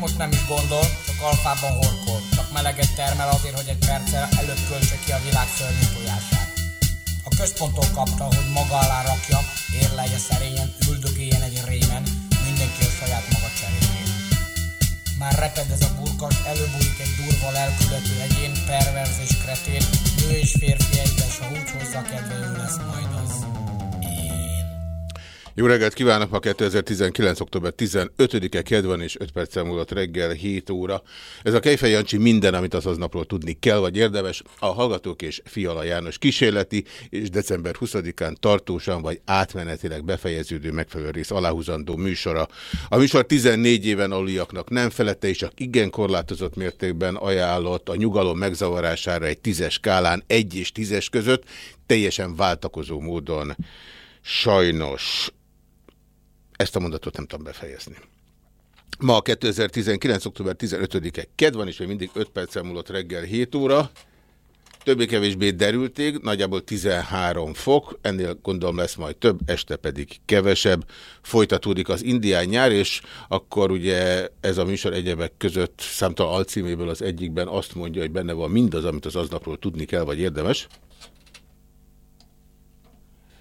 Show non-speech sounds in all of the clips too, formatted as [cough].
Most nem is gondol, csak alfában horkol. Csak meleget termel azért, hogy egy perccel előbb költse ki a világ szörnyű tojását. A központtól kapta, hogy maga alá rakja, érlelje szerényen, üldögéljen egy rémen, mindenki a saját maga cseréjén. Már reped ez a burkas, előbújik egy durva lelkületű egyén, perverz és kretén, nő és férfi egyben, s ha úgy hozza kedve, ő lesz majd. Jó reggelt kívánok! Ma 2019. október 15-e kedven és 5 perc múlott reggel 7 óra. Ez a Kejfej Jancsi minden, amit az aznapról tudni kell, vagy érdemes. A Hallgatók és Fiala János kísérleti és december 20-án tartósan vagy átmenetileg befejeződő megfelelő rész aláhúzandó műsora. A műsor 14 éven aluliaknak nem felette, és csak igen korlátozott mértékben ajánlott a nyugalom megzavarására egy tízes skálán 1 és 10 között, teljesen váltakozó módon sajnos ezt a mondatot nem tudom befejezni. Ma 2019. október 15-e ked van, és még mindig 5 perccel múlott reggel 7 óra. Többé-kevésbé derülték, nagyjából 13 fok, ennél gondolom lesz majd több, este pedig kevesebb. Folytatódik az indián nyár, és akkor ugye ez a műsor egyebek között számtalan alcíméből az egyikben azt mondja, hogy benne van mindaz, amit az aznapról tudni kell, vagy érdemes.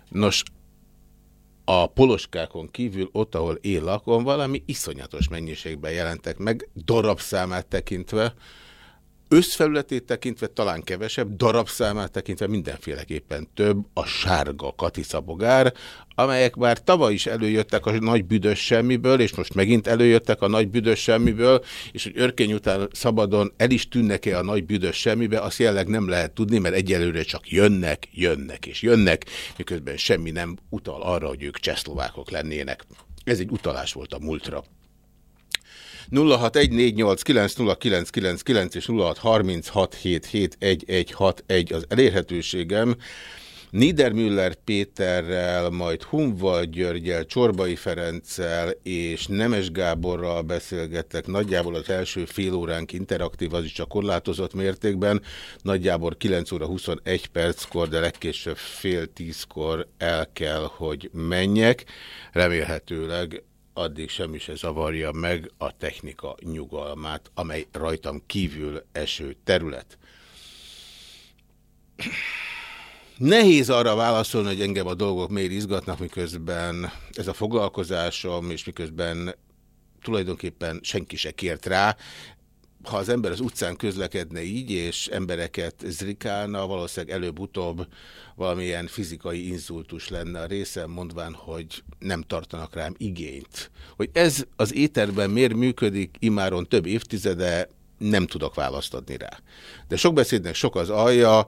Nos, a poloskákon kívül, ott, ahol én lakom, valami iszonyatos mennyiségben jelentek meg, darabszámát tekintve, Összfelületét tekintve talán kevesebb, darabszámát tekintve mindenféleképpen több a sárga katicabogár, amelyek már tavaly is előjöttek a nagy büdös semmiből, és most megint előjöttek a nagy büdös semmiből, és hogy örkény után szabadon el is tűnnek-e a nagy büdös semmibe, azt jelenleg nem lehet tudni, mert egyelőre csak jönnek, jönnek és jönnek, miközben semmi nem utal arra, hogy ők csehszlovákok lennének. Ez egy utalás volt a múltra. 0614890999 és 0636771161 az elérhetőségem. Niedermüller Péterrel, majd Humval Györgyel, Csorbai Ferenccel és Nemes Gáborral beszélgettek. Nagyjából az első fél óránk interaktív, az is csak korlátozott mértékben. Nagyjából 9 óra 21 perckor, de legkésőbb fél tízkor el kell, hogy menjek. Remélhetőleg addig semmi se zavarja meg a technika nyugalmát, amely rajtam kívül eső terület. Nehéz arra válaszolni, hogy engem a dolgok miért izgatnak, miközben ez a foglalkozásom, és miközben tulajdonképpen senki se kért rá, ha az ember az utcán közlekedne így, és embereket zrikálna, valószínűleg előbb-utóbb valamilyen fizikai inzultus lenne a részem, mondván, hogy nem tartanak rám igényt. Hogy ez az éterben miért működik imáron több évtizede, nem tudok választ adni rá. De sok beszédnek sok az alja,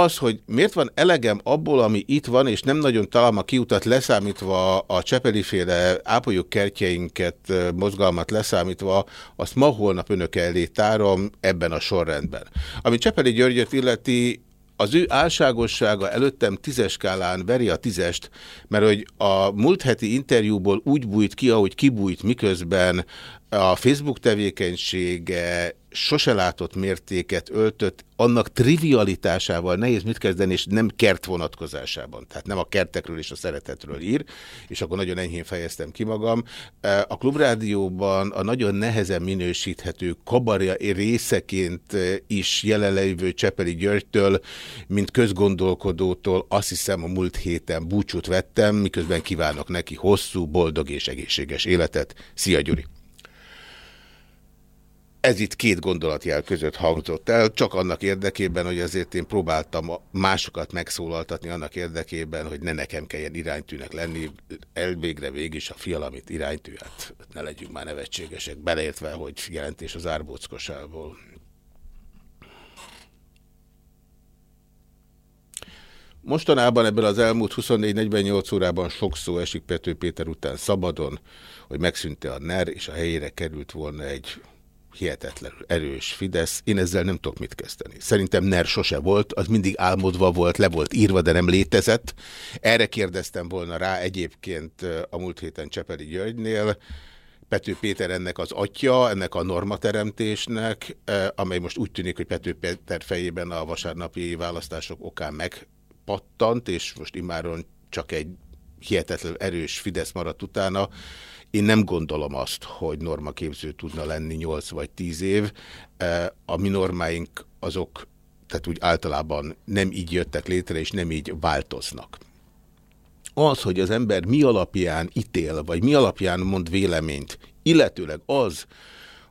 az, hogy miért van elegem abból, ami itt van, és nem nagyon találom a kiutat leszámítva a csepeliféle ápoljuk kertjeinket mozgalmat leszámítva, azt ma-holnap önök elé tárom ebben a sorrendben. Ami Csepeli Györgyöt illeti, az ő álságossága előttem tízes skálán veri a tízest, mert hogy a múlt heti interjúból úgy bújt ki, ahogy kibújt, miközben a Facebook tevékenysége sose látott mértéket öltött, annak trivialitásával nehéz mit kezdeni, és nem kert vonatkozásában. Tehát nem a kertekről és a szeretetről ír, és akkor nagyon enyhén fejeztem ki magam. A Klubrádióban a nagyon nehezen minősíthető kabarja részeként is jelenlevő Csepeli Györgytől, mint közgondolkodótól azt hiszem a múlt héten búcsút vettem, miközben kívánok neki hosszú, boldog és egészséges életet. Szia Gyuri! Ez itt két gondolatjel között hangzott el, csak annak érdekében, hogy azért én próbáltam másokat megszólaltatni annak érdekében, hogy ne nekem kelljen iránytűnek lenni, elvégre végig is a fialamit iránytű, hát ne legyünk már nevetségesek, beleértve, hogy jelentés az árbóckosából. Mostanában ebben az elmúlt 24-48 órában sok szó esik Pető Péter után szabadon, hogy megszűnte a NER, és a helyére került volna egy hihetetlenül erős Fidesz. Én ezzel nem tudok mit kezdeni. Szerintem NER sose volt, az mindig álmodva volt, le volt írva, de nem létezett. Erre kérdeztem volna rá egyébként a múlt héten Csepeli Györgynél, Pető Péter ennek az atya, ennek a normateremtésnek, amely most úgy tűnik, hogy Pető Péter fejében a vasárnapi választások okán megpattant, és most immáron csak egy hihetetlen erős Fidesz maradt utána. Én nem gondolom azt, hogy normaképző tudna lenni 8 vagy 10 év. A mi normáink azok, tehát úgy általában nem így jöttek létre, és nem így változnak az, hogy az ember mi alapján ítél, vagy mi alapján mond véleményt, illetőleg az,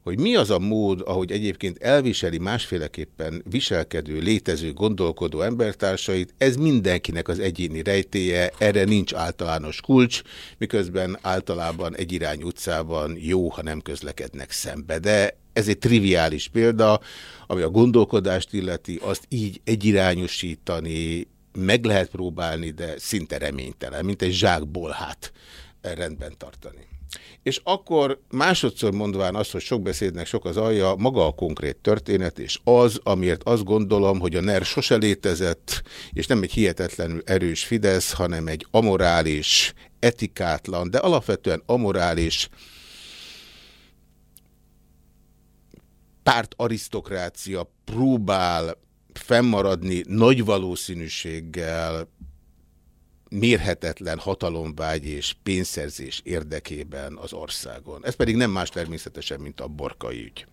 hogy mi az a mód, ahogy egyébként elviseli másféleképpen viselkedő, létező, gondolkodó embertársait, ez mindenkinek az egyéni rejtéje, erre nincs általános kulcs, miközben általában egy irány utcában jó, ha nem közlekednek szembe. De ez egy triviális példa, ami a gondolkodást illeti, azt így egyirányosítani meg lehet próbálni, de szinte reménytelen, mint egy zsákból hát rendben tartani. És akkor másodszor mondván azt, hogy sok beszédnek sok az alja, maga a konkrét történet, és az, amiért azt gondolom, hogy a NER sose létezett, és nem egy hihetetlenül erős Fidesz, hanem egy amorális, etikátlan, de alapvetően amorális párt arisztokrácia próbál fennmaradni nagy valószínűséggel mérhetetlen hatalomvágy és pénzszerzés érdekében az országon. Ez pedig nem más természetesen, mint a borkai ügy.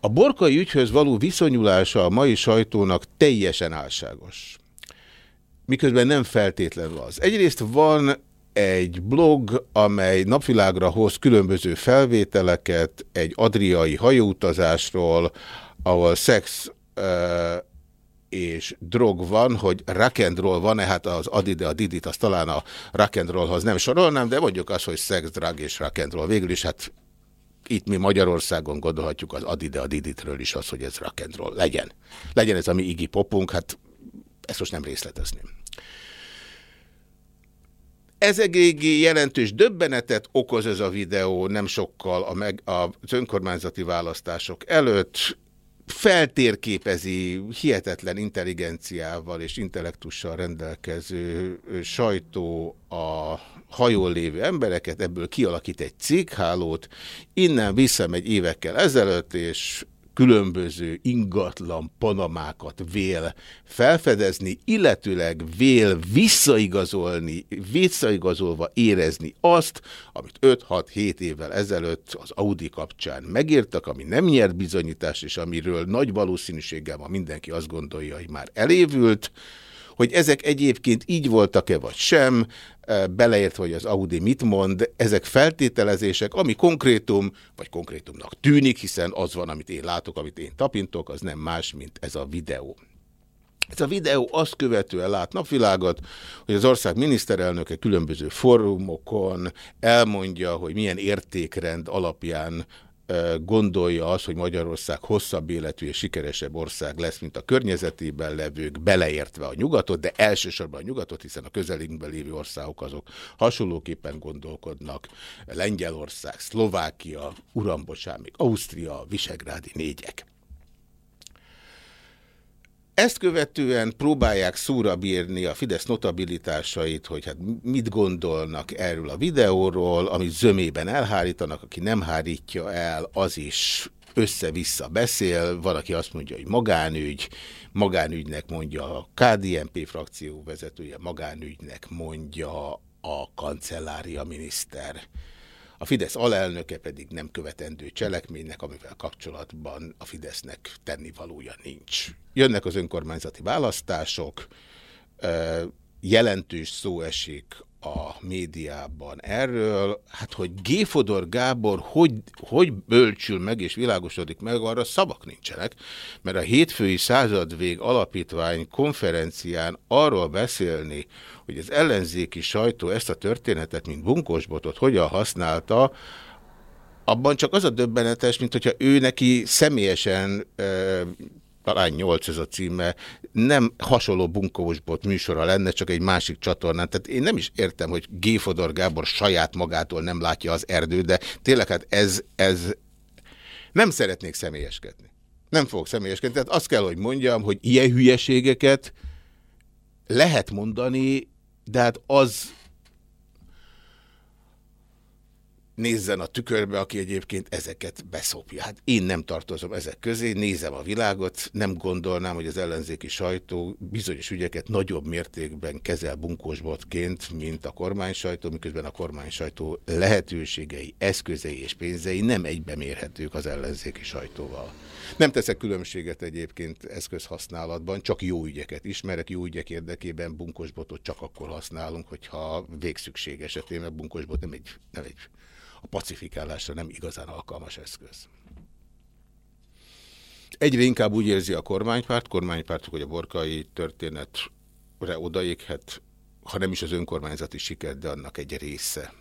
A borkai ügyhöz való viszonyulása a mai sajtónak teljesen álságos. Miközben nem feltétlenül az. Egyrészt van egy blog, amely napvilágra hoz különböző felvételeket egy adriai hajóutazásról, ahol szex és drog van, hogy rock and roll van-e, hát az Adide, a Didit, az talán a rollhoz nem sorolnám, de mondjuk az, hogy szex, drug és rock and roll. Végül is hát itt mi Magyarországon gondolhatjuk az Adide, a Diditről is az, hogy ez rock and roll. Legyen. Legyen ez a mi Iggy Popunk, hát ezt most nem részletezném. Ez eléggé jelentős döbbenetet okoz ez a videó nem sokkal a meg, az önkormányzati választások előtt feltérképezi hihetetlen intelligenciával és intellektussal rendelkező sajtó a hajón lévő embereket, ebből kialakít egy céghálót, innen visszamegy évekkel ezelőtt, és különböző ingatlan panamákat vél felfedezni, illetőleg vél visszaigazolni, visszaigazolva érezni azt, amit 5-6-7 évvel ezelőtt az Audi kapcsán megírtak, ami nem nyert bizonyítás, és amiről nagy valószínűséggel ma mindenki azt gondolja, hogy már elévült, hogy ezek egyébként így voltak-e vagy sem, e, beleért, hogy az Audi mit mond, ezek feltételezések, ami konkrétum, vagy konkrétumnak tűnik, hiszen az van, amit én látok, amit én tapintok, az nem más, mint ez a videó. Ez a videó azt követően lát napvilágot, hogy az ország miniszterelnöke különböző fórumokon elmondja, hogy milyen értékrend alapján gondolja az, hogy Magyarország hosszabb életű és sikeresebb ország lesz, mint a környezetében levők, beleértve a nyugatot, de elsősorban a nyugatot, hiszen a közelünkben lévő országok azok hasonlóképpen gondolkodnak. Lengyelország, Szlovákia, uram, bocsán, még Ausztria, Visegrádi négyek. Ezt követően próbálják szóra bírni a Fidesz notabilitásait, hogy hát mit gondolnak erről a videóról, amit zömében elhárítanak, aki nem hárítja el, az is össze-vissza beszél, van, aki azt mondja, hogy magánügy, magánügynek mondja a KDNP frakció vezetője, magánügynek mondja a kancellária miniszter. A Fidesz alelnöke pedig nem követendő cselekménynek, amivel kapcsolatban a Fidesznek tennivalója nincs. Jönnek az önkormányzati választások, jelentős szó esik a médiában erről, hát hogy Géfodor Gábor hogy, hogy bölcsül meg és világosodik meg, arra szavak nincsenek, mert a hétfői századvég alapítvány konferencián arról beszélni, hogy az ellenzéki sajtó ezt a történetet, mint bunkosbotot hogyan használta, abban csak az a döbbenetes, mint hogyha ő neki személyesen talán 8 ez a címe, nem hasonló bunkósbot műsora lenne, csak egy másik csatornán. Tehát én nem is értem, hogy G. Fodor Gábor saját magától nem látja az erdőt, de tényleg hát ez, ez nem szeretnék személyeskedni. Nem fogok személyeskedni. Tehát azt kell, hogy mondjam, hogy ilyen hülyeségeket lehet mondani, de hát az nézzen a tükörbe, aki egyébként ezeket beszopja. Hát én nem tartozom ezek közé, nézem a világot, nem gondolnám, hogy az ellenzéki sajtó bizonyos ügyeket nagyobb mértékben kezel bunkósbotként, mint a kormány sajtó, miközben a kormány sajtó lehetőségei, eszközei és pénzei nem egybe mérhetők az ellenzéki sajtóval. Nem teszek különbséget egyébként eszközhasználatban, csak jó ügyeket ismerek, jó ügyek érdekében bunkosbotot csak akkor használunk, hogyha végszükség esetén, mert bunkosbot nem egy, nem egy a pacifikálásra nem igazán alkalmas eszköz. Egyre inkább úgy érzi a kormánypárt, kormánypártok, hogy a borkai történetre odaéghet, ha nem is az önkormányzati siker, de annak egy része.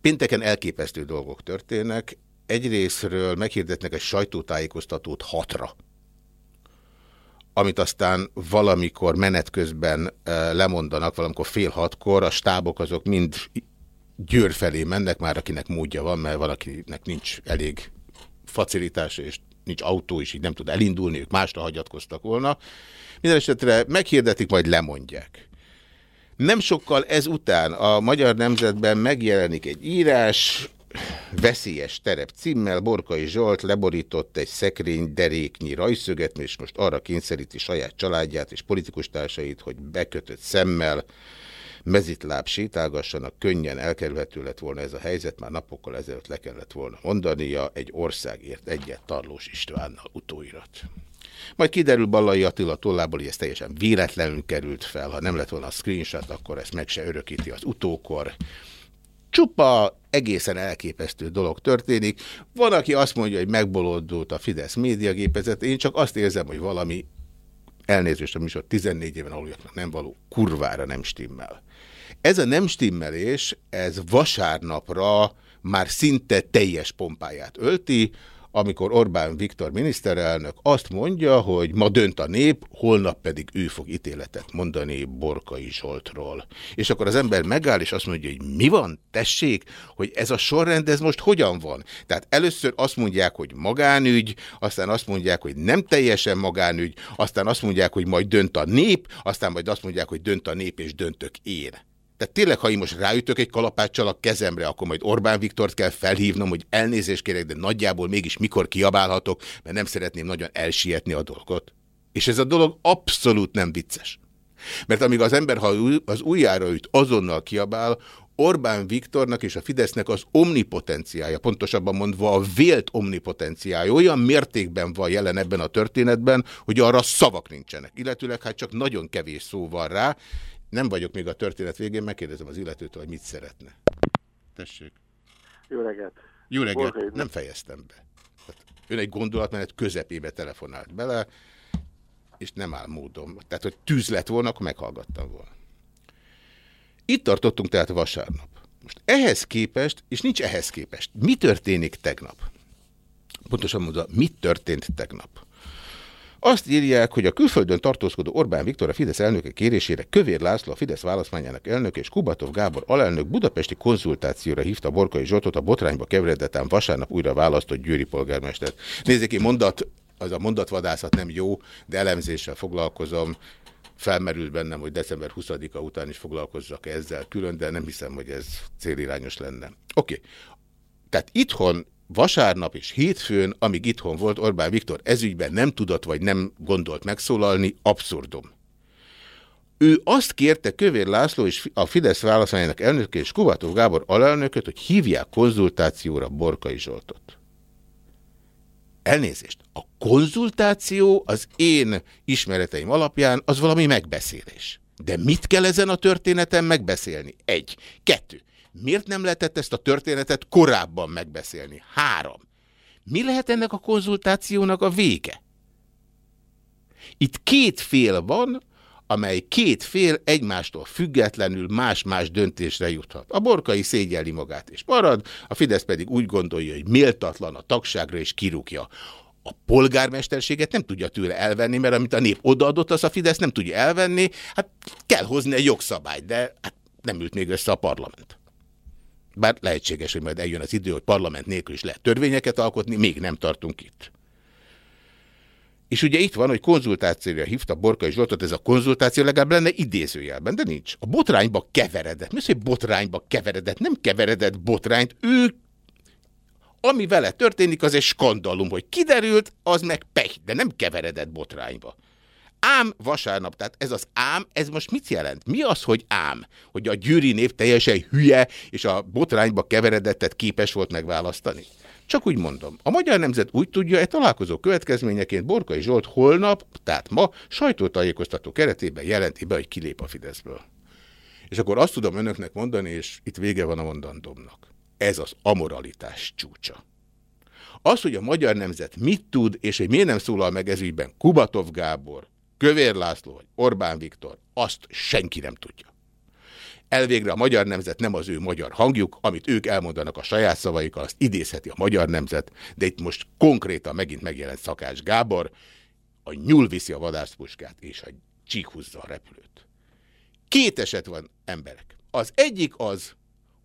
Pénteken elképesztő dolgok történnek. Egyrésztről meghirdetnek egy sajtótájékoztatót hatra, amit aztán valamikor menet közben eh, lemondanak, valamikor fél hatkor, a stábok azok mind Győr felé mennek, már akinek módja van, mert valakinek nincs elég facilitása, és nincs autó, és így nem tud elindulni, ők másra hagyatkoztak volna. Minden esetre meghirdetik, majd lemondják. Nem sokkal ezután a Magyar Nemzetben megjelenik egy írás, veszélyes terep címmel, Borkai Zsolt leborított egy szekrény deréknyi rajszöget, és most arra kényszeríti saját családját és politikus társait, hogy bekötött szemmel mezitláb sétálgassanak, könnyen elkerülhető lett volna ez a helyzet, már napokkal ezelőtt le kellett volna mondania, egy országért egyet Tarlós Istvánnal utóirat. Majd kiderül Ballai Attila tollából, hogy ez teljesen véletlenül került fel, ha nem lett volna a screenshot, akkor ezt meg se örökíti az utókor. Csupa egészen elképesztő dolog történik. Van, aki azt mondja, hogy megbolondult a Fidesz médiagépezet, én csak azt érzem, hogy valami elnézést a műsor 14 éven aluljaknak nem való, kurvára nem stimmel. Ez a nem stimmelés, ez vasárnapra már szinte teljes pompáját ölti, amikor Orbán Viktor miniszterelnök azt mondja, hogy ma dönt a nép, holnap pedig ő fog ítéletet mondani Borkai Zsoltról. És akkor az ember megáll, és azt mondja, hogy mi van, tessék, hogy ez a sorrend, ez most hogyan van? Tehát először azt mondják, hogy magánügy, aztán azt mondják, hogy nem teljesen magánügy, aztán azt mondják, hogy majd dönt a nép, aztán majd azt mondják, hogy dönt a nép, és döntök én. Tehát tényleg, ha én most ráütök egy kalapáccsal a kezemre, akkor majd Orbán Viktort kell felhívnom, hogy elnézést kérek, de nagyjából mégis mikor kiabálhatok, mert nem szeretném nagyon elsietni a dolgot. És ez a dolog abszolút nem vicces. Mert amíg az ember, ha az ujjára üt, azonnal kiabál, Orbán Viktornak és a Fidesznek az omnipotenciája, pontosabban mondva a vélt omnipotenciája olyan mértékben van jelen ebben a történetben, hogy arra szavak nincsenek. Illetőleg hát csak nagyon kevés szó van rá, nem vagyok még a történet végén, megkérdezem az illetőtől, hogy mit szeretne. Tessék. Jó reggelt. Jó reggelt. Borkai. Nem fejeztem be. Tehát ön egy gondolatmenet közepébe telefonált bele, és nem áll módom. Tehát, hogy tűz lett volna, akkor meghallgattam volna. Itt tartottunk tehát vasárnap. Most ehhez képest, és nincs ehhez képest, mi történik tegnap? Pontosan mondva, mit történt tegnap? Azt írják, hogy a külföldön tartózkodó Orbán Viktor a Fidesz elnöke kérésére Kövér László, a Fidesz választmányának elnök és Kubatov Gábor alelnök budapesti konzultációra hívta Borkai Zsoltot a botrányba keveredetán vasárnap újra választott győri polgármestert. Nézzék, én mondat, az a mondatvadászat nem jó, de elemzéssel foglalkozom. Felmerült bennem, hogy december 20-a után is foglalkozzak ezzel külön, de nem hiszem, hogy ez célirányos lenne. Oké. Okay. Tehát itthon vasárnap és hétfőn, amíg itthon volt Orbán Viktor ezügyben nem tudott vagy nem gondolt megszólalni, abszurdum. Ő azt kérte Kövér László és a Fidesz válaszányának elnöke és Kubató Gábor alelnököt, hogy hívják konzultációra Borkai Zsoltot. Elnézést, a konzultáció az én ismereteim alapján az valami megbeszélés. De mit kell ezen a történeten megbeszélni? Egy. Kettő. Miért nem lehetett ezt a történetet korábban megbeszélni? Három. Mi lehet ennek a konzultációnak a vége? Itt két fél van, amely két fél egymástól függetlenül más-más döntésre juthat. A borkai szégyeli magát és marad, a Fidesz pedig úgy gondolja, hogy méltatlan a tagságra és kirúgja. a polgármesterséget nem tudja tőle elvenni, mert amit a nép odaadott, az a Fidesz nem tudja elvenni, hát kell hozni egy jogszabályt, de hát nem ült még össze a parlament. Bár lehetséges, hogy majd eljön az idő, hogy parlament nélkül is lehet törvényeket alkotni, még nem tartunk itt. És ugye itt van, hogy konzultációra hívta Borkai Zsoltot, ez a konzultáció legalább lenne idézőjelben, de nincs. A botrányba keveredett. Mi az, hogy botrányba keveredett? Nem keveredett botrányt, ő ami vele történik, az egy skandalum, hogy kiderült, az meg pech, de nem keveredett botrányba. Ám vasárnap, tehát ez az ám, ez most mit jelent? Mi az, hogy ám? Hogy a gyűri név teljesen hülye, és a botrányba keveredettet képes volt megválasztani? Csak úgy mondom, a Magyar Nemzet úgy tudja, egy találkozó következményeként Borkai Zsolt holnap, tehát ma sajtótájékoztató keretében jelenti be, hogy kilép a Fideszből. És akkor azt tudom önöknek mondani, és itt vége van a mondandómnak. Ez az amoralitás csúcsa. Az, hogy a magyar nemzet mit tud, és hogy miért nem szólal meg ezügyben Kubatov Gábor, Kövér László vagy Orbán Viktor, azt senki nem tudja. Elvégre a magyar nemzet nem az ő magyar hangjuk, amit ők elmondanak a saját szavaikkal, azt idézheti a magyar nemzet, de itt most konkrétan megint megjelent Szakács Gábor, a nyúl viszi a vadászpuskát, és a csík húzza a repülőt. Két eset van, emberek. Az egyik az,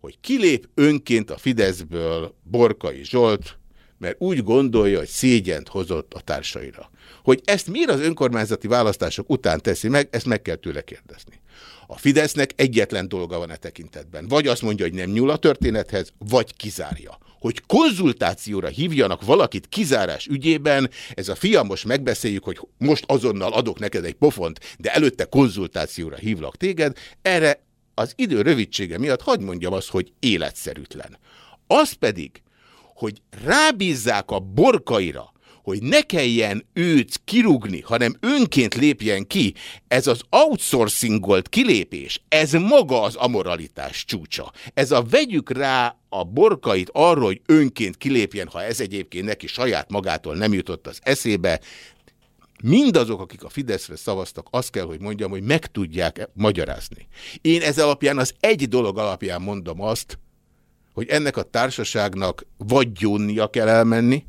hogy kilép önként a Fideszből Borkai Zsolt, mert úgy gondolja, hogy szégyent hozott a társaira. Hogy ezt miért az önkormányzati választások után teszi meg, ezt meg kell tőle kérdezni. A Fidesznek egyetlen dolga van e tekintetben. Vagy azt mondja, hogy nem nyúl a történethez, vagy kizárja. Hogy konzultációra hívjanak valakit kizárás ügyében, ez a fiam, most megbeszéljük, hogy most azonnal adok neked egy pofont, de előtte konzultációra hívlak téged, erre az idő rövidsége miatt hagyd mondjam azt, hogy életszerűtlen. Az pedig, hogy rábízzák a borkaira, hogy ne kelljen őt kirúgni, hanem önként lépjen ki, ez az outsourcingolt kilépés, ez maga az amoralitás csúcsa. Ez a vegyük rá a borkait arról, hogy önként kilépjen, ha ez egyébként neki saját magától nem jutott az eszébe, mindazok, akik a Fideszre szavaztak, azt kell, hogy mondjam, hogy meg tudják magyarázni. Én ez alapján, az egy dolog alapján mondom azt, hogy ennek a társaságnak vagy gyónnia kell elmenni,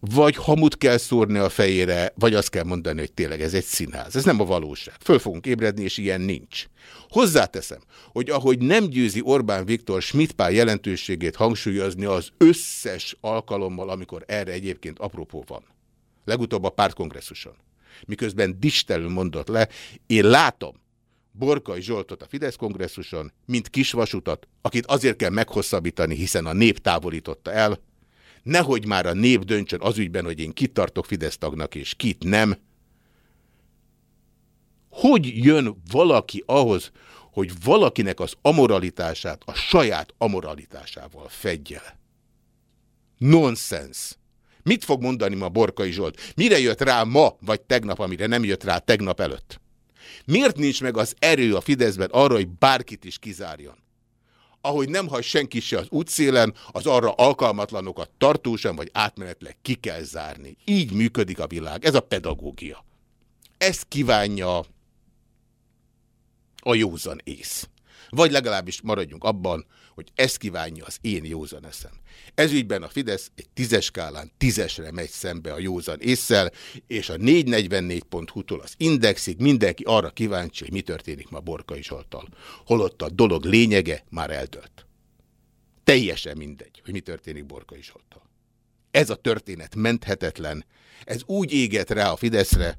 vagy hamut kell szórni a fejére, vagy azt kell mondani, hogy tényleg ez egy színház. Ez nem a valóság. Föl fogunk ébredni, és ilyen nincs. Hozzáteszem, hogy ahogy nem győzi Orbán Viktor Schmidt-Pál jelentőségét hangsúlyozni az összes alkalommal, amikor erre egyébként apropó van. Legutóbb a pártkongresszuson. Miközben distelül mondott le, én látom Borkai Zsoltot a Fidesz kongresszuson, mint kisvasutat, akit azért kell meghosszabbítani, hiszen a nép távolította el, nehogy már a nép döntsön az ügyben, hogy én kit tartok Fidesz tagnak, és kit nem. Hogy jön valaki ahhoz, hogy valakinek az amoralitását a saját amoralitásával fedje? Nonsens. Mit fog mondani ma Borkai Zsolt? Mire jött rá ma, vagy tegnap, amire nem jött rá tegnap előtt? Miért nincs meg az erő a Fideszben arra, hogy bárkit is kizárjon? ahogy nem hagy senki se az útszélen, az arra alkalmatlanokat tartósan vagy átmenetleg ki kell zárni. Így működik a világ. Ez a pedagógia. Ezt kívánja a józan ész. Vagy legalábbis maradjunk abban, hogy ezt kívánja az én józan eszem. Ezügyben a Fidesz egy tízes skálán tízesre megy szembe a józan észsel, és a 444.hu-tól az indexig mindenki arra kíváncsi, hogy mi történik ma Borkai Zsoltal. Holott a dolog lényege már eldölt. Teljesen mindegy, hogy mi történik Borkai Zsoltal. Ez a történet menthetetlen, ez úgy éget rá a Fideszre,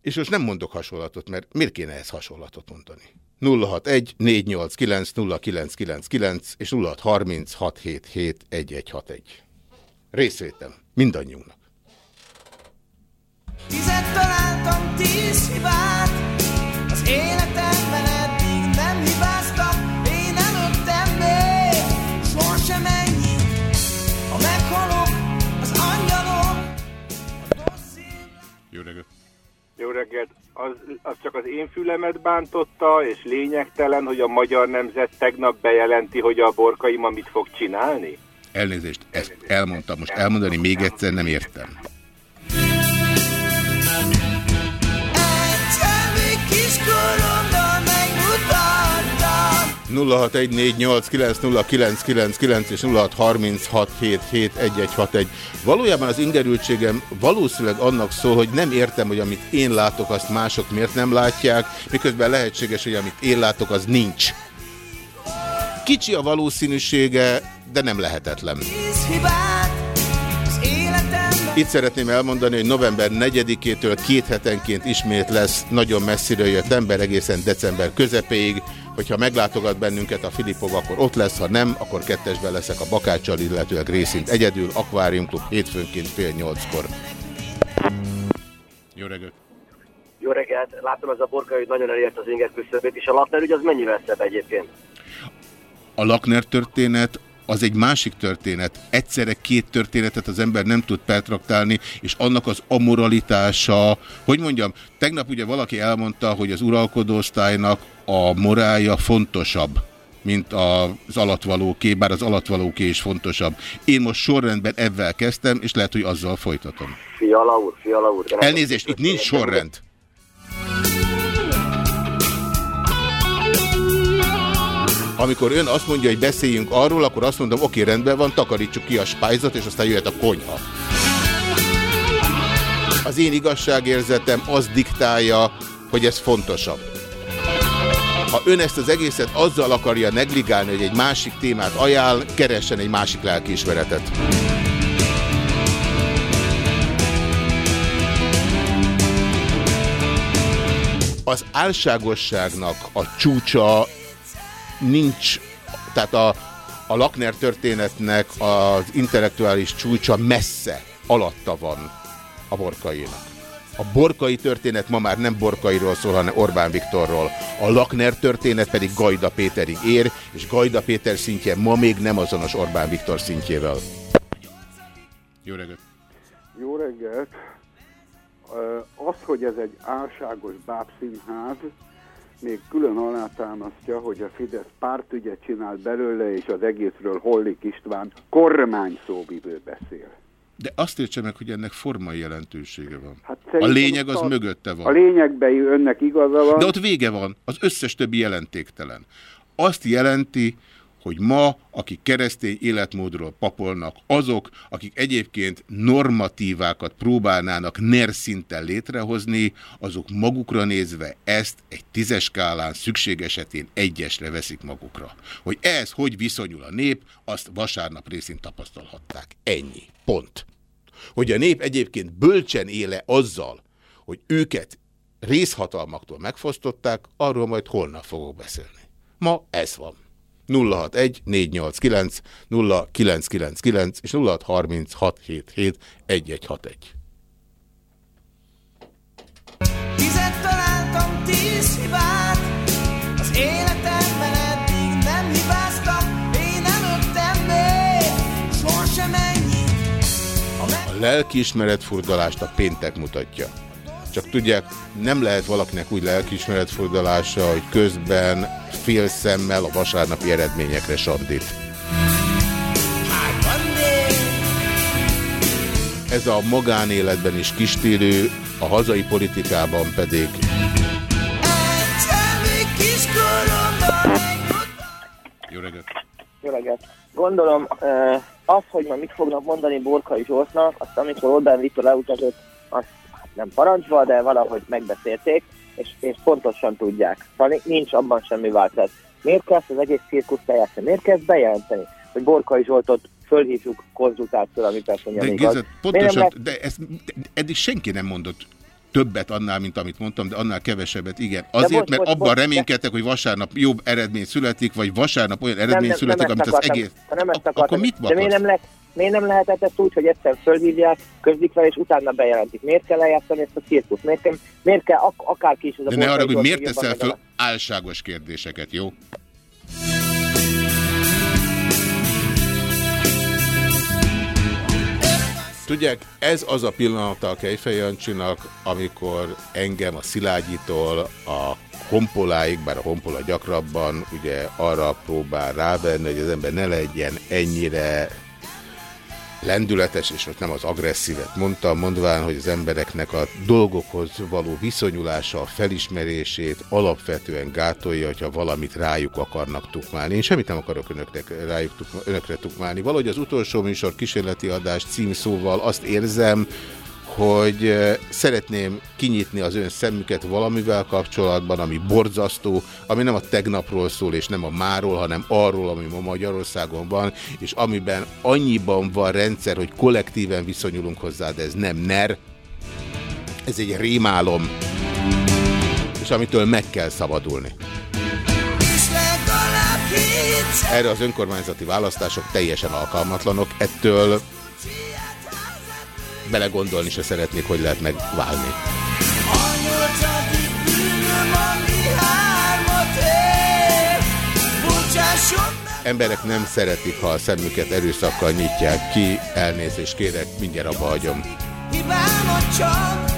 és most nem mondok hasonlatot, mert miért kéne ezt hasonlatot mondani? 061 489 0999 és 0636771161. Részvétem mindannyiunknak. Tizet találtam, tíz hibát, az életemben eddig nem hibáztam, én előttem még, sohasem ennyi, ha meghalok, az angyalok. Jó reggelt! Jó reggelt! Az, az csak az én fülemet bántotta, és lényegtelen, hogy a magyar nemzet tegnap bejelenti, hogy a borkaima mit fog csinálni? Elnézést, ezt elmondtam. Most elmondani még egyszer nem értem. 0614890999 és 0636771161. Valójában az ingerültségem valószínűleg annak szól, hogy nem értem, hogy amit én látok, azt mások miért nem látják, miközben lehetséges, hogy amit én látok, az nincs. Kicsi a valószínűsége, de nem lehetetlen. Itt szeretném elmondani, hogy november 4-től két hetenként ismét lesz nagyon messziről jött ember egészen december közepéig. Hogyha meglátogat bennünket a Filipov, akkor ott lesz, ha nem, akkor kettesben leszek a Bakáccsal, illetőleg részint egyedül, Aquarium Club hétfőnként fél nyolckor. Jó reggelt! Jó reggelt! Látom, ez a borka, hogy nagyon elért az inger küszöbét, és a Lakner ügy az mennyivel szebb egyébként? A Lakner történet az egy másik történet. Egyszerre két történetet az ember nem tud pertraktálni, és annak az amoralitása, hogy mondjam, tegnap ugye valaki elmondta, hogy az uralkodóosztálynak a morálja fontosabb mint az alatvalóké, bár az alatvalóké is fontosabb. Én most sorrendben ebben kezdtem, és lehet, hogy azzal folytatom. Fiala úr, Fiala úr. Elnézést, itt nincs sorrend. Amikor ön azt mondja, hogy beszéljünk arról, akkor azt mondom, oké, rendben van, takarítsuk ki a spájzat, és aztán jöhet a konyha. Az én igazságérzetem az diktálja, hogy ez fontosabb. Ha ön ezt az egészet azzal akarja negligálni, hogy egy másik témát ajánl, keressen egy másik lelkiismeretet. Az álságosságnak a csúcsa nincs, tehát a, a Lakner történetnek az intellektuális csúcsa messze alatta van a borkainak. A borkai történet ma már nem borkairól szól, hanem Orbán Viktorról. A Lakner történet pedig Gajda Péterig ér, és Gajda Péter szintje ma még nem azonos Orbán Viktor szintjével. Jó reggelt! Jó reggelt! Az, hogy ez egy álságos bábszínház, még külön alátámasztja, hogy a Fidesz pártügyet csinál belőle, és az egészről Hollik István kormány szóvivő beszél. De azt értse meg, hogy ennek formai jelentősége van. Hát a lényeg az a, mögötte van. A lényegben önnek igaza van. De ott vége van, az összes többi jelentéktelen. Azt jelenti, hogy ma, akik keresztény életmódról papolnak, azok, akik egyébként normatívákat próbálnának NER szinten létrehozni, azok magukra nézve ezt egy tízes skálán szükség esetén egyesre veszik magukra. Hogy ez hogy viszonyul a nép, azt vasárnap részint tapasztalhatták. Ennyi. Pont. Hogy a nép egyébként bölcsen éle azzal, hogy őket részhatalmaktól megfosztották, arról majd holnap fogok beszélni. Ma ez van. 061 489 0999 és 063677 1161. Tizet találtam, tíz hibát, az életemben eddig nem hibáztam, én előttem még, sohasem ennyi. A, a lelkiismeret furdalást a péntek mutatja. Csak tudják, nem lehet valakinek úgy lelkiismeretfordulása, hogy közben fél szemmel a vasárnapi eredményekre sandít. Ez a magánéletben is kistérő, a hazai politikában pedig. Jó reggelt! Jó reggelt! Gondolom, az, hogy ma mit fognak mondani Borkai Zsoltnak, azt amikor Orbán Viktor leutazott, azt nem parancsba, de valahogy megbeszélték, és, és pontosan tudják. Szóval nincs abban semmi változat. Miért kell az egész cirkuszt eljátszani? Miért kell bejelenteni, hogy Borkai Zsoltot fölhívjuk konzultációra, ami persze igaz. Géza, pontosan, nem de ezt eddig senki nem mondott többet annál, mint amit mondtam, de annál kevesebbet, igen. Azért, most, mert most, abban most, reménykedtek, hogy vasárnap jobb eredmény születik, vagy vasárnap olyan eredmény nem, születik, nem amit az egész... Nem ezt akartam, akkor mit de miért nem, le, miért nem lehetett ezt úgy, hogy egyszer fölhívják, közlik vele, és utána bejelentik? Miért kell lejátszani ezt a cirkuszt? Miért kell, miért kell ak akárki is... Az de ne arra, hogy miért teszel fel álságos kérdéseket, jó? Tudják, ez az a pillanata a Kejfej Jancsinak, amikor engem a Szilágyitól a honpoláig, bár a honpola gyakrabban ugye arra próbál rávenni, hogy az ember ne legyen ennyire lendületes, és most nem az agresszívet mondtam, mondván, hogy az embereknek a dolgokhoz való viszonyulása, a felismerését alapvetően gátolja, hogyha valamit rájuk akarnak tukmálni. Én semmit nem akarok önöknek, rájuk tukma, önökre tukmálni. Valahogy az utolsó műsor kísérleti adás címszóval azt érzem, hogy szeretném kinyitni az ön szemüket valamivel kapcsolatban, ami borzasztó, ami nem a tegnapról szól, és nem a máról, hanem arról, ami ma Magyarországon van, és amiben annyiban van rendszer, hogy kollektíven viszonyulunk hozzá, de ez nem NER, ez egy rémálom, és amitől meg kell szabadulni. Erre az önkormányzati választások teljesen alkalmatlanok, ettől belegondolni se szeretnék, hogy lehet megválni. Emberek nem szeretik, ha a szemüket erőszakkal nyitják ki, elnézést kérek, mindjárt abba hagyom. Hibámat csak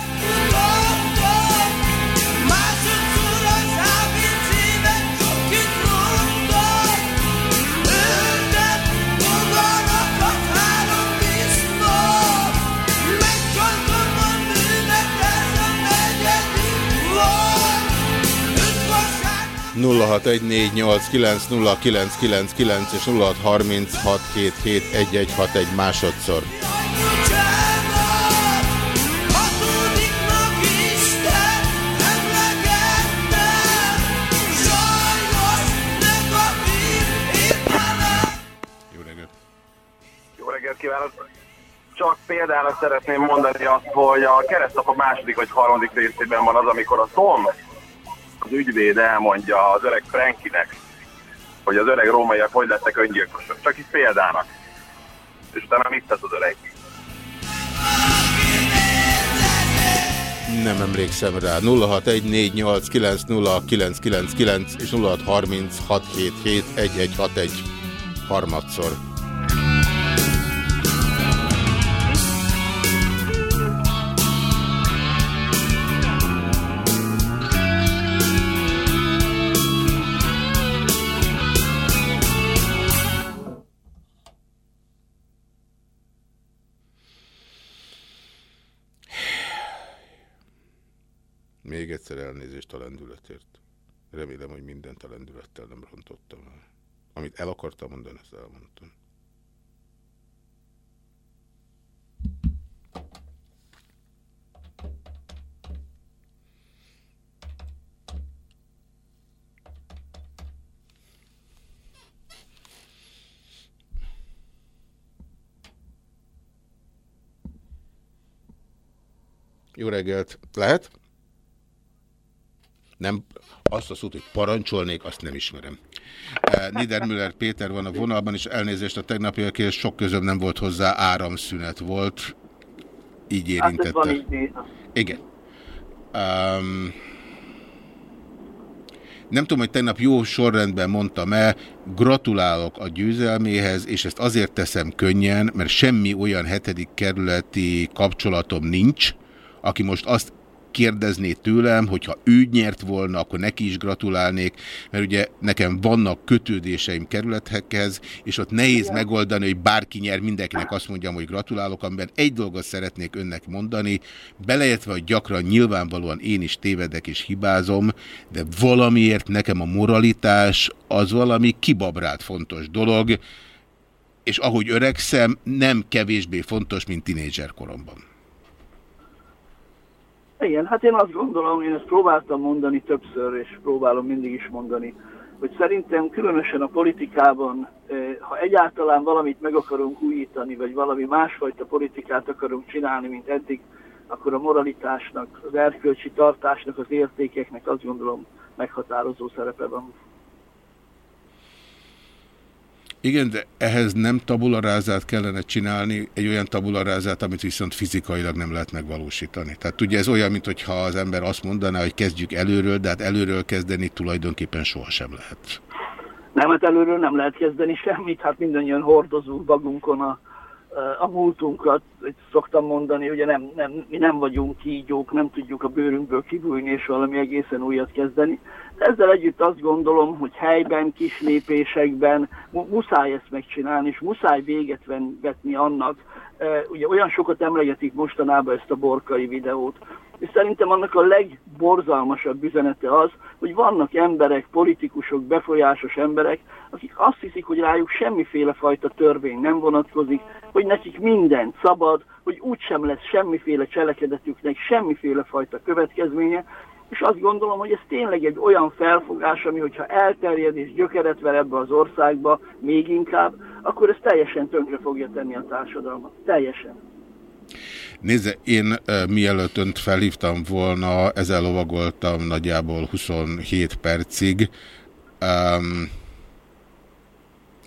És 0636771161 másodszor. Kívánok! Csak példának szeretném mondani azt, hogy a keresztapa második vagy harmadik részében van az, amikor a Tom az ügyvéd elmondja az öreg Frankinek, hogy az öreg rómaiak hogy lettek öngyilkosok. Csak itt példának. És utána mit tesz az öreg? Nem emlékszem rá. 0614890999 és 0636771161 harmadszor. Még egyszer elnézést a lendületért. Remélem, hogy mindent a lendülettel nem rontottam el. Amit el akartam mondani, ezt elmondtam. Jó reggelt! Lehet? Nem, azt a szót, hogy parancsolnék, azt nem ismerem. Eh, Niedermüller Péter van a vonalban, és elnézést a tegnapiakért, sok közöm nem volt hozzá, áramszünet volt. Így érintette. Hát így Igen. Um, nem tudom, hogy tegnap jó sorrendben mondtam-e, gratulálok a győzelméhez, és ezt azért teszem könnyen, mert semmi olyan hetedik kerületi kapcsolatom nincs, aki most azt kérdezné tőlem, hogyha ő nyert volna, akkor neki is gratulálnék, mert ugye nekem vannak kötődéseim kerületekhez, és ott nehéz Igen. megoldani, hogy bárki nyer, mindenkinek azt mondjam, hogy gratulálok, amiben egy dolgot szeretnék önnek mondani, beleértve, hogy gyakran nyilvánvalóan én is tévedek és hibázom, de valamiért nekem a moralitás az valami kibabrált fontos dolog, és ahogy öregszem, nem kevésbé fontos, mint tinédzser koromban. Igen, hát én azt gondolom, én ezt próbáltam mondani többször, és próbálom mindig is mondani, hogy szerintem különösen a politikában, eh, ha egyáltalán valamit meg akarunk újítani, vagy valami másfajta politikát akarunk csinálni, mint eddig, akkor a moralitásnak, az erkölcsi tartásnak, az értékeknek azt gondolom meghatározó szerepe van. Igen, de ehhez nem tabularázát kellene csinálni, egy olyan tabularázát, amit viszont fizikailag nem lehet megvalósítani. Tehát ugye ez olyan, mintha az ember azt mondaná, hogy kezdjük előről, de hát előről kezdeni tulajdonképpen sohasem lehet. Nem, hát előről nem lehet kezdeni semmit, hát mindannyian hordozunk magunkon a, a múltunkat, hogy szoktam mondani, ugye nem, nem, mi nem vagyunk kígyók, nem tudjuk a bőrünkből kibújni és valami egészen újat kezdeni. De ezzel együtt azt gondolom, hogy helyben, kis lépésekben muszáj ezt megcsinálni, és muszáj véget vetni annak, ugye olyan sokat emlegetik mostanában ezt a borkai videót, és szerintem annak a legborzalmasabb üzenete az, hogy vannak emberek, politikusok, befolyásos emberek, akik azt hiszik, hogy rájuk semmiféle fajta törvény nem vonatkozik, hogy nekik mindent szabad, hogy úgysem lesz semmiféle cselekedetüknek semmiféle fajta következménye, és azt gondolom, hogy ez tényleg egy olyan felfogás, ami hogyha elterjed és gyökeret ver ebbe az országba még inkább, akkor ez teljesen tönkre fogja tenni a társadalmat. Teljesen. Nézze, én mielőtt önt felhívtam volna, ezzel lovagoltam nagyjából 27 percig. Um,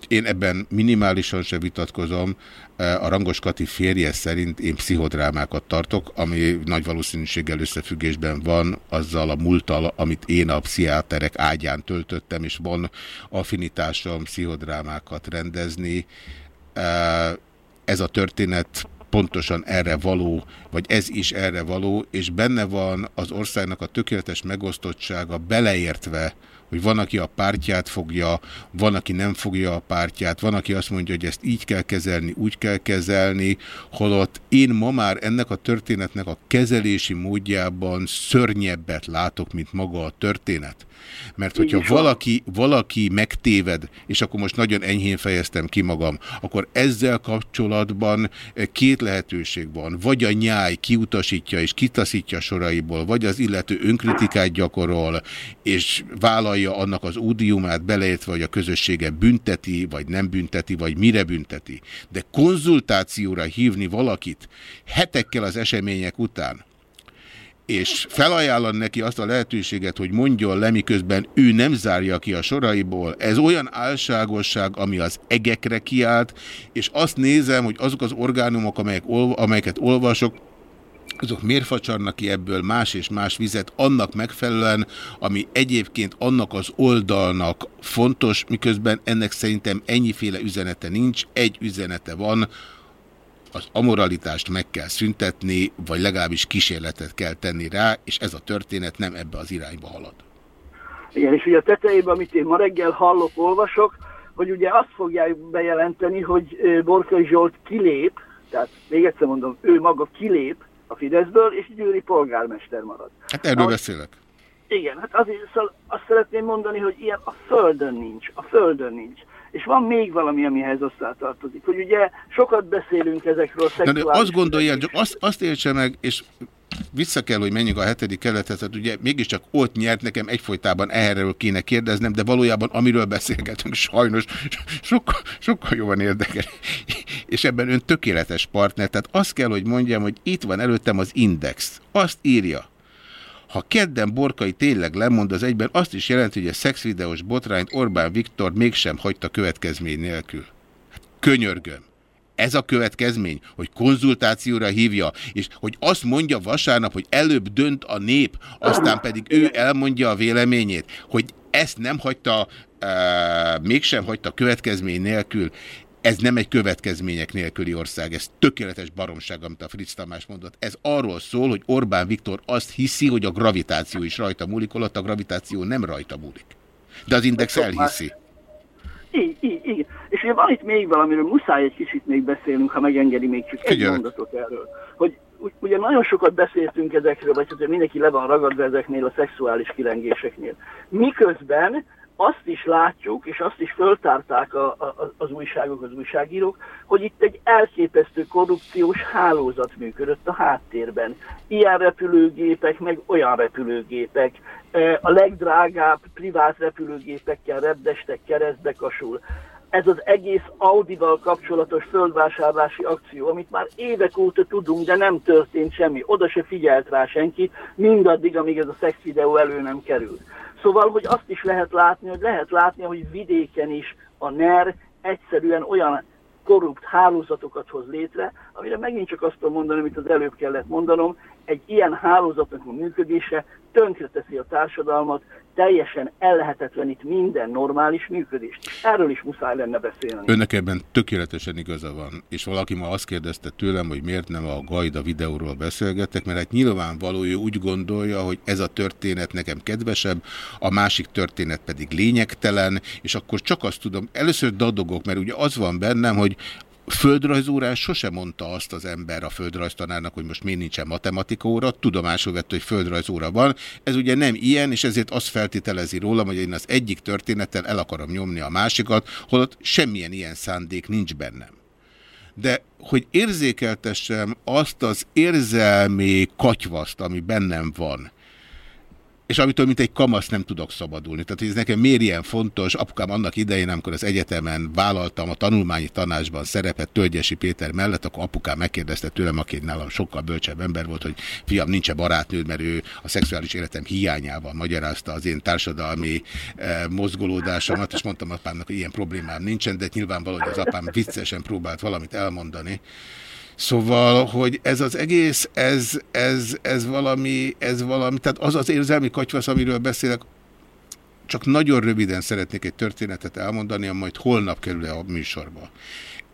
én ebben minimálisan se vitatkozom. A Rangos Kati férje szerint én pszichodrámákat tartok, ami nagy valószínűséggel összefüggésben van azzal a múltal, amit én a pszichiáterek ágyán töltöttem, és van affinitásom pszichodrámákat rendezni. Ez a történet pontosan erre való, vagy ez is erre való, és benne van az országnak a tökéletes megosztottsága beleértve, hogy van, aki a pártját fogja, van, aki nem fogja a pártját, van, aki azt mondja, hogy ezt így kell kezelni, úgy kell kezelni, holott én ma már ennek a történetnek a kezelési módjában szörnyebbet látok, mint maga a történet. Mert hogyha valaki, valaki megtéved, és akkor most nagyon enyhén fejeztem ki magam, akkor ezzel kapcsolatban két lehetőség van. Vagy a nyáj kiutasítja és kitaszítja soraiból, vagy az illető önkritikát gyakorol, és vállalja annak az údiumát, beleértve, hogy a közössége bünteti, vagy nem bünteti, vagy mire bünteti. De konzultációra hívni valakit hetekkel az események után, és felajánlani neki azt a lehetőséget, hogy mondjon le, miközben ő nem zárja ki a soraiból. Ez olyan álságosság, ami az egekre kiállt, és azt nézem, hogy azok az orgánumok, amelyek, amelyeket olvasok, azok miért facsarnak ki ebből más és más vizet annak megfelelően, ami egyébként annak az oldalnak fontos, miközben ennek szerintem ennyiféle üzenete nincs, egy üzenete van, az amoralitást meg kell szüntetni, vagy legalábbis kísérletet kell tenni rá, és ez a történet nem ebbe az irányba halad. Igen, és ugye a tetejében, amit én ma reggel hallok, olvasok, hogy ugye azt fogják bejelenteni, hogy Borkai Zsolt kilép, tehát még egyszer mondom, ő maga kilép a Fideszből, és Győri polgármester marad. Hát erről beszélek. Igen, hát azért szóval azt szeretném mondani, hogy ilyen a földön nincs, a földön nincs. És van még valami, amihez tartozik, hogy ugye sokat beszélünk ezekről. Na, de azt gondolja, csak azt, azt értse meg, és vissza kell, hogy menjünk a hetedik kelethez, tehát ugye mégiscsak ott nyert, nekem egyfolytában erről kéne kérdeznem, de valójában amiről beszélgetünk sajnos sokkal, sokkal jobban érdekel. És ebben ön tökéletes partner, tehát azt kell, hogy mondjam, hogy itt van előttem az Index. Azt írja, ha kedden Borkai tényleg lemond, az egyben azt is jelenti, hogy a szexvideós botrányt Orbán Viktor mégsem hagyta következmény nélkül. Hát könyörgöm. Ez a következmény, hogy konzultációra hívja, és hogy azt mondja vasárnap, hogy előbb dönt a nép, aztán pedig ő elmondja a véleményét, hogy ezt nem hagyta, uh, mégsem hagyta következmény nélkül ez nem egy következmények nélküli ország, ez tökéletes baromság, amit a Fritz Tamás mondott. Ez arról szól, hogy Orbán Viktor azt hiszi, hogy a gravitáció is rajta múlik, holott a gravitáció nem rajta múlik. De az Index elhiszi. Igen. És ugye van itt még valamiről muszáj egy kicsit még beszélnünk, ha megengedi még csak egy mondatot erről. Hogy ugye nagyon sokat beszéltünk ezekről, vagy hogy mindenki le van ragadva ezeknél a szexuális kilengéseknél. Miközben azt is látjuk, és azt is föltárták a, a, az újságok, az újságírók, hogy itt egy elképesztő korrupciós hálózat működött a háttérben. Ilyen repülőgépek, meg olyan repülőgépek, e, a legdrágább privát repülőgépekkel repdestek keresztbe kasul. Ez az egész Audival kapcsolatos földvásárlási akció, amit már évek óta tudunk, de nem történt semmi. Oda se figyelt rá senki, mindaddig, amíg ez a szex videó elő nem került. Szóval, hogy azt is lehet látni, hogy lehet látni, hogy vidéken is a NER egyszerűen olyan korrupt hálózatokat hoz létre, amire megint csak azt tudom mondani, amit az előbb kellett mondanom, egy ilyen hálózatnak a működése tönkreteszi a társadalmat, teljesen ellehetetlenít minden normális működést. Erről is muszáj lenne beszélni. Önnek ebben tökéletesen igaza van, és valaki ma azt kérdezte tőlem, hogy miért nem a Gajda videóról beszélgetek, mert hát nyilvánvaló, ő úgy gondolja, hogy ez a történet nekem kedvesebb, a másik történet pedig lényegtelen, és akkor csak azt tudom, először dadogok, mert ugye az van bennem, hogy földrajzórás sose mondta azt az ember a földrajztanárnak, hogy most miért nincsen matematika óra, tudomásul vett, hogy földrajzóra van. Ez ugye nem ilyen, és ezért azt feltételezi rólam, hogy én az egyik történettel el akarom nyomni a másikat, holott semmilyen ilyen szándék nincs bennem. De hogy érzékeltessem azt az érzelmi katyvaszt, ami bennem van, és amitől, mint egy kamasz nem tudok szabadulni. Tehát, ez nekem miért ilyen fontos, apukám annak idején, amikor az egyetemen vállaltam a tanulmányi tanácsban szerepet Tölgyesi Péter mellett, akkor apukám megkérdezte tőlem, aki nálam sokkal bölcsebb ember volt, hogy fiam, nincs -e barátnőd, mert ő a szexuális életem hiányával magyarázta az én társadalmi eh, mozgolódásomat, és mondtam apámnak, hogy ilyen problémám nincsen, de nyilvánvaló, hogy az apám viccesen próbált valamit elmondani. Szóval, hogy ez az egész, ez, ez, ez, valami, ez valami, tehát az az érzelmi katyvasz, amiről beszélek, csak nagyon röviden szeretnék egy történetet elmondani, majd holnap kerül -e a műsorba.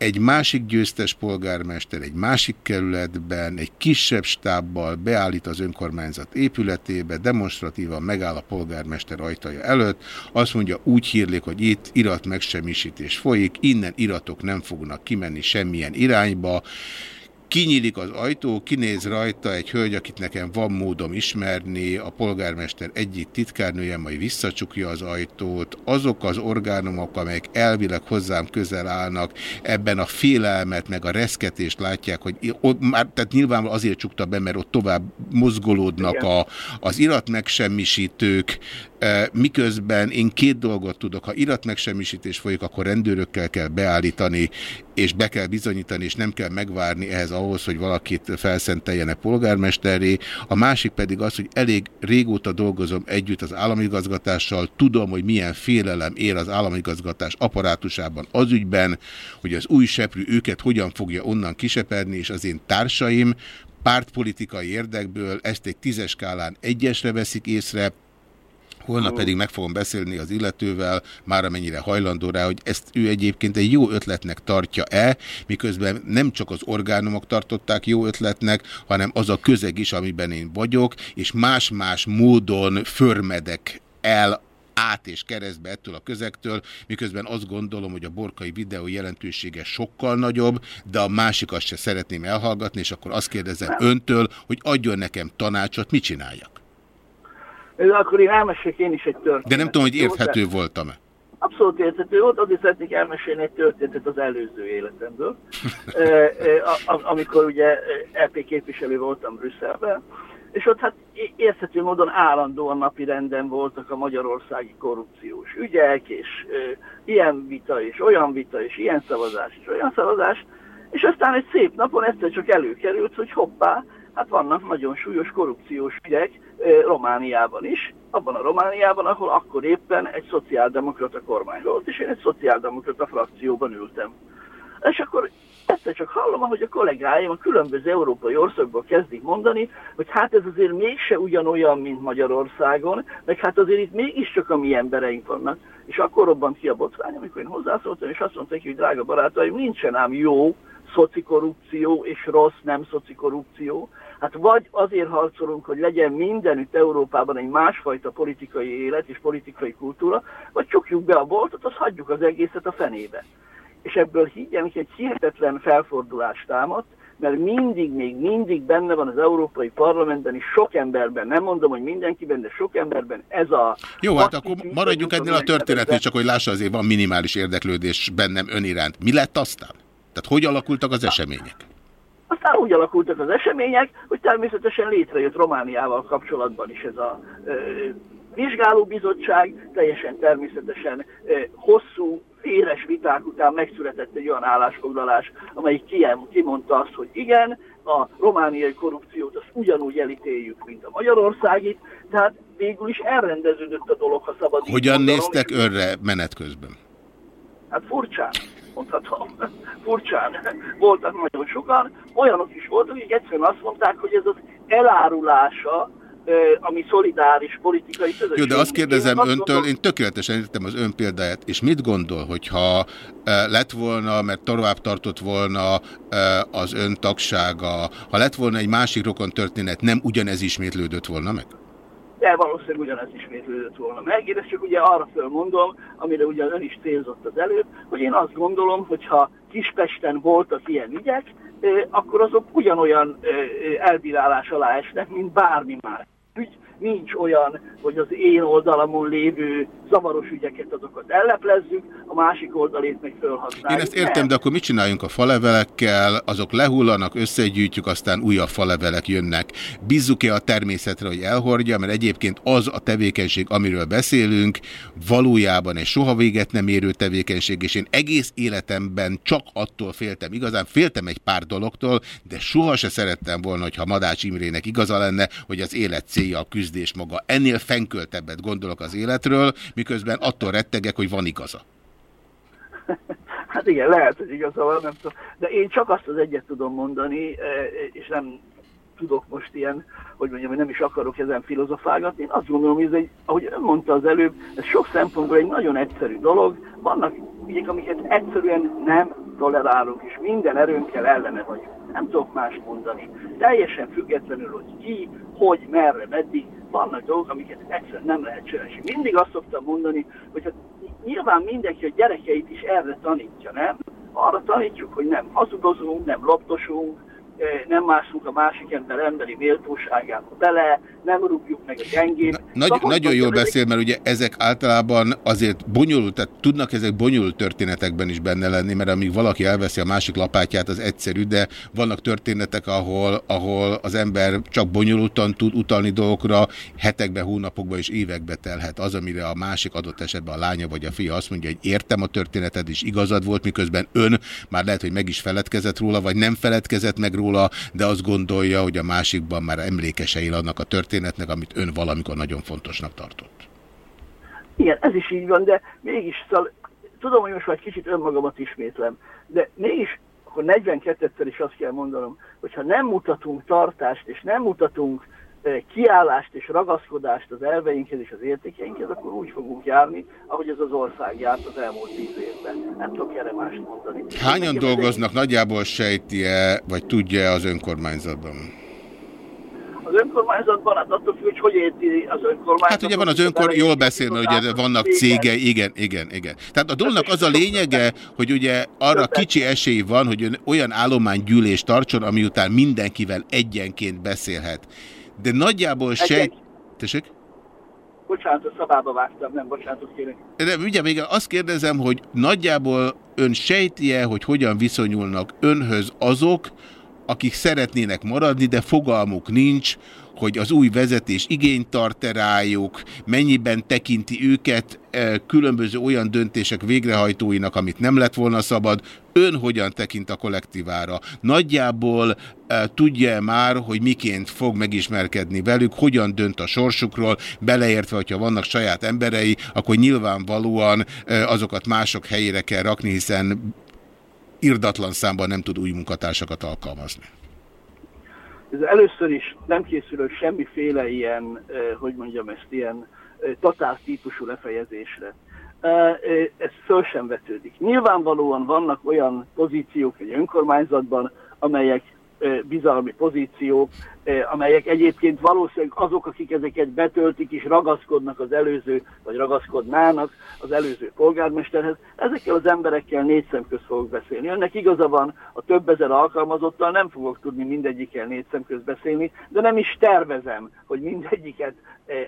Egy másik győztes polgármester egy másik kerületben, egy kisebb stábbal beállít az önkormányzat épületébe, demonstratívan megáll a polgármester ajtaja előtt, azt mondja, úgy hírlik, hogy itt irat megsemmisítés folyik, innen iratok nem fognak kimenni semmilyen irányba, Kinyílik az ajtó, kinéz rajta egy hölgy, akit nekem van módom ismerni, a polgármester egyik titkárnője majd visszacsukja az ajtót. Azok az orgánumok, amelyek elvileg hozzám közel állnak, ebben a félelmet, meg a reszketést látják, hogy ott már, tehát nyilván azért csukta be, mert ott tovább mozgolódnak a, az iratmegsemmisítők, miközben én két dolgot tudok, ha iratmegsemmisítés folyik, akkor rendőrökkel kell beállítani, és be kell bizonyítani, és nem kell megvárni ehhez ahhoz, hogy valakit felszenteljenek polgármesterré. A másik pedig az, hogy elég régóta dolgozom együtt az államigazgatással, tudom, hogy milyen félelem ér az államigazgatás apparátusában az ügyben, hogy az új seprű őket hogyan fogja onnan kiseperni, és az én társaim pártpolitikai érdekből ezt egy tízes skálán egyesre veszik észre, Holnap pedig meg fogom beszélni az illetővel, már amennyire hajlandó rá, hogy ezt ő egyébként egy jó ötletnek tartja-e, miközben nem csak az orgánumok tartották jó ötletnek, hanem az a közeg is, amiben én vagyok, és más-más módon förmedek el át és keresztbe ettől a közektől, miközben azt gondolom, hogy a borkai videó jelentősége sokkal nagyobb, de a másikat se szeretném elhallgatni, és akkor azt kérdezem öntől, hogy adjon nekem tanácsot, mit csináljak. De akkor én elmesék én is egy történetet. De nem tudom, hogy érthető voltam-e. Abszolút érthető volt, azért szeretnék elmesélni egy történetet az előző életemből. amikor ugye LP képviselő voltam Brüsszelben, és ott hát érthető módon állandóan napi renden voltak a magyarországi korrupciós ügyek, és ilyen vita, és olyan vita, és ilyen szavazás, és olyan szavazás, és aztán egy szép napon egyszer csak előkerült, hogy hoppá, hát vannak nagyon súlyos korrupciós ügyek Romániában is, abban a Romániában, ahol akkor éppen egy szociáldemokrata kormány volt, és én egy szociáldemokrata frakcióban ültem. És akkor egyszer csak hallom, hogy a kollégáim a különböző európai országból kezdik mondani, hogy hát ez azért mégse ugyanolyan, mint Magyarországon, meg hát azért itt mégiscsak a mi embereink vannak. És akkor robbant ki a botrány, amikor én hozzászóltam, és azt mondták, hogy drága barátaim, nincsen ám jó szocikorrupció és rossz nem szocikorrupció, Hát vagy azért harcolunk, hogy legyen mindenütt Európában egy másfajta politikai élet és politikai kultúra, vagy csukjuk be a boltot, azt hagyjuk az egészet a fenébe. És ebből higgyem, hogy egy hihetetlen felfordulás támadt, mert mindig, még mindig benne van az Európai Parlamentben is sok emberben, nem mondom, hogy mindenkiben, de sok emberben ez a... Jó, hát akkor maradjunk ennél a történetnél, csak hogy lássa azért van minimális érdeklődés bennem ön iránt. Mi lett aztán? Tehát hogy alakultak az események? Aztán úgy alakultak az események, hogy természetesen létrejött Romániával kapcsolatban is ez a ö, vizsgálóbizottság, teljesen természetesen ö, hosszú, éles viták után megszületett egy olyan állásfoglalás, amelyik kimondta azt, hogy igen, a romániai korrupciót azt ugyanúgy elítéljük, mint a magyarországit, tehát végül is elrendeződött a dolog, ha szabad Hogyan néztek önre menet közben? Hát furcsán. Mondhatom, furcsán voltak nagyon sokan, olyanok is voltak, akik egyszerűen azt mondták, hogy ez az elárulása ami szolidáris politikai közösség. Jó, de azt kérdezem én öntől, gondolom... én tökéletesen értem az ön példáját, és mit gondol, hogyha lett volna, mert tovább tartott volna az ön tagsága, ha lett volna egy másik rokon történet, nem ugyanez ismétlődött volna meg? De valószínűleg ugyanez ismétlődött volna meg. Én ezt csak ugye arra fölmondom, amire ugye ön is célzott az előbb, hogy én azt gondolom, hogyha Kispesten voltak ilyen ügyek, akkor azok ugyanolyan elbírálás alá esnek, mint bármi más ügy, nincs olyan, hogy az én oldalamon lévő zavaros ügyeket azokat elleplezzük, a másik oldalét meg felhasználjuk. Én ezt értem, de akkor mit csináljunk a falevelekkel? Azok lehullanak, összegyűjtjük, aztán újabb falevelek jönnek. Bízzuk-e a természetre, hogy elhordja, mert egyébként az a tevékenység, amiről beszélünk, valójában egy soha véget nem érő tevékenység, és én egész életemben csak attól féltem. Igazán féltem egy pár dologtól, de soha se szerettem volna, hogyha Madács Imrének igaza lenne, hogy az élet célja a küzdés maga. Ennél fenköltebbet gondolok az életről, miközben attól rettegek, hogy van igaza. [laughs] Hát igen, lehet, hogy igaza van, nem tudom. De én csak azt az egyet tudom mondani, eh, és nem tudok most ilyen, hogy mondjam, hogy nem is akarok ezen filozofálgatni. Én azt gondolom, hogy ez egy, ahogy ön mondta az előbb, ez sok szempontból egy nagyon egyszerű dolog. Vannak ügyek, amiket egyszerűen nem tolerálunk, és minden erőnkkel ellene vagyunk. Nem tudok más mondani. Teljesen függetlenül, hogy ki, hogy, merre, meddig, vannak dolgok, amiket egyszerűen nem lehet csinálni. Mindig azt szoktam mondani, hogy hát nyilván mindenki a gyerekeit is erre tanítja, nem? Arra tanítjuk, hogy nem hazudozunk, nem loptosunk, nem mászunk a másik ember emberi méltóságába bele, nem rúgjuk meg a gyengét. Nagy, szóval, nagyon jól beszél, mert ugye ezek általában azért bonyolult, tehát tudnak ezek bonyolult történetekben is benne lenni, mert amíg valaki elveszi a másik lapátját, az egyszerű, de vannak történetek, ahol, ahol az ember csak bonyolultan tud utalni dolgokra, hetekbe, hónapokba és évekbe telhet. Az, amire a másik adott esetben a lánya vagy a fia azt mondja, hogy értem a történeted, és igazad volt, miközben ön már lehet, hogy meg is feledkezett róla, vagy nem feledkezett meg róla, de azt gondolja, hogy a másikban már emlékesei annak a történetnek, amit ön valamikor nagyon fontosnak tartott. Igen, ez is így van, de mégis, szóval, tudom, hogy most már kicsit önmagamat ismétlem, de mégis akkor 42-szer is azt kell mondanom, hogyha nem mutatunk tartást, és nem mutatunk kiállást és ragaszkodást az elveinkhez és az értékeinkhez, akkor úgy fogunk járni, ahogy ez az ország járt az elmúlt tíz évben. Nem tudok erre mást mondani. Hányan dolgoznak, nagyjából sejti-e, vagy tudja az önkormányzatban? Az önkormányzatban, hát attól függ, hogy hogy érti az önkormányzat. Hát ugye van az önkor, jól beszél, mert ugye vannak cége, igen, igen, igen. Tehát a dolognak az a lényege, hogy ugye arra kicsi esély van, hogy olyan állománygyűlést tartson, ami után mindenkivel egyenként beszélhet de nagyjából sejt... Tessék? Bocsánat, szabába vágtam, nem bocsánatot kérek. De ugye még azt kérdezem, hogy nagyjából ön sejti-e, hogy hogyan viszonyulnak önhöz azok, akik szeretnének maradni, de fogalmuk nincs, hogy az új vezetés igényt tart-e rájuk, mennyiben tekinti őket e, különböző olyan döntések végrehajtóinak, amit nem lett volna szabad, ön hogyan tekint a kollektívára? Nagyjából e, tudja -e már, hogy miként fog megismerkedni velük, hogyan dönt a sorsukról, beleértve, hogyha vannak saját emberei, akkor nyilvánvalóan e, azokat mások helyére kell rakni, hiszen irdatlan számban nem tud új munkatársakat alkalmazni. Ez először is nem készülök semmiféle ilyen, hogy mondjam ezt, ilyen tatár típusú lefejezésre. Ez föl sem vetődik. Nyilvánvalóan vannak olyan pozíciók egy önkormányzatban, amelyek bizalmi pozíciók, amelyek egyébként valószínűleg azok, akik ezeket betöltik és ragaszkodnak az előző, vagy ragaszkodnának az előző polgármesterhez, ezekkel az emberekkel négy szem közt fogok beszélni. Önnek igaza van, a több ezer alkalmazottal nem fogok tudni mindegyikkel négy szem közt beszélni, de nem is tervezem, hogy mindegyiket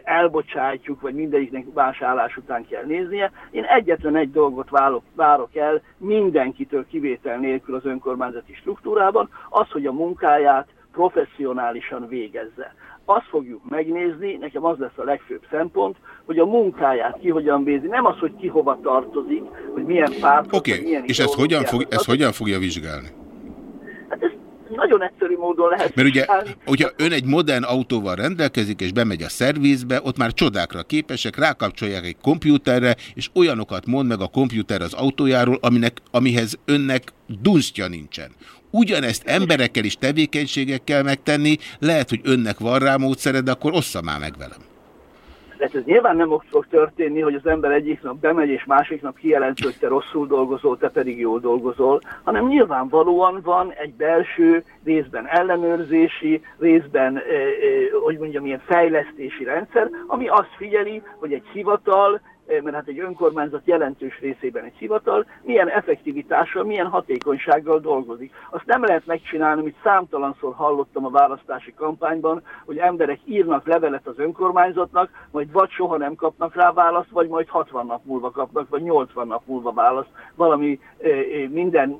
elbocsátjuk, vagy mindegyiknek más állás után kell néznie. Én egyetlen egy dolgot várok, várok el mindenkitől kivétel nélkül az önkormányzati struktúrában, az, hogy a munkáját professzionálisan végezze. Azt fogjuk megnézni, nekem az lesz a legfőbb szempont, hogy a munkáját ki hogyan végzi, nem az, hogy ki hova tartozik, hogy milyen párt. Oké, okay. és ezt hogyan, fog, ezt hogyan fogja vizsgálni? Hát ez nagyon egyszerű módon lehet Mert ugye, hogyha ön egy modern autóval rendelkezik, és bemegy a szervizbe, ott már csodákra képesek, rákapcsolják egy kompjúterre, és olyanokat mond meg a kompjúter az autójáról, aminek, amihez önnek dunsztja nincsen. Ugyanezt emberekkel és tevékenységekkel megtenni, lehet, hogy önnek van rá módszere, de akkor ossza már meg velem. Tehát ez nyilván nem fog történni, hogy az ember egyik nap bemegy, és másik nap kijelenti, hogy te rosszul dolgozol, te pedig jól dolgozol, hanem nyilvánvalóan van egy belső, részben ellenőrzési, részben, eh, eh, hogy mondjam, ilyen fejlesztési rendszer, ami azt figyeli, hogy egy hivatal, mert hát egy önkormányzat jelentős részében egy hivatal, milyen effektivitással, milyen hatékonysággal dolgozik. Azt nem lehet megcsinálni, amit számtalanszor hallottam a választási kampányban, hogy emberek írnak levelet az önkormányzatnak, majd vagy soha nem kapnak rá választ, vagy majd 60 nap múlva kapnak, vagy 80 nap múlva választ. Valami eh, eh, minden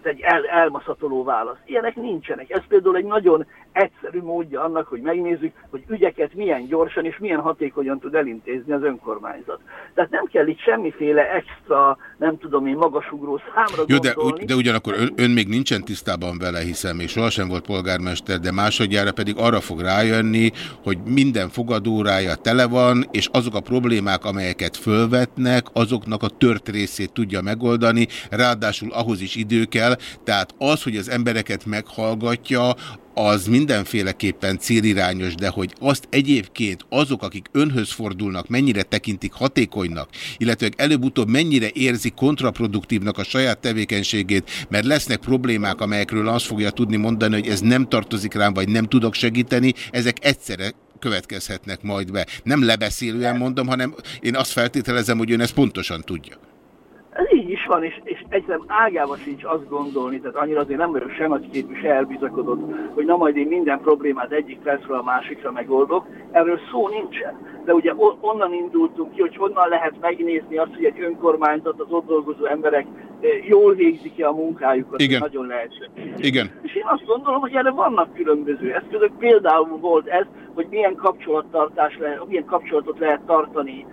tehát egy el, elmaszatoló válasz. Ilyenek nincsenek. Ez például egy nagyon egyszerű módja annak, hogy megnézzük, hogy ügyeket milyen gyorsan és milyen hatékonyan tud elintézni az önkormányzat. Tehát nem kell itt semmiféle extra, nem tudom én, magasugró számra Jó, de, ugy- de ugyanakkor ön, ön még nincsen tisztában vele, hiszen még sohasem volt polgármester, de másodjára pedig arra fog rájönni, hogy minden fogadórája tele van, és azok a problémák, amelyeket fölvetnek, azoknak a tört részét tudja megoldani, ráadásul ahhoz is idő kell, tehát az, hogy az embereket meghallgatja, az mindenféleképpen célirányos, de hogy azt egyébként azok, akik önhöz fordulnak, mennyire tekintik hatékonynak, illetve előbb-utóbb mennyire érzi kontraproduktívnak a saját tevékenységét, mert lesznek problémák, amelyekről azt fogja tudni mondani, hogy ez nem tartozik rám, vagy nem tudok segíteni, ezek egyszerre következhetnek majd be. Nem lebeszélően mondom, hanem én azt feltételezem, hogy ön ezt pontosan tudja. Ez így is van, és, és egyszerűen ágába sincs azt gondolni, tehát annyira azért nem vagyok se nagyképű, se elbizakodott, hogy na majd én minden problémát egyik percről a másikra megoldok. Erről szó nincsen. De ugye on- onnan indultunk ki, hogy honnan lehet megnézni azt, hogy egy önkormányzat, az ott dolgozó emberek eh, jól végzik-e a munkájukat. Igen. Nagyon lehetséges. Igen. És én azt gondolom, hogy erre vannak különböző eszközök. Például volt ez, hogy milyen kapcsolattartás lehet, milyen kapcsolatot lehet tartani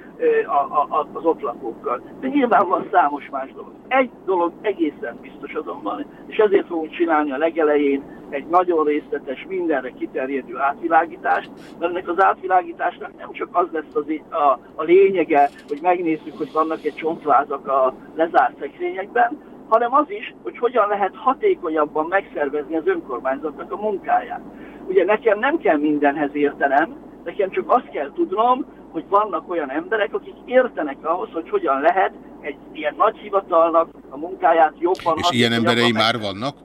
a, a, az ott lakókkal. De van számos más dolog. Egy dolog egészen biztos azonban, és ezért fogunk csinálni a legelején egy nagyon részletes, mindenre kiterjedő átvilágítást, mert ennek az átvilágításnak nem csak az lesz az, a, a lényege, hogy megnézzük, hogy vannak egy csontvázak a lezárt szekrényekben, hanem az is, hogy hogyan lehet hatékonyabban megszervezni az önkormányzatnak a munkáját. Ugye nekem nem kell mindenhez értenem, nekem csak azt kell tudnom, hogy vannak olyan emberek, akik értenek ahhoz, hogy hogyan lehet egy ilyen nagy hivatalnak a munkáját jobban... És ilyen emberei meg- már vannak?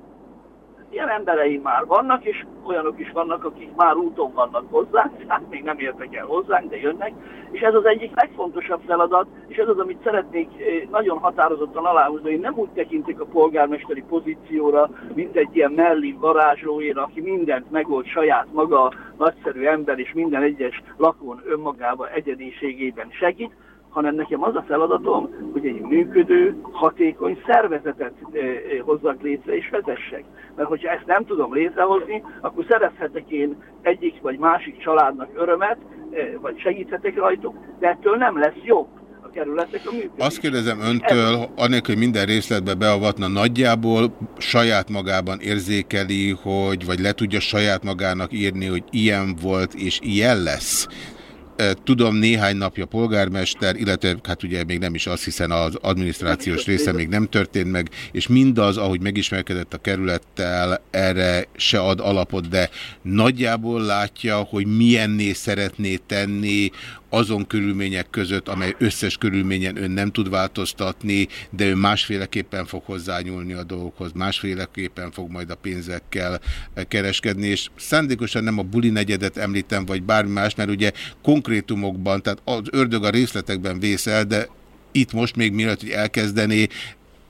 Ilyen embereim már vannak, és olyanok is vannak, akik már úton vannak hozzánk, hát még nem értek el hozzánk, de jönnek, és ez az egyik legfontosabb feladat, és ez az, amit szeretnék eh, nagyon határozottan aláhúzni, én nem úgy tekintek a polgármesteri pozícióra, mint egy ilyen Merlin varázslóéra, aki mindent megold saját maga, nagyszerű ember, és minden egyes lakón önmagába egyediségében segít, hanem nekem az a feladatom, hogy egy működő, hatékony szervezetet eh, eh, hozzak létre és vezessek. Mert hogyha ezt nem tudom létrehozni, akkor szerezhetek én egyik vagy másik családnak örömet, eh, vagy segíthetek rajtuk, de ettől nem lesz jobb a kerületek a működés. Azt kérdezem öntől, anélkül, hogy minden részletbe beavatna nagyjából, saját magában érzékeli, hogy, vagy le tudja saját magának írni, hogy ilyen volt és ilyen lesz. Tudom, néhány napja polgármester, illetve hát ugye még nem is az, hiszen az adminisztrációs része még nem történt meg, és mindaz, ahogy megismerkedett a kerülettel, erre se ad alapot, de nagyjából látja, hogy milyenné szeretné tenni azon körülmények között, amely összes körülményen ön nem tud változtatni, de ő másféleképpen fog hozzányúlni a dolgokhoz, másféleképpen fog majd a pénzekkel eh, kereskedni, és szándékosan nem a buli negyedet említem, vagy bármi más, mert ugye konkrétumokban, tehát az ördög a részletekben vészel, de itt most még mielőtt, hogy elkezdené,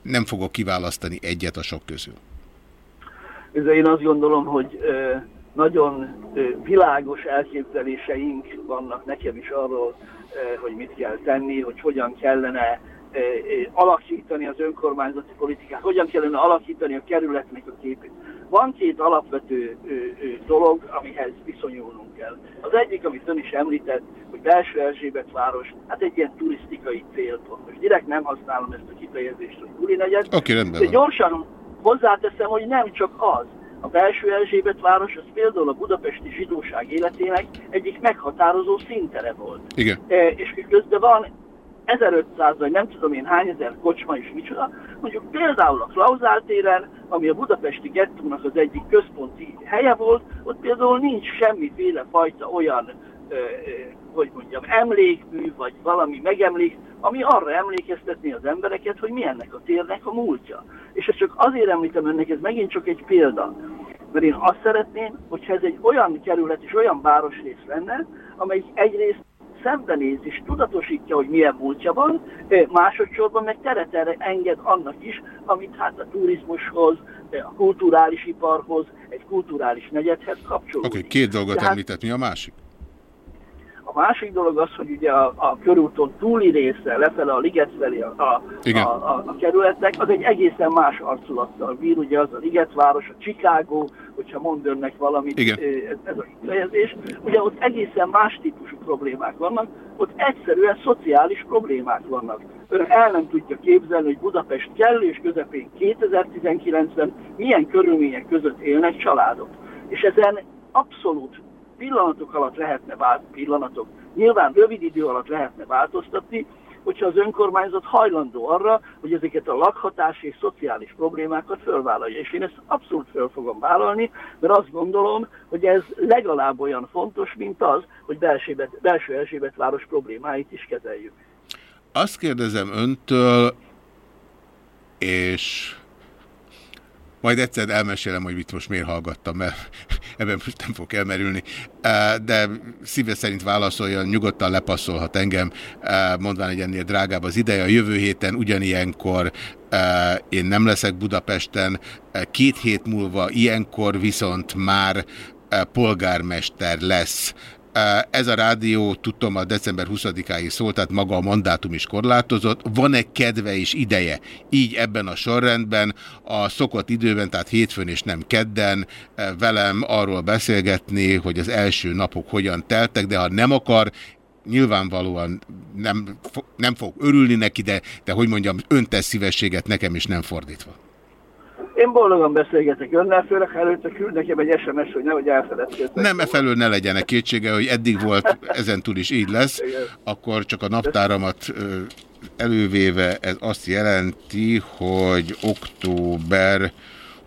nem fogok kiválasztani egyet a sok közül. De én azt gondolom, hogy ö, nagyon világos elképzeléseink vannak nekem is arról, hogy mit kell tenni, hogy hogyan kellene alakítani az önkormányzati politikát, hogyan kellene alakítani a kerületnek a képét. Van két alapvető dolog, amihez viszonyulnunk kell. Az egyik, amit ön is említett, hogy belső Erzsébet város, hát egy ilyen turisztikai célpont. Most direkt nem használom ezt a kifejezést, hogy Guli negyed, Oké, rendben de gyorsan hozzáteszem, hogy nem csak az. A belső Erzsébet város az például a budapesti zsidóság életének egyik meghatározó szintere volt. Igen. E, és közben van 1500 vagy nem tudom én hány ezer kocsma is micsoda, mondjuk például a Klauzál téren, ami a budapesti gettónak az egyik központi helye volt, ott például nincs semmiféle fajta olyan, ö, ö, hogy mondjam, emlékmű, vagy valami megemlék, ami arra emlékeztetni az embereket, hogy mi ennek a térnek a múltja. És ezt csak azért említem önnek, ez megint csak egy példa. Mert én azt szeretném, hogyha ez egy olyan kerület és olyan városrész lenne, amelyik egyrészt szembenéz és tudatosítja, hogy milyen múltja van, másodszorban meg teret erre enged annak is, amit hát a turizmushoz, a kulturális iparhoz, egy kulturális negyedhez kapcsolódik. Oké, okay, két dolgot Tehát, említett, mi a másik? Másik dolog az, hogy ugye a, a körúton túli része, lefele a liget felé a, a, a, a, a kerületnek, az egy egészen más arculattal bír, ugye az a ligetváros, a Chicago, hogyha mond önnek valamit, Igen. ez, ez a kifejezés, ugye ott egészen más típusú problémák vannak, ott egyszerűen szociális problémák vannak. Ön el nem tudja képzelni, hogy Budapest kellős közepén 2019-ben milyen körülmények között élnek családok. És ezen abszolút pillanatok alatt lehetne változtatni, pillanatok, nyilván rövid idő alatt lehetne változtatni, hogyha az önkormányzat hajlandó arra, hogy ezeket a lakhatási és szociális problémákat fölvállalja. És én ezt abszolút föl fogom vállalni, mert azt gondolom, hogy ez legalább olyan fontos, mint az, hogy belső, belső Erzsébet város problémáit is kezeljük. Azt kérdezem öntől, és majd egyszer elmesélem, hogy mit most miért hallgattam, mert [laughs] ebben most nem fog elmerülni. De szíve szerint válaszoljon, nyugodtan lepasszolhat engem, mondván, hogy ennél drágább az ideje. A jövő héten ugyanilyenkor én nem leszek Budapesten, két hét múlva ilyenkor viszont már polgármester lesz ez a rádió, tudom, a december 20-áig szólt, tehát maga a mandátum is korlátozott. Van-e kedve és ideje így ebben a sorrendben, a szokott időben, tehát hétfőn és nem kedden velem arról beszélgetni, hogy az első napok hogyan teltek, de ha nem akar, nyilvánvalóan nem, nem fog örülni neki, de, de hogy mondjam, öntesz szívességet nekem is nem fordítva. Én boldogan beszélgetek önnel, főleg előtte küld nekem egy SMS, hogy nehogy elfeledkezzek. Nem, e felől ne legyenek kétsége, hogy eddig volt, ezen túl is így lesz, Igen. akkor csak a naptáramat elővéve ez azt jelenti, hogy október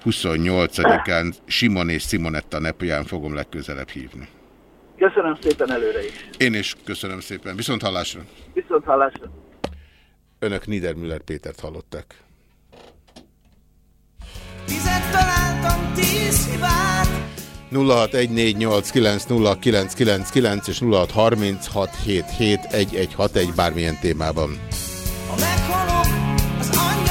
28-án Simon és Simonetta nepján fogom legközelebb hívni. Köszönöm szépen előre is. Én is köszönöm szépen. Viszont hallásra. Viszont hallásra. Önök Niedermüller Pétert hallották. Tizet találtam, tíz hibát. 0614890999 és 0636771161 bármilyen témában. Ha meghalok, az angyalok,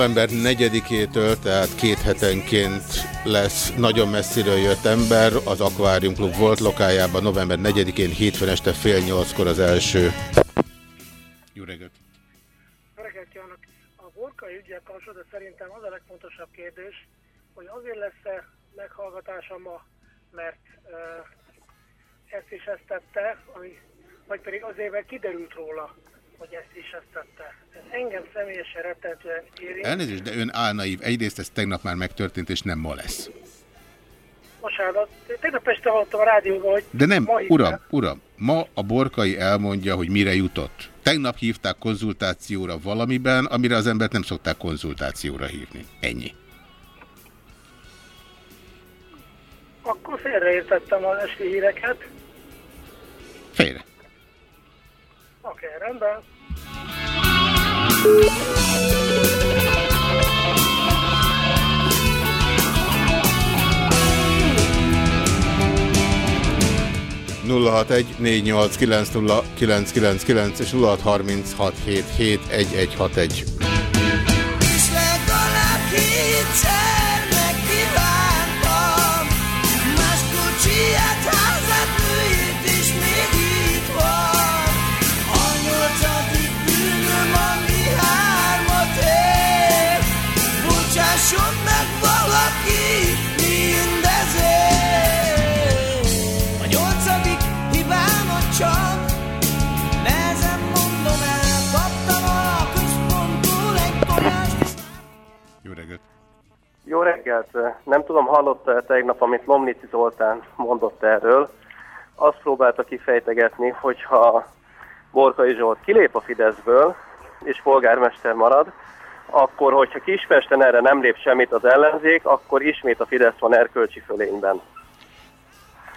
november 4-től, tehát két hetenként lesz nagyon messziről jött ember. Az Aquarium Club volt lokájában november 4-én hétfőn este fél nyolckor az első. Jó reggelt! Reggelt kívánok! A borkai ügyel kapcsolatban szerintem az a legfontosabb kérdés, hogy azért lesz-e meghallgatása ma, mert uh, ezt is ezt tette, ami, vagy pedig azért, mert kiderült róla, hogy ezt is ezt tette. Ez engem személyesen rettentően érint. Elnézést, de ön álnaív. Egyrészt ez tegnap már megtörtént, és nem ma lesz. Bocsánat, tegnap este hallottam a rádióban, hogy... De nem, uram, uram, ma a borkai elmondja, hogy mire jutott. Tegnap hívták konzultációra valamiben, amire az embert nem szokták konzultációra hívni. Ennyi. Akkor félreértettem az esti híreket. Félre. Oké, okay, rendben. 0614890999 és 0636771161. És legalább kétszer megkívántam Jó reggelt! Nem tudom, hallotta tegnap, amit Lomnici Zoltán mondott erről. Azt próbálta kifejtegetni, hogyha Borkai Zsolt kilép a Fideszből, és polgármester marad, akkor, hogyha Kispesten erre nem lép semmit az ellenzék, akkor ismét a Fidesz van erkölcsi fölényben.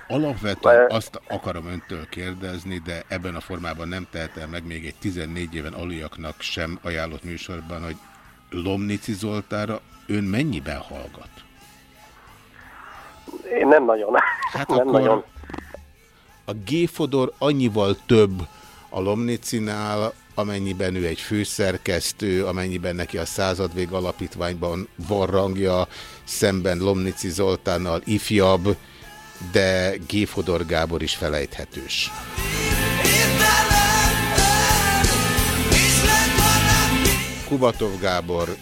Alapvetően azt akarom öntől kérdezni, de ebben a formában nem tehetem meg még egy 14 éven aluliaknak sem ajánlott műsorban, hogy Lomnici Zoltára ön mennyiben hallgat? Én nem nagyon. Hát nem akkor nagyon. a G-fodor annyival több a Lomnicinál, amennyiben ő egy főszerkesztő, amennyiben neki a századvég alapítványban van rangja, szemben Lomnici Zoltánnal ifjabb, de G-fodor Gábor is felejthetős. Kubatov Gábor,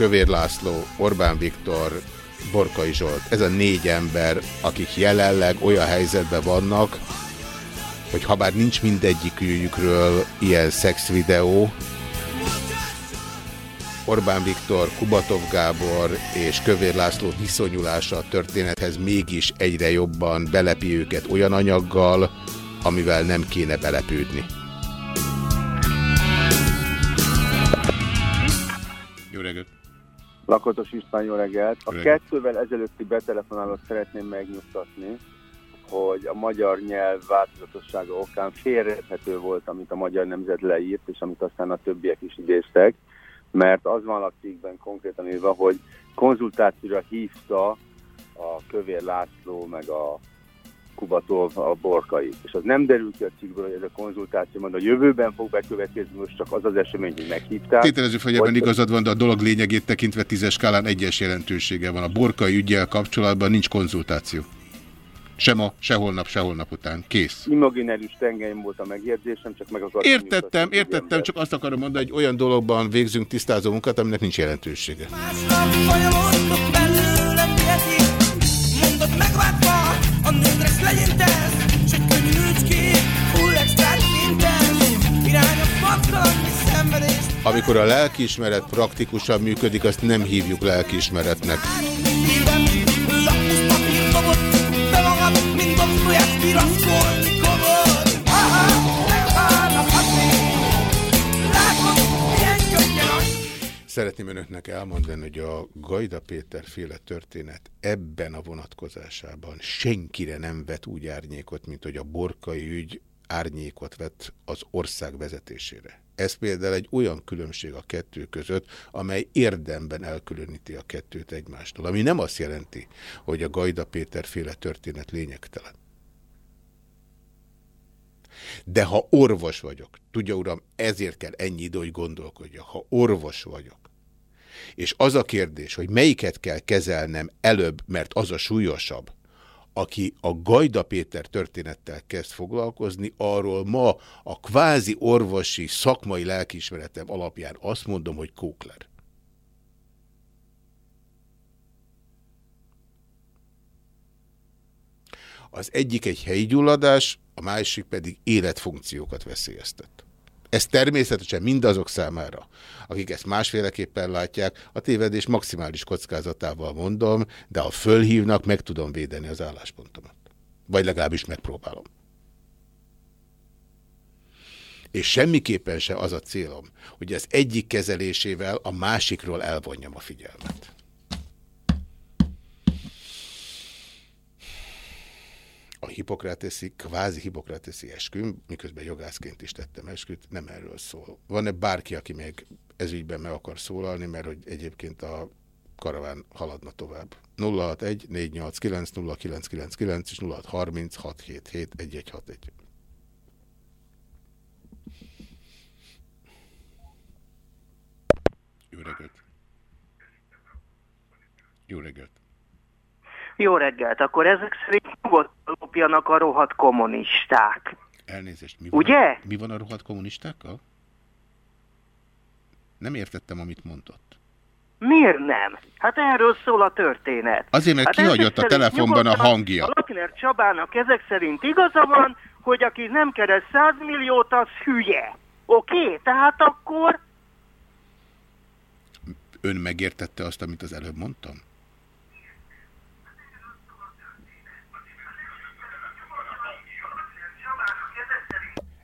Kövér László, Orbán Viktor, Borkai Zsolt. Ez a négy ember, akik jelenleg olyan helyzetben vannak, hogy ha bár nincs mindegyikükről ilyen szexvideó, Orbán Viktor, Kubatov Gábor és Kövér László viszonyulása a történethez mégis egyre jobban belepi őket olyan anyaggal, amivel nem kéne belepődni. Jó reggelt! Lakatos István, jó reggelt. A kettővel ezelőtti betelefonálót szeretném megnyugtatni, hogy a magyar nyelv változatossága okán félreérthető volt, amit a magyar nemzet leírt, és amit aztán a többiek is idéztek, mert az van a cikkben konkrétan írva, hogy konzultációra hívta a Kövér László meg a Kubatov a borkai. És az nem derül ki a cikkből, hogy ez a konzultáció majd a jövőben fog bekövetkezni, most csak az az esemény, hogy meghívták. Tételezzük, hogy ebben igazad van, de a dolog lényegét tekintve tízes skálán egyes jelentősége van. A borkai ügyel kapcsolatban nincs konzultáció. Se ma, se holnap, se holnap után. Kész. Imaginerűs tengelyen volt a megjegyzésem, csak meg akartam Értettem, értettem, csak azt akarom mondani, hogy olyan dologban végzünk tisztázó munkát, aminek nincs jelentősége. Folyamodtok Amikor a lelkiismeret praktikusan működik, azt nem hívjuk lelkiismeretnek. Szeretném önöknek elmondani, hogy a Gajda Péter féle történet ebben a vonatkozásában senkire nem vet úgy árnyékot, mint hogy a borkai ügy árnyékot vett az ország vezetésére. Ez például egy olyan különbség a kettő között, amely érdemben elkülöníti a kettőt egymástól, ami nem azt jelenti, hogy a Gajda Péter féle történet lényegtelen. De ha orvos vagyok, tudja uram, ezért kell ennyi idő, hogy gondolkodjak, ha orvos vagyok, és az a kérdés, hogy melyiket kell kezelnem előbb, mert az a súlyosabb, aki a Gajda Péter történettel kezd foglalkozni, arról ma a kvázi orvosi szakmai lelkiismeretem alapján azt mondom, hogy Kókler. Az egyik egy helyi gyulladás, a másik pedig életfunkciókat veszélyeztet. Ez természetesen mindazok számára, akik ezt másféleképpen látják, a tévedés maximális kockázatával mondom, de ha fölhívnak, meg tudom védeni az álláspontomat. Vagy legalábbis megpróbálom. És semmiképpen se az a célom, hogy az egyik kezelésével a másikról elvonjam a figyelmet. A hipokrateszi, kvázi hipokrateszi esküm, miközben jogászként is tettem esküt, nem erről szól. Van-e bárki, aki még ezügyben meg akar szólalni, mert hogy egyébként a karaván haladna tovább. 061 489 0999 és 0630 677 1161. Jó reggelt! Jó reggelt! Jó reggelt, akkor ezek szerint nyugodtan lopjanak a rohadt kommunisták. Elnézést, mi van, Ugye? A, mi van a rohadt kommunistákkal? Nem értettem, amit mondott. Miért nem? Hát erről szól a történet. Azért, mert hát kihagyott a telefonban a hangja. A Lakner Csabának ezek szerint igaza van, hogy aki nem keres 100 milliót, az hülye. Oké? Okay? Tehát akkor Ön megértette azt, amit az előbb mondtam?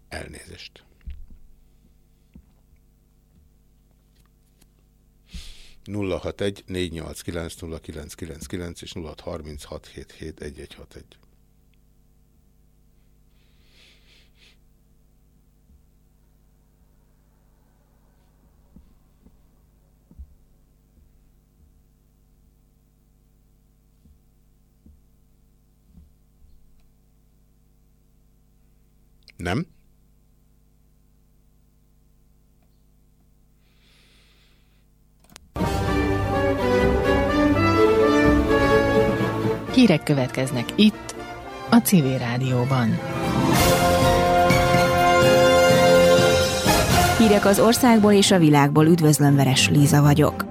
Elnézést. nulla egy négy kilenc nulla kilenc kilenc kilenc és nulla harminc hat hét hét egy egy hat egy. Nem? Hírek következnek itt, a Civil Rádióban. Hírek az országból és a világból üdvözlöm Veres Líza vagyok.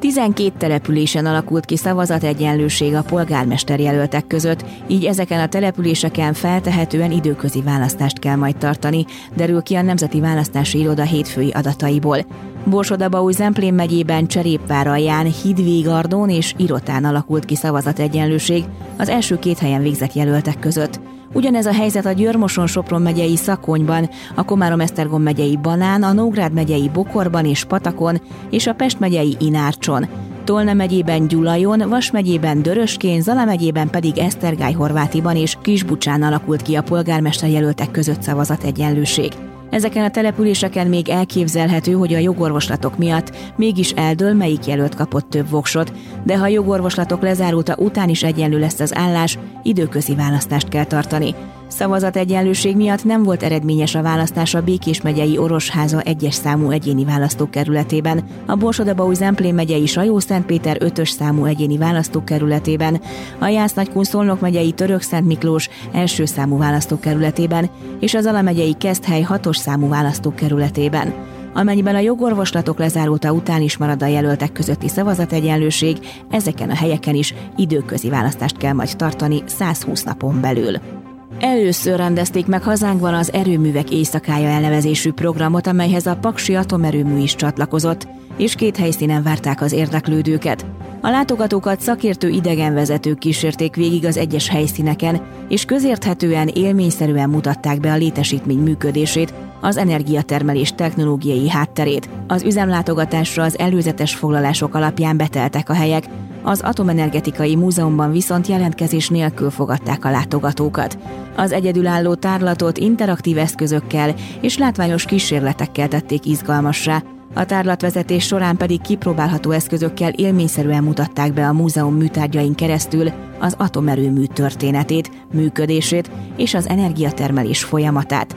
12 településen alakult ki szavazategyenlőség a polgármester jelöltek között, így ezeken a településeken feltehetően időközi választást kell majd tartani, derül ki a Nemzeti Választási Iroda hétfői adataiból. Borsodabau Zemplén megyében Cserépváralján, Hidvégardon és Irotán alakult ki szavazategyenlőség az első két helyen végzett jelöltek között. Ugyanez a helyzet a Győrmoson-Sopron megyei Szakonyban, a Komárom-Esztergom megyei Banán, a Nógrád megyei Bokorban és Patakon és a Pest megyei Inárcson. Tolna megyében Gyulajon, Vas megyében Döröskén, Zala megyében pedig Esztergály Horvátiban és Kisbucsán alakult ki a polgármester jelöltek között szavazat egyenlőség. Ezeken a településeken még elképzelhető, hogy a jogorvoslatok miatt mégis eldől, melyik jelölt kapott több voksot, de ha a jogorvoslatok lezárulta után is egyenlő lesz az állás, időközi választást kell tartani. Szavazat egyenlőség miatt nem volt eredményes a választás a Békés megyei Orosháza egyes számú egyéni választókerületében, a Borsodabau Zemplén megyei Sajó-Szentpéter ötös számú egyéni választókerületében, a Jász-Nagykun Szolnok megyei Török-Szent Miklós első számú választókerületében és az Ala megyei Keszthely hatos számú választókerületében. Amennyiben a jogorvoslatok lezárulta után is marad a jelöltek közötti szavazategyenlőség, ezeken a helyeken is időközi választást kell majd tartani 120 napon belül. Először rendezték meg hazánkban az Erőművek Éjszakája elnevezésű programot, amelyhez a Paksi atomerőmű is csatlakozott, és két helyszínen várták az érdeklődőket. A látogatókat szakértő idegenvezetők kísérték végig az egyes helyszíneken, és közérthetően, élményszerűen mutatták be a létesítmény működését, az energiatermelés technológiai hátterét. Az üzemlátogatásra az előzetes foglalások alapján beteltek a helyek, az Atomenergetikai Múzeumban viszont jelentkezés nélkül fogadták a látogatókat. Az egyedülálló tárlatot interaktív eszközökkel és látványos kísérletekkel tették izgalmassá, a tárlatvezetés során pedig kipróbálható eszközökkel élményszerűen mutatták be a múzeum műtárgyain keresztül az atomerőmű történetét, működését és az energiatermelés folyamatát.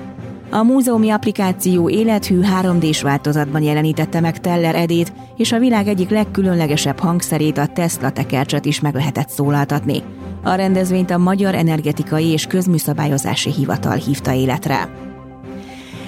A múzeumi applikáció élethű 3D-s változatban jelenítette meg Teller Edét, és a világ egyik legkülönlegesebb hangszerét, a Tesla tekercset is meg lehetett szólaltatni. A rendezvényt a Magyar Energetikai és Közműszabályozási Hivatal hívta életre.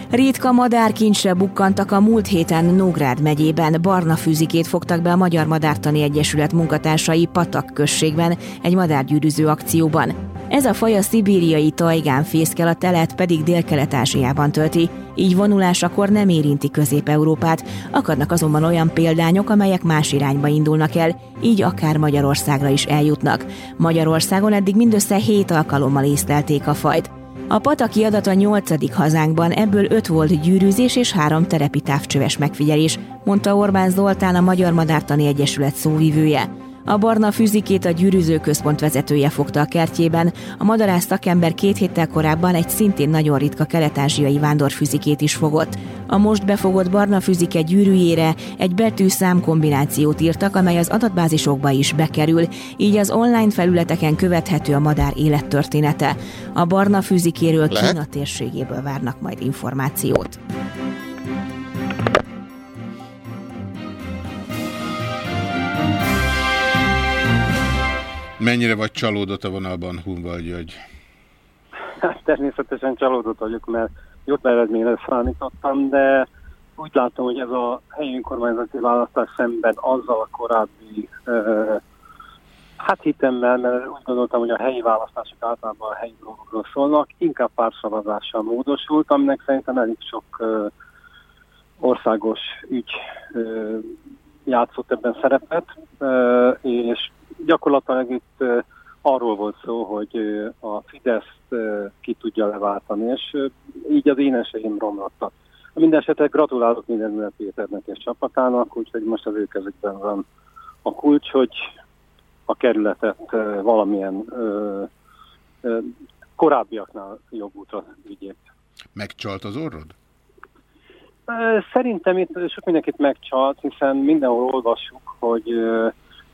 Ritka madárkincsre bukkantak a múlt héten Nógrád megyében. Barna fűzikét fogtak be a Magyar Madártani Egyesület munkatársai Patak községben egy madárgyűrűző akcióban. Ez a faj a szibériai tajgán fészkel, a telet pedig Dél-Kelet-Ázsiában tölti, így vonulásakor nem érinti Közép-Európát, akadnak azonban olyan példányok, amelyek más irányba indulnak el, így akár Magyarországra is eljutnak. Magyarországon eddig mindössze hét alkalommal észlelték a fajt. A pataki adat a nyolcadik hazánkban, ebből öt volt gyűrűzés és három terepi távcsöves megfigyelés, mondta Orbán Zoltán, a Magyar Madártani Egyesület szóvivője. A barna fűzikét a gyűrűző központ vezetője fogta a kertjében, a madarász szakember két héttel korábban egy szintén nagyon ritka kelet-ázsiai vándorfűzikét is fogott. A most befogott barna füzike gyűrűjére egy betű-szám kombinációt írtak, amely az adatbázisokba is bekerül, így az online felületeken követhető a madár élettörténete. A barna füzikéről Lehet? Kína térségéből várnak majd információt. Mennyire vagy csalódott a vonalban, Hunval György? Hát természetesen csalódott vagyok, mert jobb eredményre számítottam, de úgy látom, hogy ez a helyi önkormányzati választás szemben azzal a korábbi uh, hát hitemmel, mert úgy gondoltam, hogy a helyi választások általában a helyi dolgokról szólnak, inkább párszavazással módosult, aminek szerintem elég sok uh, országos ügy uh, játszott ebben szerepet, uh, és gyakorlatilag itt arról volt szó, hogy a Fideszt uh, ki tudja leváltani, és így az én esélyem romlottak. Mindenesetre gratulálok minden Péternek és csapatának, úgyhogy most az ő kezükben van a kulcs, hogy a kerületet valamilyen uh, uh, korábbiaknál jobb útra vigyék. Megcsalt az orrod? Ö, Szerintem itt sok mindenkit megcsalt, hiszen mindenhol olvassuk, hogy ö,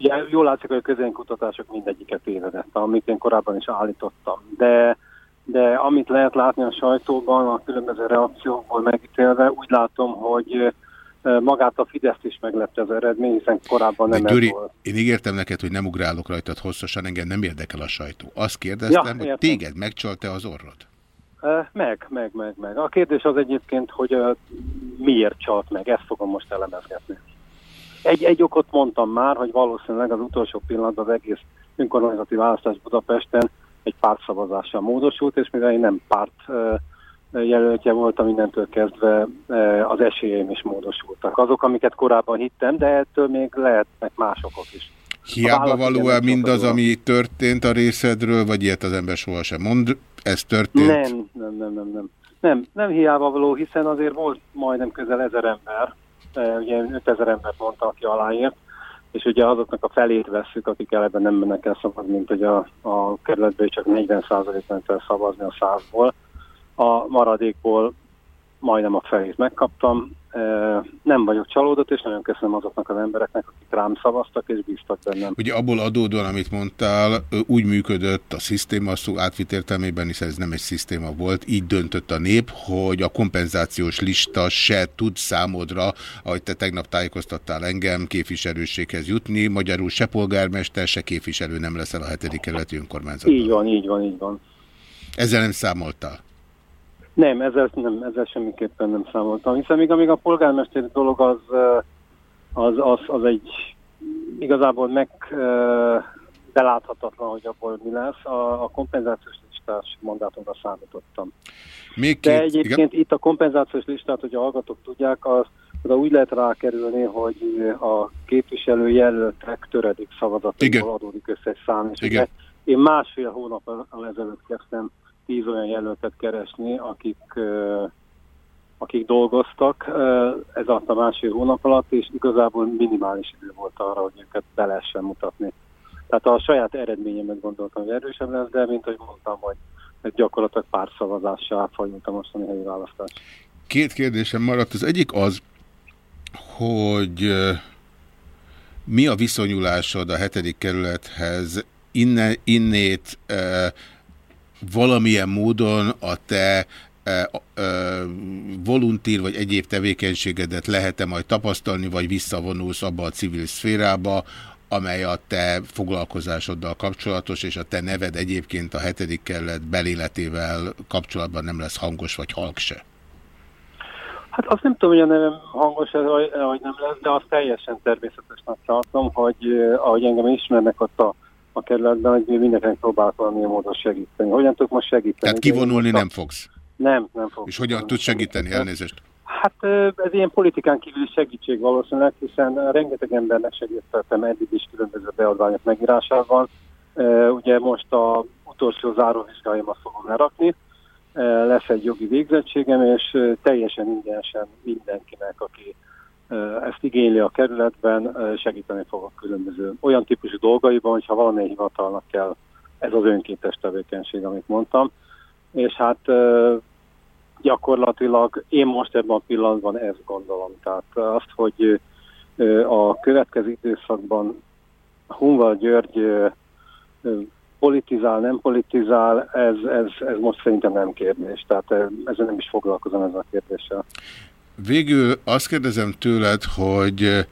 ugye, jól látszik, hogy a közönkutatások mindegyiket tévedett, amit én korábban is állítottam. De, de amit lehet látni a sajtóban, a különböző reakciókból megítélve, úgy látom, hogy ö, magát a Fideszt is meglepte az eredmény, hiszen korábban nem Gyuri, volt. én ígértem neked, hogy nem ugrálok rajtad hosszasan, engem nem érdekel a sajtó. Azt kérdeztem, Ja, hogy értem. téged megcsalt-e az orrod? Ö, Meg, meg, meg, meg. A kérdés az egyébként, hogy ö, miért csalt meg, ezt fogom most elemezgetni. Egy, egy okot mondtam már, hogy valószínűleg az utolsó pillanatban az egész önkormányzati választás Budapesten egy pártszavazással módosult, és mivel én nem párt jelöltje voltam, mindentől kezdve az esélyeim is módosultak. Azok, amiket korábban hittem, de ettől még lehetnek más okok is. Hiába való-e mindaz, ami történt a részedről, vagy ilyet az ember sohasem mond? Ez történt? Nem, nem, nem, nem, nem. Nem, nem hiába való, hiszen azért volt majdnem közel ezer ember, ugye 5000 embert mondta, aki aláírt, és ugye azoknak a felét vesszük, akik eleben nem mennek el szavazni, mint hogy a, a kerületből csak 40% ment el szavazni a százból. A maradékból majdnem a felét megkaptam. Nem vagyok csalódott, és nagyon köszönöm azoknak az embereknek, akik rám szavaztak és bíztak bennem. Ugye abból adódóan, amit mondtál, úgy működött a szisztéma, szó átvitt értelmében, hiszen ez nem egy szisztéma volt, így döntött a nép, hogy a kompenzációs lista se tud számodra, ahogy te tegnap tájékoztattál engem, képviselőséghez jutni, magyarul se polgármester, se képviselő nem leszel a hetedik kerületi önkormányzatban. Így van, így van, így van. Ezzel nem számoltál. Nem, ezzel, nem, ezzel semmiképpen nem számoltam, hiszen még amíg a polgármesteri dolog az, az, az, az egy igazából meg beláthatatlan, hogy abból mi lesz. A, a kompenzációs listás mandátumra számítottam. Még De két, egyébként itt a kompenzációs listát, hogy a hallgatók tudják, az, oda úgy lehet rákerülni, hogy a képviselő jelöltek töredék szavazatokból adódik össze egy szám. És Igen. én másfél hónap ezelőtt kezdtem tíz olyan jelöltet keresni, akik, akik dolgoztak ez alatt a másfél hónap alatt, és igazából minimális idő volt arra, hogy őket be lehessen mutatni. Tehát a saját eredményemet gondoltam, hogy erősebb lesz, de mint hogy mondtam, hogy hogy gyakorlatilag pár szavazással átfajult a mostani helyi választás. Két kérdésem maradt. Az egyik az, hogy mi a viszonyulásod a hetedik kerülethez, inne, innét valamilyen módon a te ö, ö, voluntír vagy egyéb tevékenységedet lehet-e majd tapasztalni, vagy visszavonulsz abba a civil szférába, amely a te foglalkozásoddal kapcsolatos, és a te neved egyébként a hetedik kerület beléletével kapcsolatban nem lesz hangos vagy halk se. Hát azt nem tudom, hogy a nevem hangos, ez, vagy nem lesz, de azt teljesen természetesnek tartom, hogy eh, ahogy engem ismernek ott a, a kerületben, hogy mindenkinek próbálok valamilyen módon segíteni. Hogyan tudok most segíteni? Tehát kivonulni nem fogsz. Nem, nem fog. És hogyan tudsz segíteni? Elnézést. Hát ez ilyen politikán kívüli segítség valószínűleg, hiszen rengeteg embernek segítettem eddig is különböző beadványok megírásában. Ö, Ugye most a utolsó záróvizsgáimat fogom lerakni, lesz egy jogi végzettségem, és teljesen ingyenesen mindenkinek, aki ezt igényli a kerületben, segíteni fogok különböző olyan típusú dolgaiban, hogyha valamely hivatalnak kell ez az önkéntes tevékenység, amit mondtam. És hát gyakorlatilag én most ebben a pillanatban ezt gondolom. Tehát azt, hogy a következő időszakban Hunval György politizál, nem politizál, ez, ez, ez most szerintem nem kérdés. Tehát ezzel nem is foglalkozom ezzel a kérdéssel. Végül azt kérdezem tőled, hogy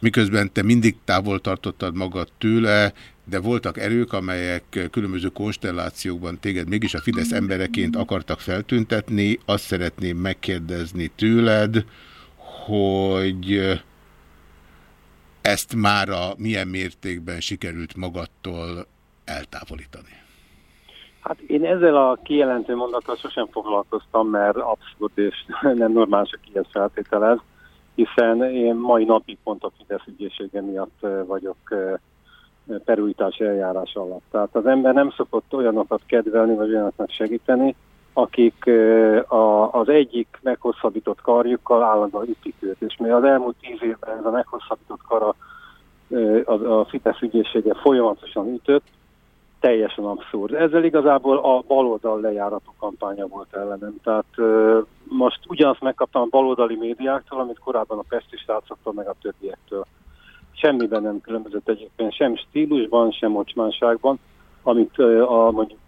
miközben te mindig távol tartottad magad tőle, de voltak erők, amelyek különböző konstellációkban téged mégis a Fidesz embereként akartak feltüntetni. Azt szeretném megkérdezni tőled, hogy ezt mára milyen mértékben sikerült magadtól eltávolítani? Hát én ezzel a kijelentő mondattal sosem foglalkoztam, mert abszolút és [laughs] nem normális, aki ezt feltételez, hiszen én mai napig pont a Fidesz ügyészsége miatt vagyok perújítási eljárás alatt. Tehát az ember nem szokott olyanokat kedvelni, vagy olyanoknak segíteni, akik a, az egyik meghosszabbított karjukkal állandóan ütik őt. És mi az elmúlt tíz évben ez a meghosszabbított kara a, a Fidesz ügyészsége folyamatosan ütött, teljesen abszurd. Ezzel igazából a baloldal lejárató kampánya volt ellenem. Tehát most ugyanazt megkaptam a baloldali médiáktól, amit korábban a Pesti srácoktól, meg a többiektől. Semmiben nem különbözött egyébként, sem stílusban, sem ocsmánságban, amit a, mondjuk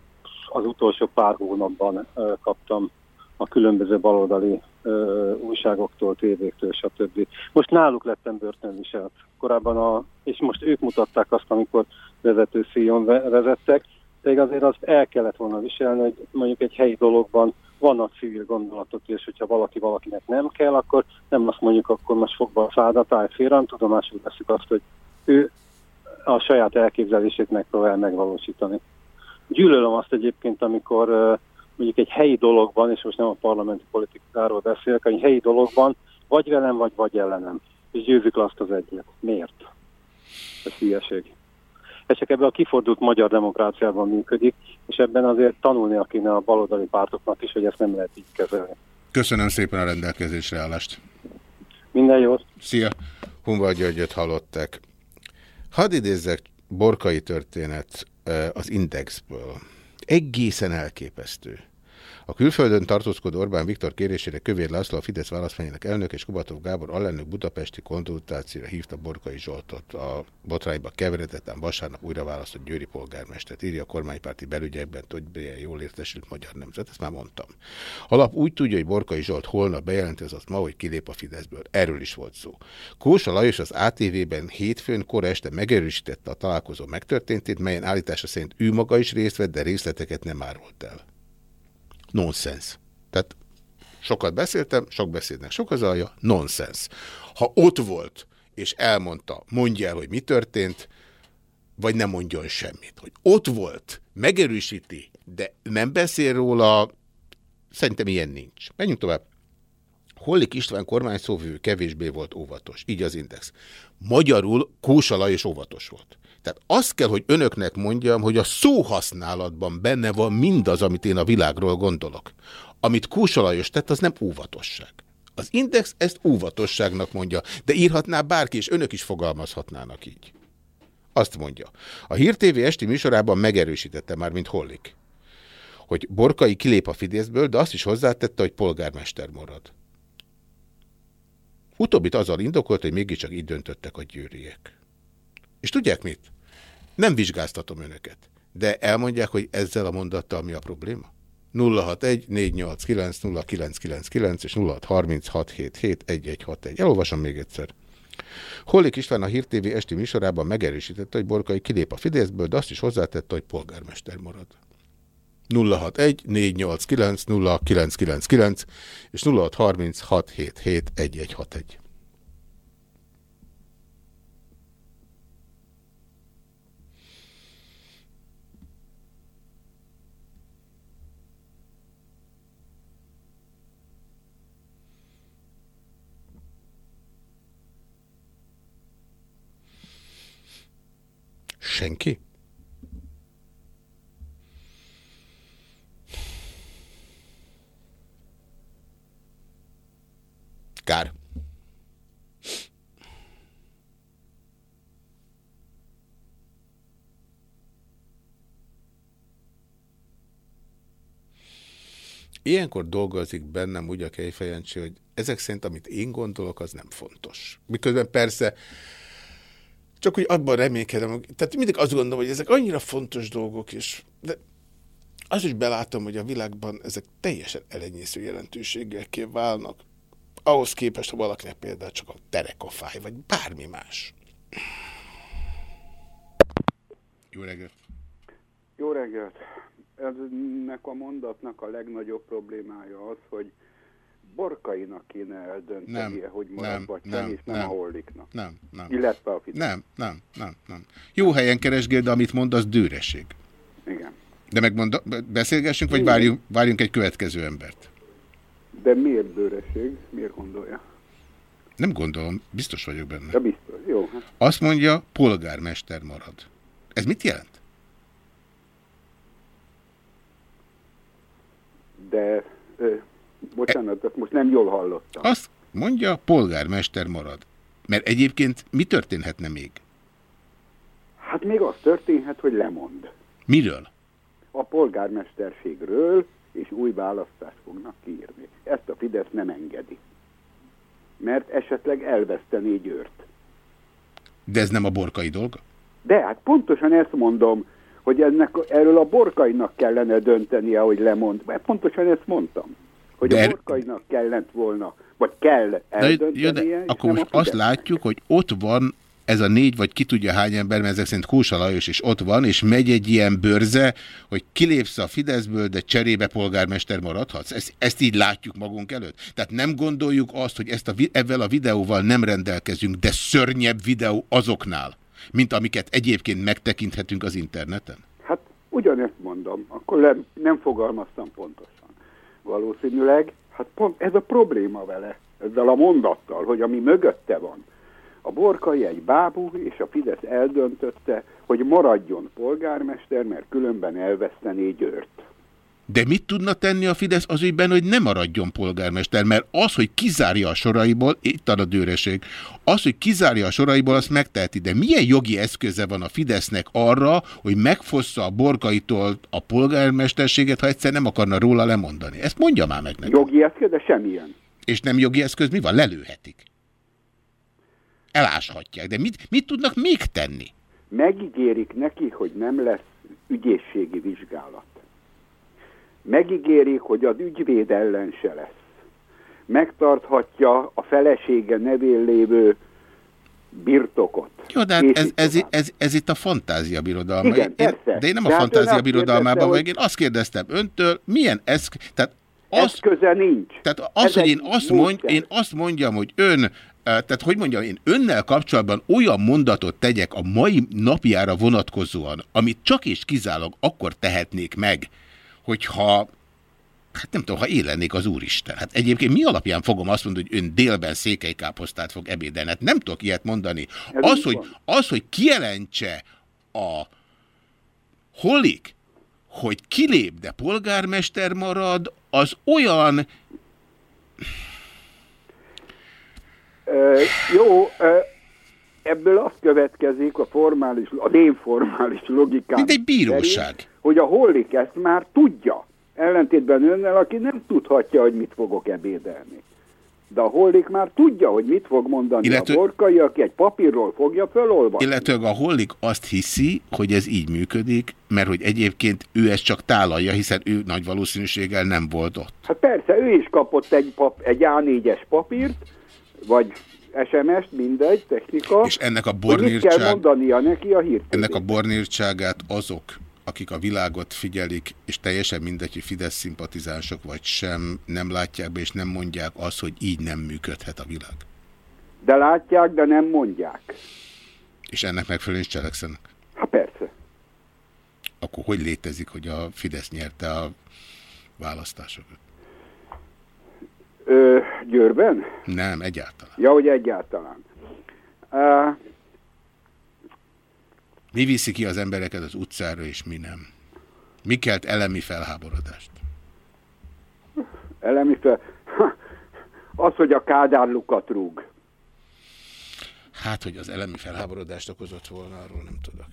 az utolsó pár hónapban kaptam a különböző baloldali újságoktól, tévéktől, stb. Most náluk lettem börtönviselt. Korábban a, és most ők mutatták azt, amikor vezető szíjon vezettek, de azért azt el kellett volna viselni, hogy mondjuk egy helyi dologban vannak civil gondolatok, és hogyha valaki valakinek nem kell, akkor nem azt mondjuk, akkor most fogva a szádat, állj félre, tudomásul veszük azt, hogy ő a saját elképzelését megpróbál megvalósítani. Gyűlölöm azt egyébként, amikor mondjuk egy helyi dologban, és most nem a parlamenti politikáról beszélek, egy helyi dologban vagy velem, vagy vagy ellenem. És győzik le azt az egyet. Miért? Ez hülyeség. Ez csak ebben a kifordult magyar demokráciában működik, és ebben azért tanulni kéne a baloldali pártoknak is, hogy ezt nem lehet így kezelni. Köszönöm szépen a rendelkezésre állást. Minden jót. Szia! Hunval Györgyöt hallották. Hadd idézzek borkai történet az Indexből. Egészen elképesztő. A külföldön tartózkodó Orbán Viktor kérésére Kövér László, a Fidesz választmányának elnök és Kubatov Gábor alelnök budapesti konzultációra hívta Borkai Zsoltot. A botrányba keveredetlen vasárnap újra választott Győri polgármestert, írja a kormánypárti belügyekben, hogy jól értesült magyar nemzet, ezt már mondtam. Alap úgy tudja, hogy Borkai Zsolt holnap bejelenti, az ma, hogy kilép a Fideszből. Erről is volt szó. Kósa Lajos az ATV-ben hétfőn kora este megerősítette a találkozó megtörténtét, melyen állítása szerint ő maga is részt vett, de részleteket nem árult el nonsens. Tehát sokat beszéltem, sok beszédnek sok az alja, nonsens. Ha ott volt, és elmondta, mondja el, hogy mi történt, vagy nem mondjon semmit. Hogy ott volt, megerősíti, de nem beszél róla, szerintem ilyen nincs. Menjünk tovább. Hollik István kormányszóvő kevésbé volt óvatos. Így az index. Magyarul Kósa is óvatos volt. Tehát azt kell, hogy önöknek mondjam, hogy a szóhasználatban benne van mindaz, amit én a világról gondolok. Amit Kósa tett, az nem óvatosság. Az Index ezt óvatosságnak mondja, de írhatná bárki, és önök is fogalmazhatnának így. Azt mondja. A Hír TV esti műsorában megerősítette már, mint Hollik, hogy Borkai kilép a Fideszből, de azt is hozzátette, hogy polgármester marad. Utóbbit azzal indokolt, hogy mégiscsak így döntöttek a győriek. És tudják mit? Nem vizsgáztatom önöket, de elmondják, hogy ezzel a mondattal mi a probléma? 061 489 0999 és 0636771161. Elolvasom még egyszer. Hollik István a Hír TV esti műsorában megerősítette, hogy Borkai kilép a Fideszből, de azt is hozzátette, hogy polgármester marad. 061 489 0999 és 0636771161. Senki? Kár. Ilyenkor dolgozik bennem úgy a kejfejancsi, hogy ezek szerint, amit én gondolok, az nem fontos. Miközben persze csak úgy abban reménykedem, tehát mindig azt gondolom, hogy ezek annyira fontos dolgok, és de az is belátom, hogy a világban ezek teljesen elenyésző jelentőséggel válnak. Ahhoz képest, ha valakinek például csak a terekafáj, vagy bármi más. Jó reggelt! Jó reggelt! Ennek a mondatnak a legnagyobb problémája az, hogy Borkainak kéne eldöntenie, Nem, hogy marad nem, vagy nem, és nem, nem. a Holliknak. Nem, nem. Illetve a Fidesz. Nem, nem, nem, nem. Jó helyen keresgél, de amit mond, az dőreség. Igen. De megmond, beszélgessünk, vagy Igen. várjunk, várjunk egy következő embert? De miért bőreség? Miért gondolja? Nem gondolom, biztos vagyok benne. De biztos. Jó. hát Azt mondja, polgármester marad. Ez mit jelent? De, bocsánat, ezt most nem jól hallottam. Azt mondja, polgármester marad. Mert egyébként mi történhetne még? Hát még az történhet, hogy lemond. Miről? A polgármesterségről és új választást fognak kiírni. Ezt a Fidesz nem engedi. Mert esetleg elvesztené Győrt. De ez nem a borkai dolga? De hát pontosan ezt mondom, hogy ennek, erről a borkainak kellene döntenie, hogy lemond. Mert pontosan ezt mondtam. Hogy De a borkainak kellett volna, vagy kell De, eldöntenie, de és akkor most azt látjuk, hogy ott van ez a négy, vagy ki tudja hány ember, mert ezek szerint Kósa Lajos is ott van, és megy egy ilyen bőrze, hogy kilépsz a Fideszből, de cserébe polgármester maradhatsz. Ezt, ezt így látjuk magunk előtt. Tehát nem gondoljuk azt, hogy ezt a, ezzel a videóval nem rendelkezünk, de szörnyebb videó azoknál, mint amiket egyébként megtekinthetünk az interneten. Hát ugyanezt mondom, akkor nem, nem fogalmaztam pontosan. Valószínűleg, hát pont ez a probléma vele, ezzel a mondattal, hogy ami mögötte van. A Borkai egy bábú, és a Fidesz eldöntötte, hogy maradjon polgármester, mert különben elvesztené Győrt. De mit tudna tenni a Fidesz az ügyben, hogy ne maradjon polgármester? Mert az, hogy kizárja a soraiból, itt ad a dőreség, az, hogy kizárja a soraiból, azt megteheti. De milyen jogi eszköze van a Fidesznek arra, hogy megfossza a borkaitól a polgármesterséget, ha egyszer nem akarna róla lemondani? Ezt mondja már meg nekem. Jogi eszköz, de semmilyen. És nem jogi eszköz, mi van? Lelőhetik. Eláshatják. De mit, mit tudnak még tenni? Megígérik neki, hogy nem lesz ügyészségi vizsgálat. Megígérik, hogy az ügyvéd ellen se lesz. Megtarthatja a felesége nevén lévő birtokot. Jó, de hát ez, ez, ez, ez itt a fantázia birodalma. Igen, én, persze. de én nem De a hát fantázia birodalmában vagyok, én azt kérdeztem öntől, milyen eszk... Tehát az, Eszköze nincs. Tehát az, Ezek hogy én azt, módszer. mond, én azt mondjam, hogy ön, eh, tehát hogy mondjam, én önnel kapcsolatban olyan mondatot tegyek a mai napjára vonatkozóan, amit csak és kizárólag akkor tehetnék meg, hogyha Hát nem tudom, ha én lennék az úristen. Hát egyébként mi alapján fogom azt mondani, hogy ön délben székelykáposztát fog ebédelni? Hát nem tudok ilyet mondani. Ez Az hogy, az, hogy kijelentse a holik, hogy kilép, de polgármester marad, az olyan, Ö, jó, ö, ebből azt következik a formális, az én formális logikám. Mint egy bíróság. szerint, hogy a hollik ezt már tudja. Ellentétben önnel, aki nem tudhatja, hogy mit fogok ebédelni. De a hollik már tudja, hogy mit fog mondani Illető- a borkai, aki egy papírról fogja felolvasni. illetőleg a hollik azt hiszi, hogy ez így működik, mert hogy egyébként ő ezt csak tálalja, hiszen ő nagy valószínűséggel nem volt ott. Hát persze, ő is kapott egy, pap, egy A4-es papírt, vagy SMS-t, mindegy, technika. És ennek a mit kell bornírtság, mondania neki a hírt. ennek a bornírtságát azok, akik a világot figyelik, és teljesen mindegy, hogy Fidesz szimpatizánsok vagy sem, nem látják be, és nem mondják azt, hogy így nem működhet a világ. De látják, de nem mondják. És ennek megfelelően is cselekszenek. Hát persze. Akkor hogy létezik, hogy a Fidesz nyerte a választásokat? Ö, Győrben? Nem, egyáltalán. Ja, hogy egyáltalán. Uh, Mi viszi ki az embereket az utcára, és mi nem? Mi kelt elemi felháborodást? elemi fel... Az, hogy a Kádár lukat rúg. Hát, hogy az elemi felháborodást okozott volna, arról nem tudok.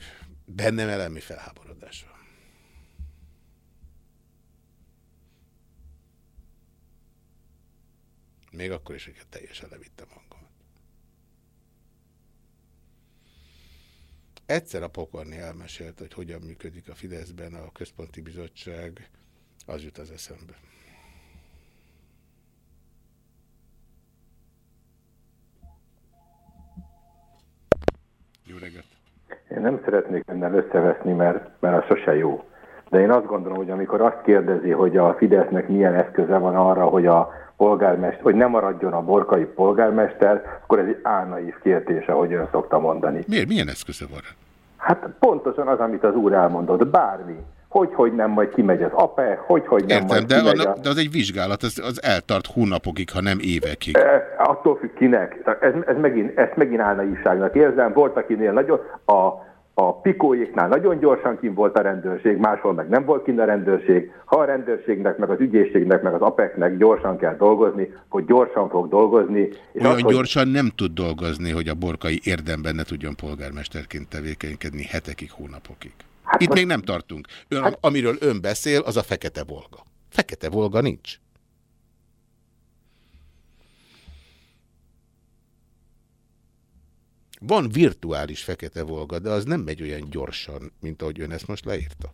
Bennem elemi felháborodás van. Még akkor is, hogy teljesen levittem hangomat. Egyszer a pokorni elmesélt, hogy hogyan működik a Fideszben a központi bizottság, az jut az eszembe. Jó reggelt! Én nem szeretnék önnel összeveszni, mert, mert az sose jó. De én azt gondolom, hogy amikor azt kérdezi, hogy a Fidesznek milyen eszköze van arra, hogy a polgármester, hogy nem maradjon a borkai polgármester, akkor ez egy álnaív kérdés, ahogy ön szokta mondani. Miért? Milyen eszköze van? Hát pontosan az, amit az úr elmondott, bármi. Hogy, hogy nem, majd kimegy az APE, hogy, hogy nem, Értem, majd de, kimegy a, de az egy vizsgálat, az, az eltart hónapokig, ha nem évekig. E, attól függ kinek. Ez, ez megint, ezt megint álnaívságnak érzem. Volt, akinél nagyon, a, a pikóéknál nagyon gyorsan kim volt a rendőrség, máshol meg nem volt kint a rendőrség. Ha a rendőrségnek, meg az ügyészségnek, meg az APEC-nek gyorsan kell dolgozni, hogy gyorsan fog dolgozni. És Olyan az, hogy- gyorsan nem tud dolgozni, hogy a borkai érdemben ne tudjon polgármesterként tevékenykedni hetekig, hónapokig. Hát Itt még nem tartunk. Ön, amiről ön beszél, az a fekete volga. Fekete volga nincs. Van virtuális fekete volga, de az nem megy olyan gyorsan, mint ahogy ön ezt most leírta.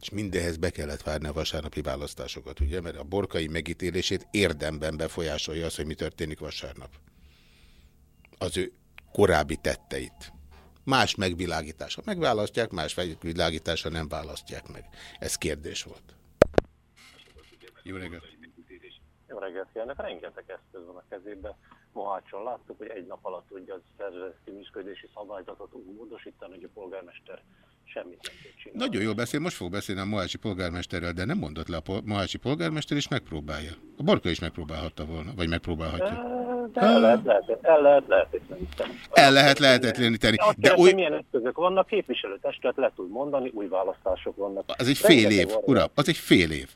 És mindehhez be kellett várni a vasárnapi választásokat, ugye? Mert a borkai megítélését érdemben befolyásolja az, hogy mi történik vasárnap. Az ő korábbi tetteit. Más megvilágítása megválasztják, más megvilágítása nem választják meg. Ez kérdés volt. Jó reggelt! Jó reggelt kívánok, rengeteg eszköz van a kezében. Mohácson láttuk, hogy egy nap alatt tudja az szervezeti működési szabályzatot úgy módosítani, hogy a polgármester semmit nem tud csinálni. Nagyon jól beszél, most fog beszélni a Mohácsi polgármesterrel, de nem mondott le a Mohácsi polgármester, és megpróbálja. A Borka is megpróbálhatta volna, vagy megpróbálhatja. De el lehet, lehet, el lehet lehetetleníteni. El lehet lehetetleníteni. Azt De kérdezem, oly, milyen eszközök vannak, képviselőtestület le tud mondani, új választások vannak. az egy fél Rengeteg év, uram, az egy fél év.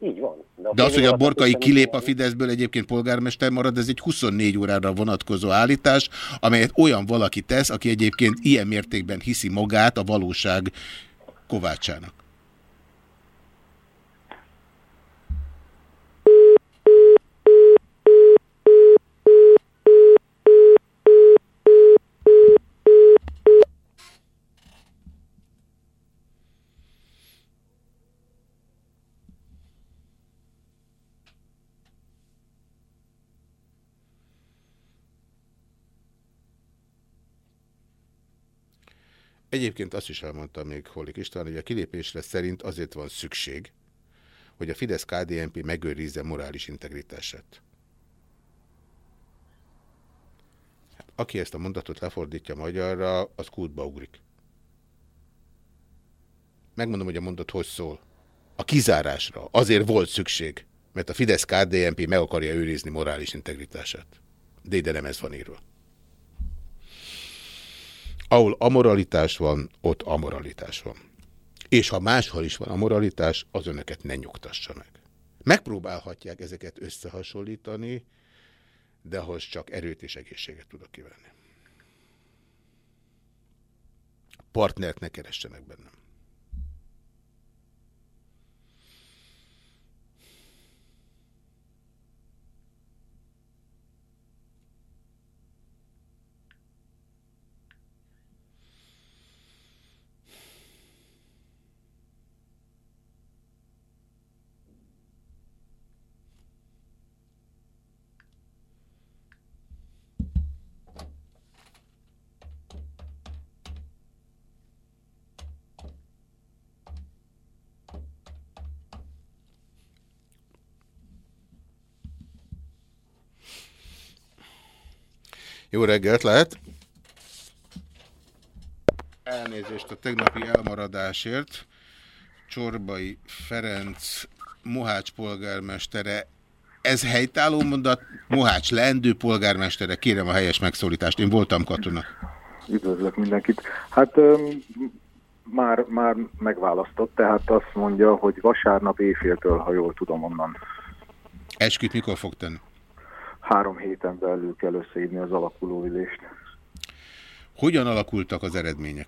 Így van. De az, fél hogy a Borkai kilép a. Fideszből egyébként polgármester marad, ez egy 24 órára vonatkozó állítás, amelyet olyan valaki tesz, aki egyébként ilyen mértékben hiszi magát a valóság kovácsának. Egyébként azt is elmondta még Holik István, hogy a kilépésre szerint azért van szükség, hogy a Fidesz-KDNP megőrizze morális integritását. Hát, Aki ezt a mondatot lefordítja magyarra, az kútba ugrik. Megmondom, hogy a mondat hogy szól. A kizárásra azért volt szükség, mert a Fidesz-KDNP meg akarja őrizni morális integritását. De ide nem ez van írva. Ahol amoralitás van, ott amoralitás van. És ha máshol is van amoralitás, az önöket ne nyugtassa meg. Megpróbálhatják ezeket összehasonlítani, de ahhoz csak erőt és egészséget tudok kivenni. Partnert ne keressenek bennem. Jó reggelt lehet! Elnézést a tegnapi elmaradásért. Csorbai Ferenc Mohács polgármestere. Ez helytálló mondat? Mohács leendő polgármestere. Kérem a helyes megszólítást. Én voltam katona. Üdvözlök mindenkit. Hát öm, már, már megválasztott, tehát azt mondja, hogy vasárnap éjféltől, ha jól tudom onnan. Esküt mikor fog tenni? Három héten belül kell összeírni az alakulóülést. Hogyan alakultak az eredmények?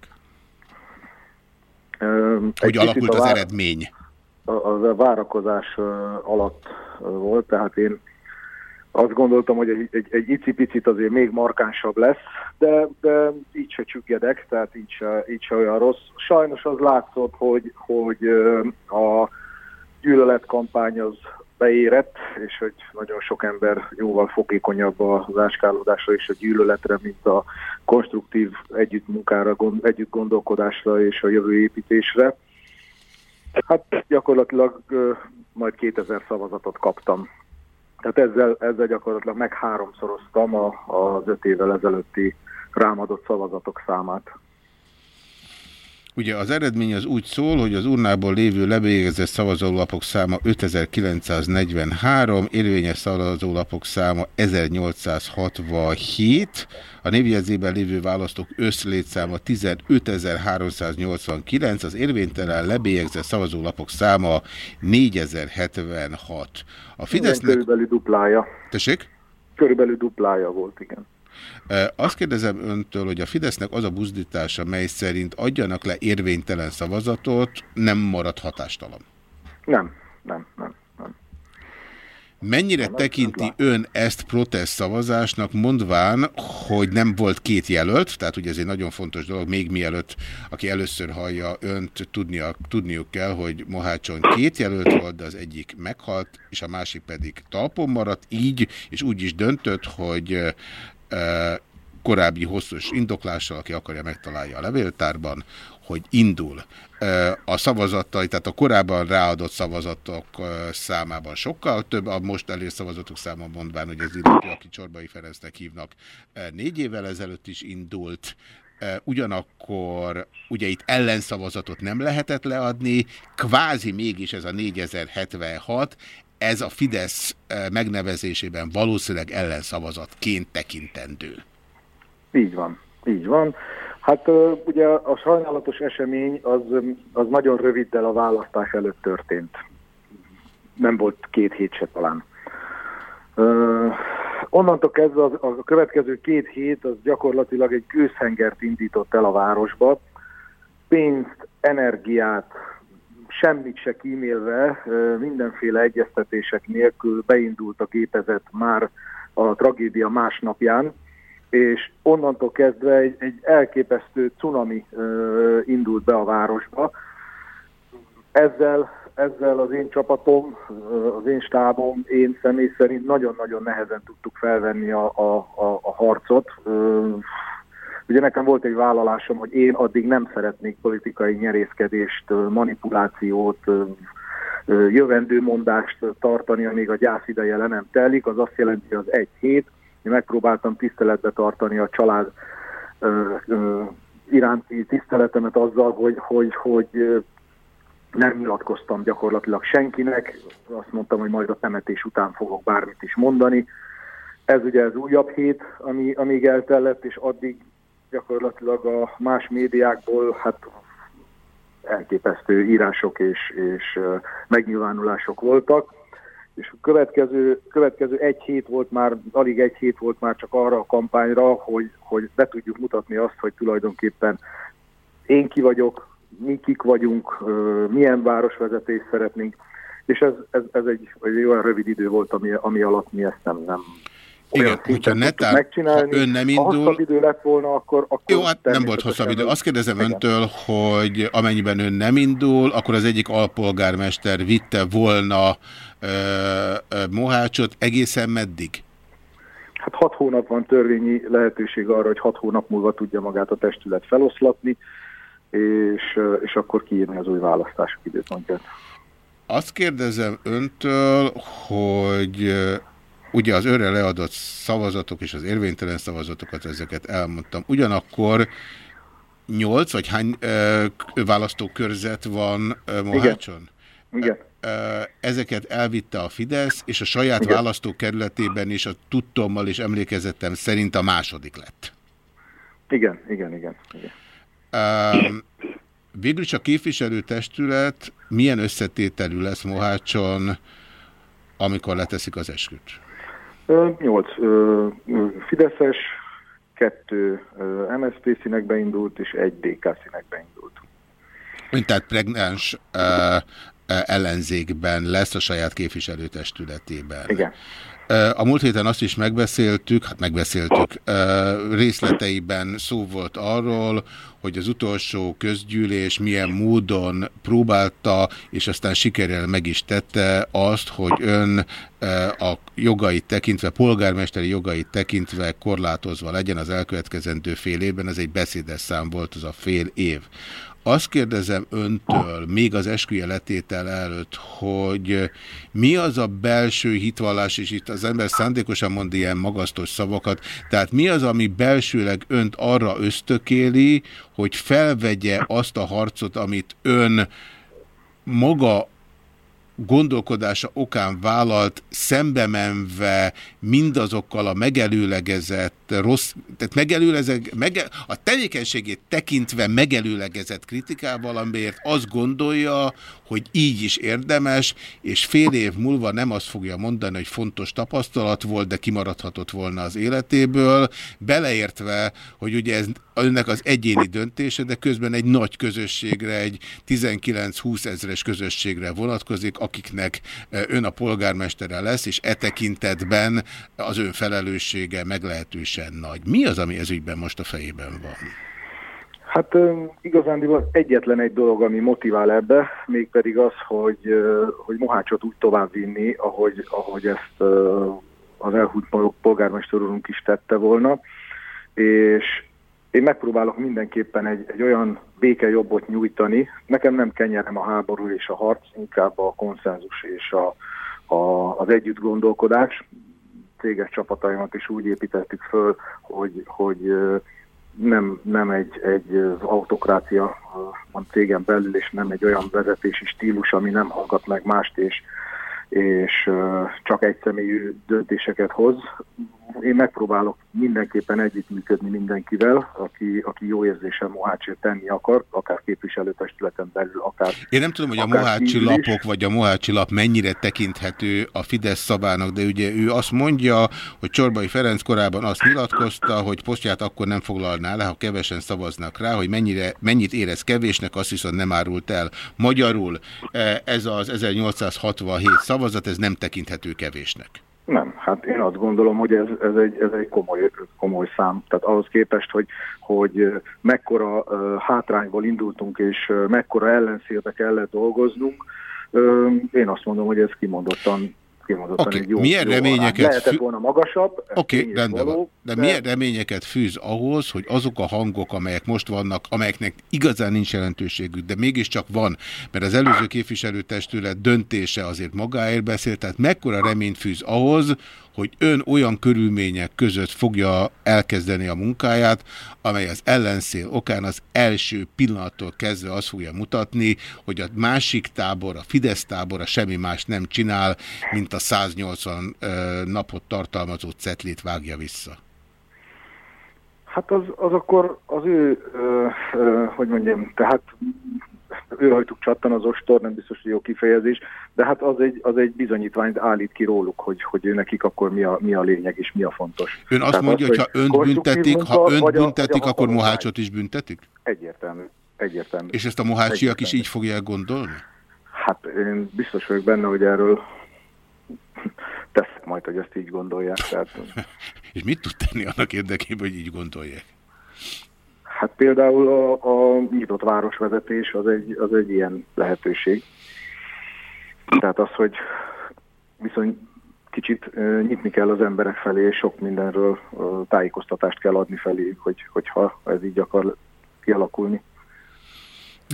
Hogy egy alakult az eredmény? a, a várakozás alatt volt, tehát én azt gondoltam, hogy egy, egy, egy icipicit azért még markánsabb lesz, de, de így se csüggedek, tehát így se, így se olyan rossz. Sajnos az látszott, hogy, hogy a gyűlöletkampány az beérett, és hogy nagyon sok ember jóval fogékonyabb az áskálódásra és a gyűlöletre, mint a konstruktív együttmunkára, gond, együtt gondolkodásra és a jövő építésre. Hát gyakorlatilag majd 2000 szavazatot kaptam. Tehát ezzel, ezzel gyakorlatilag meg háromszoroztam a, az öt évvel ezelőtti rámadott szavazatok számát. Ugye az eredmény az úgy szól, hogy az urnából lévő lebélyegzett szavazólapok száma 5943, érvényes szavazólapok száma 1867, a névjegyzében lévő választók összlétszáma 15389, az érvénytelen lebélyegzett szavazólapok száma 4076. A Igen, Fidesznek... körülbelül duplája. Tessék? Körülbelül duplája volt, igen. Azt kérdezem öntől, hogy a Fidesznek az a buzdítása, mely szerint adjanak le érvénytelen szavazatot, nem marad hatástalan. Nem, nem, nem. Mennyire tekinti ön ezt protest szavazásnak, mondván, hogy nem volt két jelölt, tehát ugye ez egy nagyon fontos dolog, még mielőtt, aki először hallja önt, tudnia, tudniuk kell, hogy Mohácson két jelölt volt, de az egyik meghalt, és a másik pedig talpon maradt, így, és úgy is döntött, hogy korábbi hosszos indoklással, aki akarja, megtalálja a levéltárban, hogy indul. A szavazattal, tehát a korábban ráadott szavazatok számában sokkal több, a most előszavazatok száma mondván, hogy az illető, aki Csorbai Ferencnek hívnak, négy évvel ezelőtt is indult, Ugyanakkor ugye itt ellenszavazatot nem lehetett leadni, kvázi mégis ez a 4076, ez a Fidesz ö, megnevezésében valószínűleg ellenszavazatként tekintendő. Így van, így van. Hát ugye a sajnálatos esemény az, az nagyon röviddel a választás előtt történt. Nem volt két hét se talán. Ö, onnantól kezdve az, a következő két hét az gyakorlatilag egy gőzhengert indított el a városba. Pénzt, energiát, semmit se kímélve, mindenféle egyeztetések nélkül beindult a gépezet már a tragédia másnapján, és onnantól kezdve egy, egy elképesztő cunami indult be a városba. Ezzel, ezzel az én csapatom, az én stábom, én személy szerint nagyon-nagyon nehezen tudtuk felvenni a, a, a, a harcot. Ugye nekem volt egy vállalásom, hogy én addig nem szeretnék politikai nyerészkedést, manipulációt, jövendőmondást tartani, amíg a gyász ideje le nem telik. Az azt jelenti, hogy az egy hét, én megpróbáltam tiszteletbe tartani a család iránti tiszteletemet azzal, hogy, hogy, hogy nem nyilatkoztam gyakorlatilag senkinek. Azt mondtam, hogy majd a temetés után fogok bármit is mondani. Ez ugye az újabb hét, ami, amíg eltellett, és addig gyakorlatilag a más médiákból hát elképesztő írások és, és megnyilvánulások voltak. És a következő, következő egy hét volt már, alig egy hét volt már csak arra a kampányra, hogy, hogy be tudjuk mutatni azt, hogy tulajdonképpen én ki vagyok, mi kik vagyunk, milyen városvezetést szeretnénk, és ez, ez, ez egy, egy olyan rövid idő volt, ami, ami alatt mi ezt nem, nem Igen, hogyha netán, ha megcsinálni. ön nem Ha indul... hosszabb idő lett volna, akkor... akkor Jó, hát nem volt hosszabb idő. Azt kérdezem öntől, hogy amennyiben ön nem indul, akkor az egyik alpolgármester vitte volna ö, ö, Mohácsot egészen meddig? Hát hat hónap van törvényi lehetőség arra, hogy hat hónap múlva tudja magát a testület feloszlatni, és, és akkor kiírni az új választások időpontját. Azt kérdezem öntől, hogy ugye az őre leadott szavazatok és az érvénytelen szavazatokat, ezeket elmondtam. Ugyanakkor nyolc vagy hány ö, választókörzet van ö, Mohácson? Igen. Ö, Ezeket elvitte a Fidesz, és a saját Igen. választókerületében is a tudtommal és emlékezetem szerint a második lett. Igen, igen, igen. igen. Um, végül is a képviselőtestület milyen összetételű lesz Mohácson amikor leteszik az esküt? Nyolc Fideszes, kettő MSZP színekbe indult, és egy DK színekbe indult. Ön tehát pregnáns uh, ellenzékben lesz a saját képviselőtestületében. Igen. A múlt héten azt is megbeszéltük, hát megbeszéltük, részleteiben szó volt arról, hogy az utolsó közgyűlés milyen módon próbálta, és aztán sikerrel meg is tette azt, hogy ön a jogait tekintve, polgármesteri jogait tekintve korlátozva legyen az elkövetkezendő fél évben, ez egy beszédes szám volt az a fél év. Azt kérdezem öntől, még az esküje letétel előtt, hogy mi az a belső hitvallás, és itt az ember szándékosan mond ilyen magasztos szavakat, tehát mi az, ami belsőleg önt arra ösztökéli, hogy felvegye azt a harcot, amit ön maga gondolkodása okán vállalt, szembe menve mindazokkal a megelőlegezett rossz, tehát megelőlegezett, mege, a tevékenységét tekintve megelőlegezett kritikával, amiért azt gondolja, hogy így is érdemes, és fél év múlva nem azt fogja mondani, hogy fontos tapasztalat volt, de kimaradhatott volna az életéből, beleértve, hogy ugye ez önnek az egyéni döntése, de közben egy nagy közösségre, egy 19-20 ezres közösségre vonatkozik, akiknek eh, ön a polgármestere lesz, és e tekintetben az ön felelőssége meglehetősen nagy. Mi az, ami ezügyben most a fejében van? Hát igazán egyetlen egy dolog, ami motivál ebbe, mégpedig az, hogy, hogy Mohácsot úgy tovább vinni, ahogy, ahogy ezt az elhúnyt polgármester úrunk is tette volna, és én megpróbálok mindenképpen egy, egy olyan békejobbot nyújtani. Nekem nem kenyerem a háború és a harc, inkább a konszenzus és a, a, az együtt gondolkodás. Céges csapataimat is úgy építettük föl, hogy, hogy nem, nem egy, egy autokrácia van cégen belül, és nem egy olyan vezetési stílus, ami nem hallgat meg mást, és, és csak egyszemélyű döntéseket hoz. Én megpróbálok mindenképpen együttműködni mindenkivel, aki, aki jó érzésen Mohácsért tenni akar, akár képviselőtestületen belül, akár Én nem tudom, hogy a Mohácsi lapok, vagy a Mohácsi lap mennyire tekinthető a Fidesz szabának, de ugye ő azt mondja, hogy Csorbai Ferenc korábban azt nyilatkozta, hogy posztját akkor nem foglalná le, ha kevesen szavaznak rá, hogy mennyire, mennyit érez kevésnek, azt viszont nem árult el. Magyarul eh, ez az 1867 szavazat, ez nem tekinthető kevésnek. Nem, hát én azt gondolom, hogy ez, ez, egy, ez egy komoly, komoly szám. Tehát ahhoz képest, hogy, hogy mekkora hátrányból indultunk, és mekkora ellenszélbe kellett dolgoznunk, én azt mondom, hogy ez kimondottan, kimondottan Oké, egy jó milyen jó reményeket Lehetett fü- volna magasabb. Oké, okay, rendben van. való, De milyen reményeket fűz ahhoz, hogy azok a hangok, amelyek most vannak, amelyeknek igazán nincs jelentőségük, de mégiscsak van, mert az előző képviselőtestület döntése azért magáért beszél, tehát mekkora reményt fűz ahhoz, hogy ön olyan körülmények között fogja elkezdeni a munkáját, amely az ellenszél okán az első pillanattól kezdve azt fogja mutatni, hogy a másik tábor, a Fidesz tábora semmi más nem csinál, mint a 180 ö, napot tartalmazó cetlét vágja vissza. Hát az, az akkor az ő, ö, ö, hogy mondjam, tehát ő hajtuk csattan az ostor, nem biztos, hogy jó kifejezés, de hát az egy, az egy bizonyítványt állít ki róluk, hogy, hogy nekik akkor mi a, mi a lényeg és mi a fontos. Ön azt Tehát mondja, hogy ha önt büntetik, ha munka, önt vagy a- büntetik, a akkor Mohácsot is büntetik? Egyértelmű. Egyértelmű. És ezt a mohácsiak is így fogják gondolni? Hát én biztos vagyok benne, hogy erről teszek majd, hogy ezt így gondolják. Tehát, [laughs] És mit tud tenni annak érdekében, hogy így gondolják? Hát például a, a nyitott városvezetés az egy, az egy ilyen lehetőség. Tehát az, hogy viszont kicsit nyitni kell az emberek felé, és sok mindenről tájékoztatást kell adni felé, hogy, hogyha ez így akar kialakulni.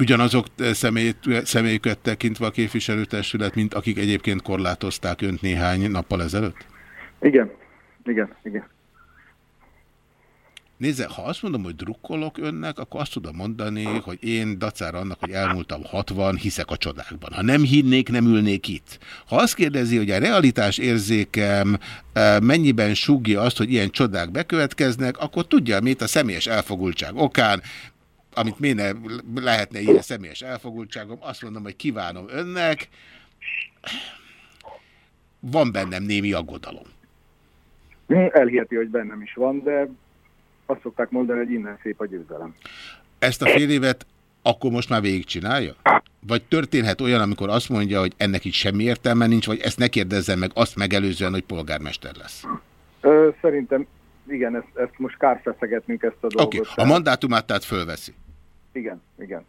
Ugyanazok személy, személyüket tekintve a képviselőtestület, mint akik egyébként korlátozták önt néhány nappal ezelőtt? Igen, igen, igen. Nézze, ha azt mondom, hogy drukkolok önnek, akkor azt tudom mondani, hogy én dacára annak, hogy elmúltam 60, hiszek a csodákban. Ha nem hinnék, nem ülnék itt. Ha azt kérdezi, hogy a realitás érzékem eh, mennyiben súgja azt, hogy ilyen csodák bekövetkeznek, akkor tudja, mit a személyes elfogultság okán, amit miért ne lehetne ilyen személyes elfogultságom, azt mondom, hogy kívánom önnek, van bennem némi aggodalom. Elhiheti, hogy bennem is van, de azt szokták mondani, hogy innen szép a győzelem. Ezt a fél évet akkor most már végigcsinálja? Vagy történhet olyan, amikor azt mondja, hogy ennek itt semmi értelme nincs, vagy ezt ne kérdezzem meg azt megelőzően, hogy polgármester lesz? Ö, szerintem igen, ezt, ezt most kár feszegetnünk ezt a dolgot. Oké, okay. a mandátumát tehát fölveszi. Igen, igen.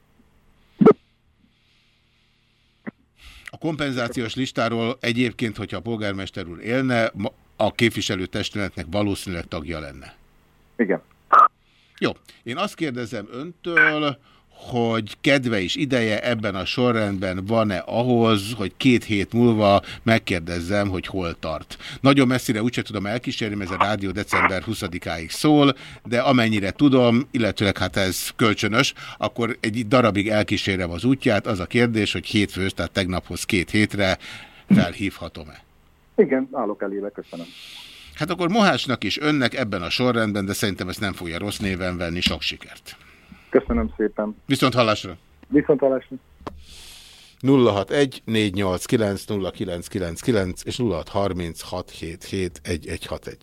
A kompenzációs listáról egyébként, hogyha a polgármester úr élne, a képviselőtestületnek valószínűleg tagja lenne. Igen. Jó, én azt kérdezem öntől, hogy kedve és ideje ebben a sorrendben van-e ahhoz, hogy két hét múlva megkérdezzem, hogy hol tart. Nagyon messzire úgyse tudom elkísérni, mert ez a rádió december 20-áig szól, de amennyire tudom, illetőleg hát ez kölcsönös, akkor egy darabig elkísérem az útját. Az a kérdés, hogy hétfős, tehát tegnaphoz két hétre felhívhatom-e. Igen, állok elébe, köszönöm. Hát akkor Mohásnak is önnek ebben a sorrendben, de szerintem ezt nem fogja rossz néven venni. Sok sikert. Köszönöm szépen. Viszont hallásra. Viszont hallásra. 061 489 0999 és 0636771161.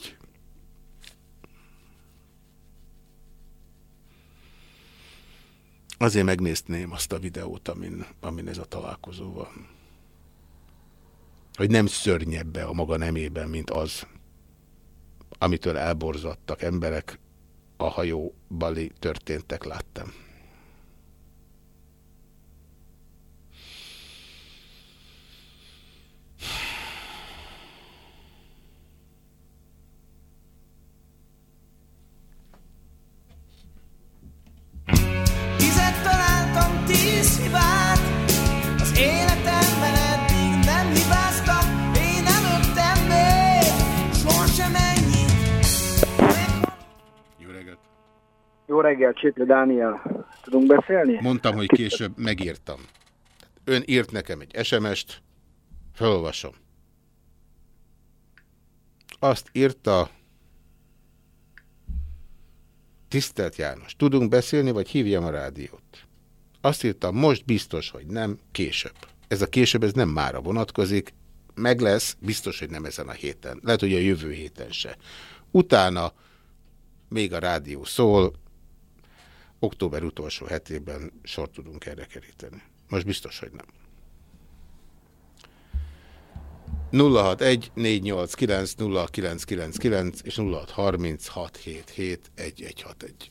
Azért megnézném azt a videót, amin, amin ez a találkozó van. Hogy nem szörnyebbe a maga nemében, mint az, amitől elborzadtak emberek, a hajó bali történtek láttam. Jó reggelt, Csétli Dániel. Tudunk beszélni? Mondtam, hogy később megírtam. Ön írt nekem egy SMS-t, felolvasom. Azt írta, tisztelt János, tudunk beszélni, vagy hívjam a rádiót? Azt írta, most biztos, hogy nem, később. Ez a később, ez nem mára vonatkozik, meg lesz, biztos, hogy nem ezen a héten. Lehet, hogy a jövő héten se. Utána még a rádió szól, október utolsó hetében sor tudunk erre keríteni. Most biztos, hogy nem. 061 489 0999 és 0630 677 1161.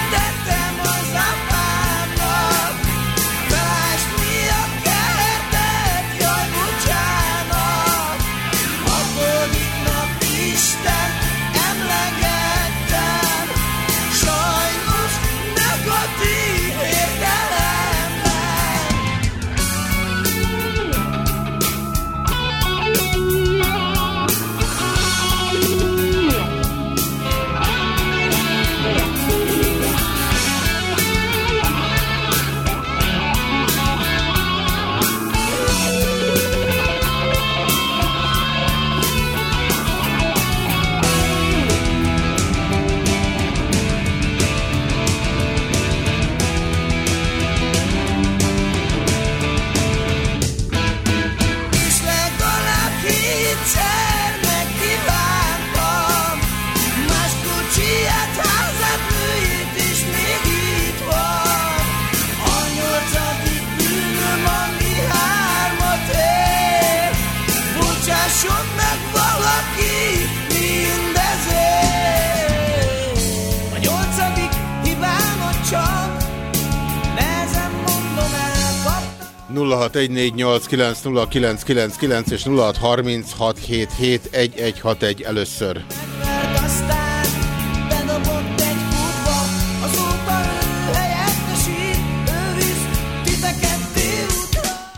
0614890999 és 0636771161 először.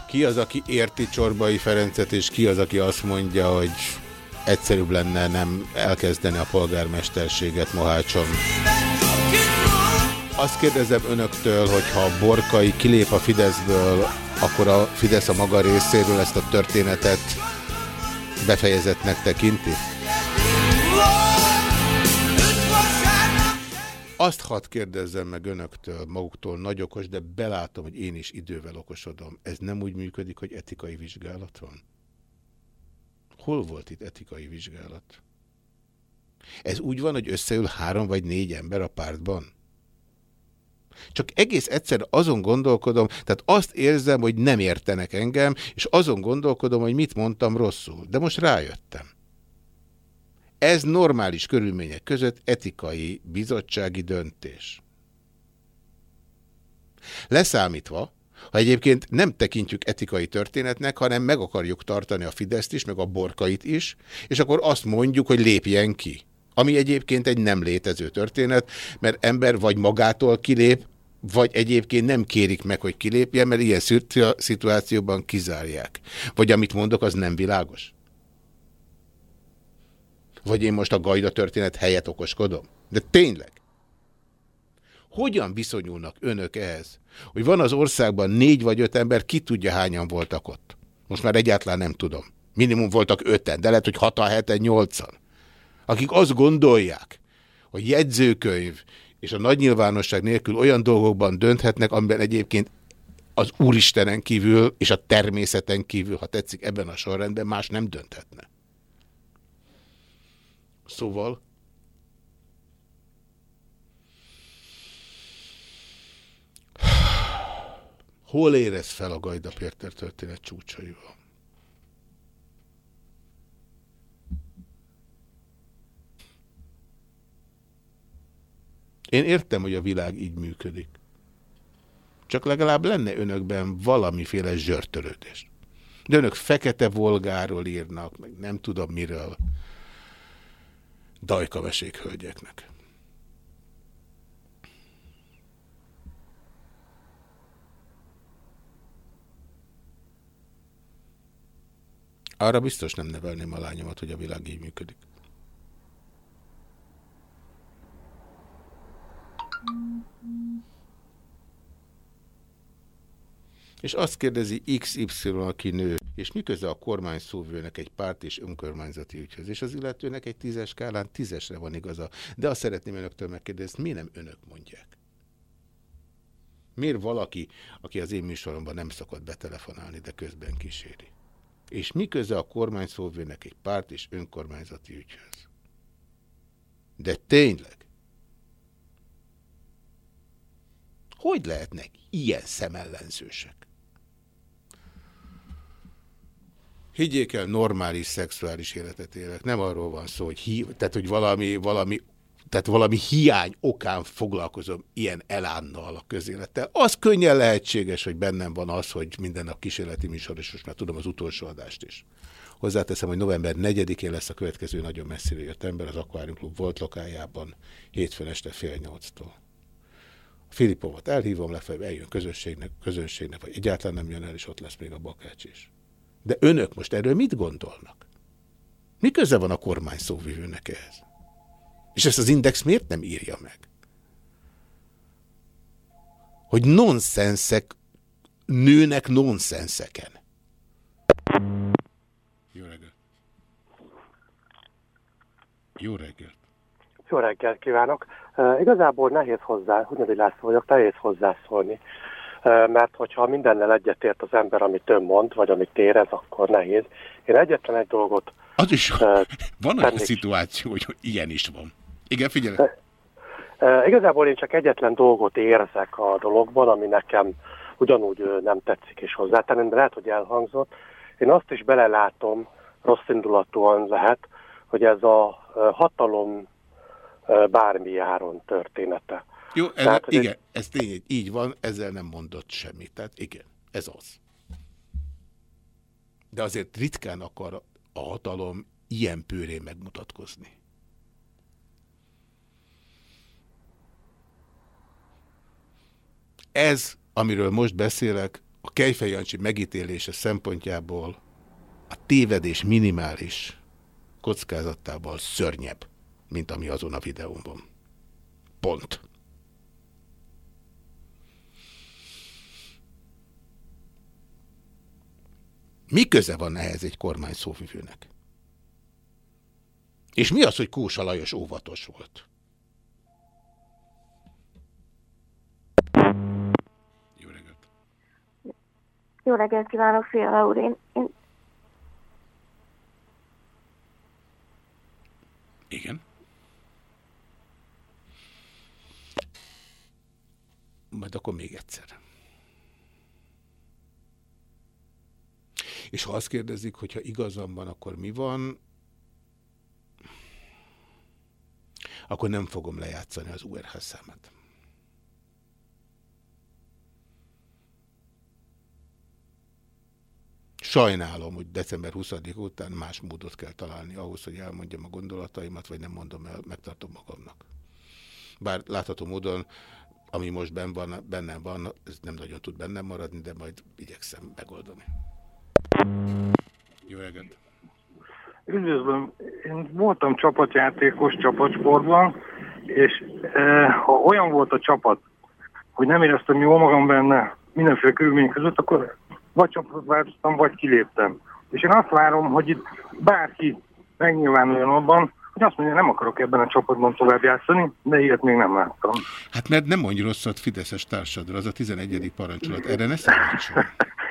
Ki az, aki érti Csorbai Ferencet, és ki az, aki azt mondja, hogy egyszerűbb lenne nem elkezdeni a polgármesterséget Mohácson? Azt kérdezem önöktől, hogy ha Borkai kilép a Fideszből, akkor a Fidesz a maga részéről ezt a történetet befejezetnek tekinti? Azt hadd kérdezzem meg önöktől, maguktól nagy okos, de belátom, hogy én is idővel okosodom. Ez nem úgy működik, hogy etikai vizsgálat van? Hol volt itt etikai vizsgálat? Ez úgy van, hogy összeül három vagy négy ember a pártban? Csak egész egyszer azon gondolkodom, tehát azt érzem, hogy nem értenek engem, és azon gondolkodom, hogy mit mondtam rosszul. De most rájöttem. Ez normális körülmények között etikai bizottsági döntés. Leszámítva, ha egyébként nem tekintjük etikai történetnek, hanem meg akarjuk tartani a Fideszt is, meg a Borkait is, és akkor azt mondjuk, hogy lépjen ki. Ami egyébként egy nem létező történet, mert ember vagy magától kilép, vagy egyébként nem kérik meg, hogy kilépjen, mert ilyen szituációban kizárják. Vagy amit mondok, az nem világos. Vagy én most a gajda történet helyett okoskodom. De tényleg. Hogyan viszonyulnak önök ehhez? Hogy van az országban négy vagy öt ember, ki tudja hányan voltak ott? Most már egyáltalán nem tudom. Minimum voltak öten, de lehet, hogy hatan, heten, nyolcan. Akik azt gondolják, hogy jegyzőkönyv és a nagy nyilvánosság nélkül olyan dolgokban dönthetnek, amiben egyébként az Úristenen kívül és a természeten kívül, ha tetszik ebben a sorrendben, más nem dönthetne. Szóval hol érez fel a Gajda Péter történet csúcsaival? Én értem, hogy a világ így működik. Csak legalább lenne önökben valamiféle zsörtölődés. De önök fekete volgáról írnak, meg nem tudom miről. Dajkavesék hölgyeknek. Arra biztos nem nevelném a lányomat, hogy a világ így működik. És azt kérdezi XY, aki nő, és miközben a kormány szóvőnek egy párt és önkormányzati ügyhöz, és az illetőnek egy tízes skálán tízesre van igaza. De azt szeretném önöktől megkérdezni, miért nem önök mondják? Miért valaki, aki az én műsoromban nem szokott betelefonálni, de közben kíséri? És miközben a kormány szóvőnek egy párt és önkormányzati ügyhöz? De tényleg? Hogy lehetnek ilyen szemellenzősek? Higgyék el, normális szexuális életet élek. Nem arról van szó, hogy, hi, tehát, hogy valami, valami, tehát valami hiány okán foglalkozom ilyen elánnal a közélettel. Az könnyen lehetséges, hogy bennem van az, hogy minden nap kísérleti műsor, és most már tudom az utolsó adást is. Hozzáteszem, hogy november 4-én lesz a következő nagyon messzire jött ember az Aquarium Club volt lokájában, hétfőn este fél nyolctól. Filipovot elhívom, legfeljebb eljön közönségnek, közönségnek, vagy egyáltalán nem jön el, és ott lesz még a bakács is. De önök most erről mit gondolnak? Mi köze van a kormány szóvivőnek ehhez? És ezt az index miért nem írja meg? Hogy nonszenszek nőnek nonszenszeken. Jó reggelt. Jó reggelt. Jó reggelt kívánok! Uh, igazából nehéz hozzá, Hunyadi László vagyok, nehéz hozzászólni, uh, mert hogyha mindennel egyetért az ember, amit ön mond, vagy amit érez, akkor nehéz. Én egyetlen egy dolgot... Az is uh, van olyan szituáció, hogy ilyen is van. Igen, figyelj. Uh, igazából én csak egyetlen dolgot érzek a dologban, ami nekem ugyanúgy nem tetszik is hozzátenni, de lehet, hogy elhangzott. Én azt is belelátom, rossz indulatúan lehet, hogy ez a hatalom bármi áron története. Jó, ez, Tehát, igen, egy... ez tény, így van, ezzel nem mondott semmit. Tehát igen, ez az. De azért ritkán akar a hatalom ilyen pőrén megmutatkozni. Ez, amiről most beszélek, a Kejfej Jancsi megítélése szempontjából a tévedés minimális kockázatával szörnyebb, mint ami azon a videón van. Pont. Mi köze van ehhez egy kormány szóvivőnek? És mi az, hogy Kósa Lajos óvatos volt? Jó reggelt kívánok, Fiala úr. Én, én... Igen. Majd akkor még egyszer. És ha azt kérdezik, hogyha igazam van, akkor mi van, akkor nem fogom lejátszani az URH számát. Sajnálom, hogy december 20 után más módot kell találni ahhoz, hogy elmondjam a gondolataimat, vagy nem mondom el, megtartom magamnak. Bár látható módon, ami most benn van, bennem van, ez nem nagyon tud bennem maradni, de majd igyekszem megoldani. Jó reggelt! Üdvözlöm! Én voltam csapatjátékos csapatsportban, és e, ha olyan volt a csapat, hogy nem éreztem jól magam benne mindenféle körülmények között, akkor vagy csapatot változtam, vagy kiléptem. És én azt várom, hogy itt bárki megnyilvánuljon abban, hogy azt mondja, nem akarok ebben a csapatban tovább játszani, de ilyet még nem láttam. Hát mert nem mondj rosszat Fideszes társadra, az a 11. parancsolat. Erre ne számítson.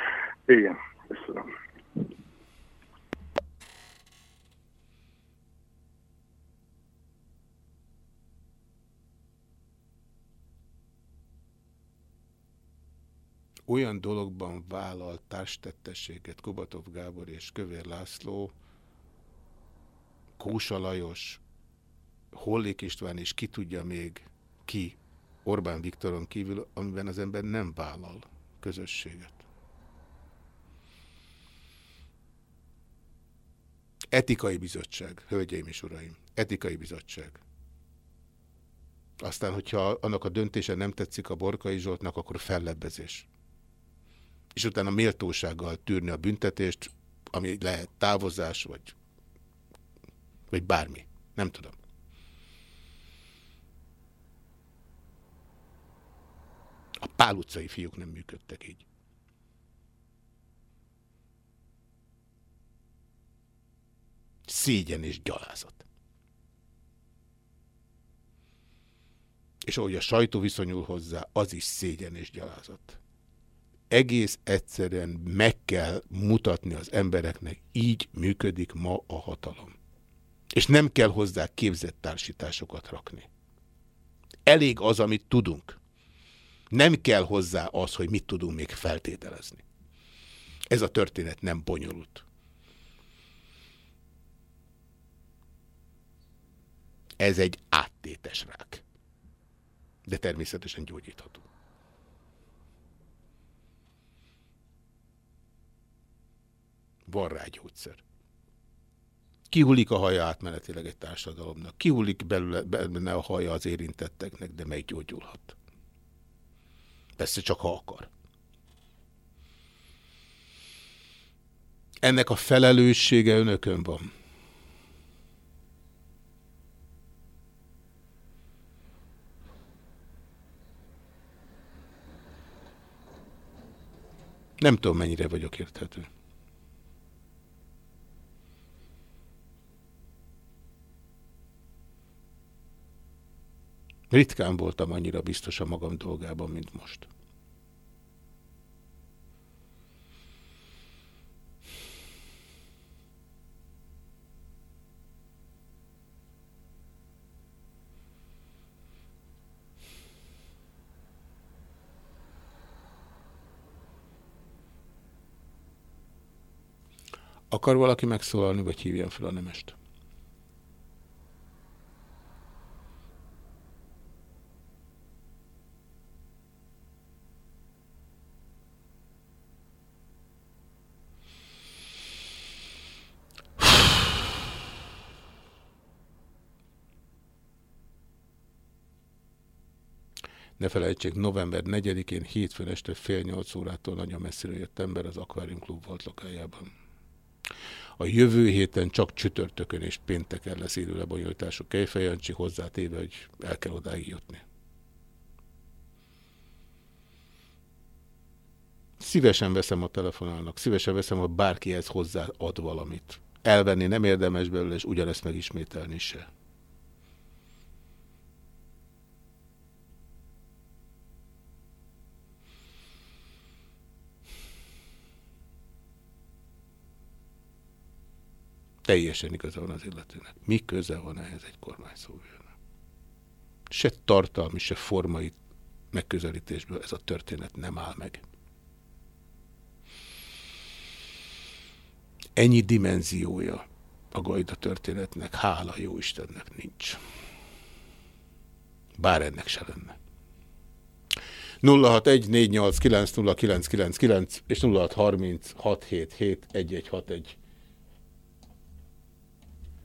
[laughs] Igen, köszönöm. olyan dologban vállalt társtettességet Kubatov Gábor és Kövér László, Kósa Lajos, Hollék István és ki tudja még ki Orbán Viktoron kívül, amiben az ember nem vállal közösséget. Etikai bizottság, hölgyeim és uraim, etikai bizottság. Aztán, hogyha annak a döntése nem tetszik a Borkai Zsoltnak, akkor fellebbezés és utána méltósággal tűrni a büntetést, ami lehet távozás, vagy, vagy bármi. Nem tudom. A Pál utcai fiúk nem működtek így. Szégyen és gyalázat. És ahogy a sajtó viszonyul hozzá, az is szégyen és gyalázat egész egyszerűen meg kell mutatni az embereknek, így működik ma a hatalom. És nem kell hozzá képzett társításokat rakni. Elég az, amit tudunk. Nem kell hozzá az, hogy mit tudunk még feltételezni. Ez a történet nem bonyolult. Ez egy áttétes rák. De természetesen gyógyítható. Van rá gyógyszer. Kihullik a haja átmenetileg egy társadalomnak. Kihullik belőle, benne a haja az érintetteknek, de meggyógyulhat. Persze csak ha akar. Ennek a felelőssége önökön van. Nem tudom, mennyire vagyok érthető. Ritkán voltam annyira biztos a magam dolgában, mint most. Akar valaki megszólalni, vagy hívjam fel a nemest? Ne felejtsék, november 4-én hétfőn este fél nyolc órától nagyon messzire jött ember az Aquarium Club volt lokájában. A jövő héten csak csütörtökön és pénteken lesz élő lebonyolítású Kejfejancsi hozzátéve, hogy el kell odáig jutni. Szívesen veszem a telefonálnak, szívesen veszem, ha bárki ez hozzá ad valamit. Elvenni nem érdemes belőle, és ugyanezt megismételni se. Teljesen igaza van az illetőnek. Mi köze van ehhez egy kormányszóvőnek? Se tartalmi, se formai megközelítésből ez a történet nem áll meg. Ennyi dimenziója a Gajda történetnek, hála jó Istennek nincs. Bár ennek se lenne. 0614890999 és 0636771161.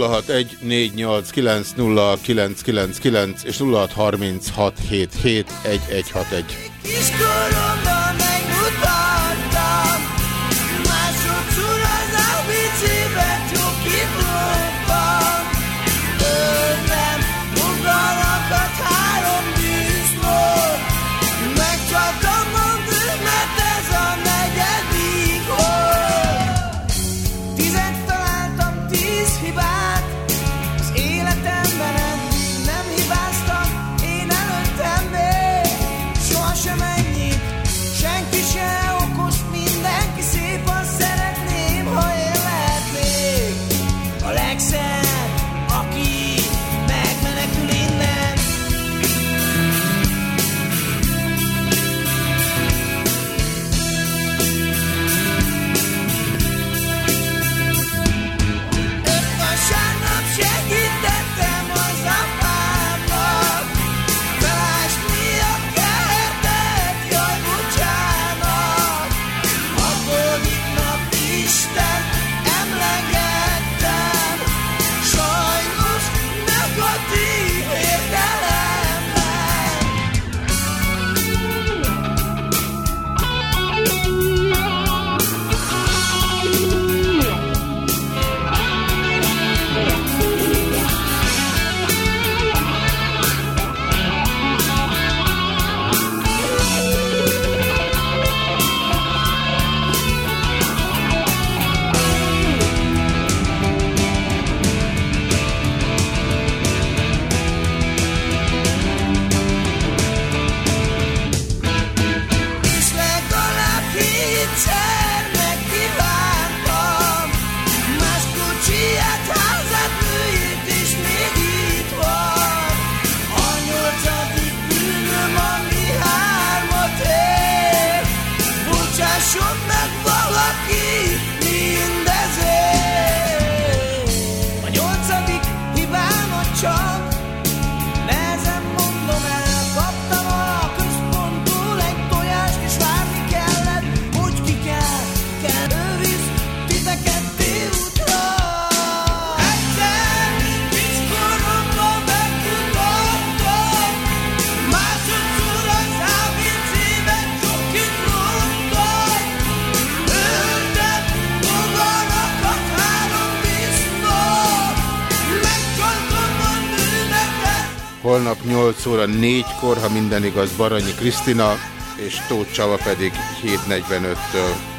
0614890999 és 0636771161. Holnap 8 óra 4-kor, ha minden igaz, Baranyi Krisztina, és Tóth Csaba pedig 7.45-től.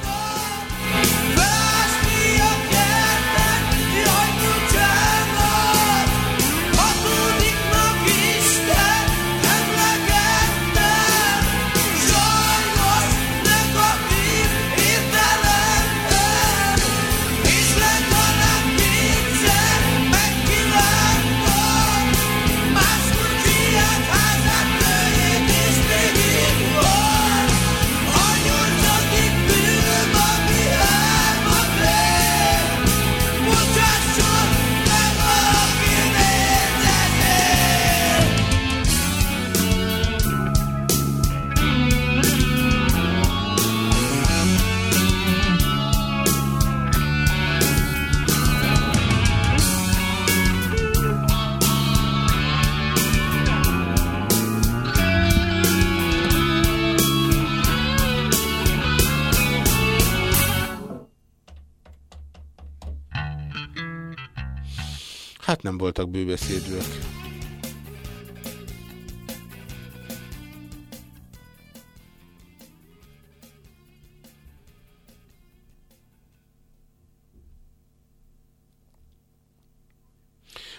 voltak bőbeszédők.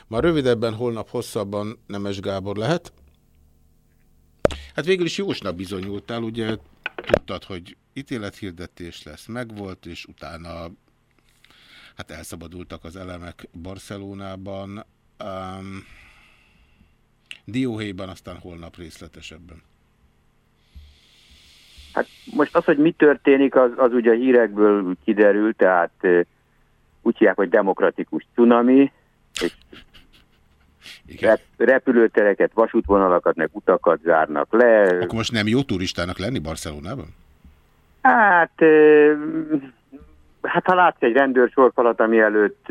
Ma rövidebben, holnap hosszabban Nemes Gábor lehet. Hát végül is jósnak bizonyultál, ugye tudtad, hogy ítélethirdetés lesz, megvolt, és utána hát elszabadultak az elemek Barcelonában. Um, Dióhéjban aztán holnap részletesebben. Hát most az, hogy mi történik, az, az ugye a hírekből kiderül, tehát úgy hívják, hogy demokratikus cunami, és Rep repülőtereket, vasútvonalakat, meg utakat zárnak le. Akkor most nem jó turistának lenni Barcelonában? Hát, hát ha látsz egy rendőrsorfalat, ami előtt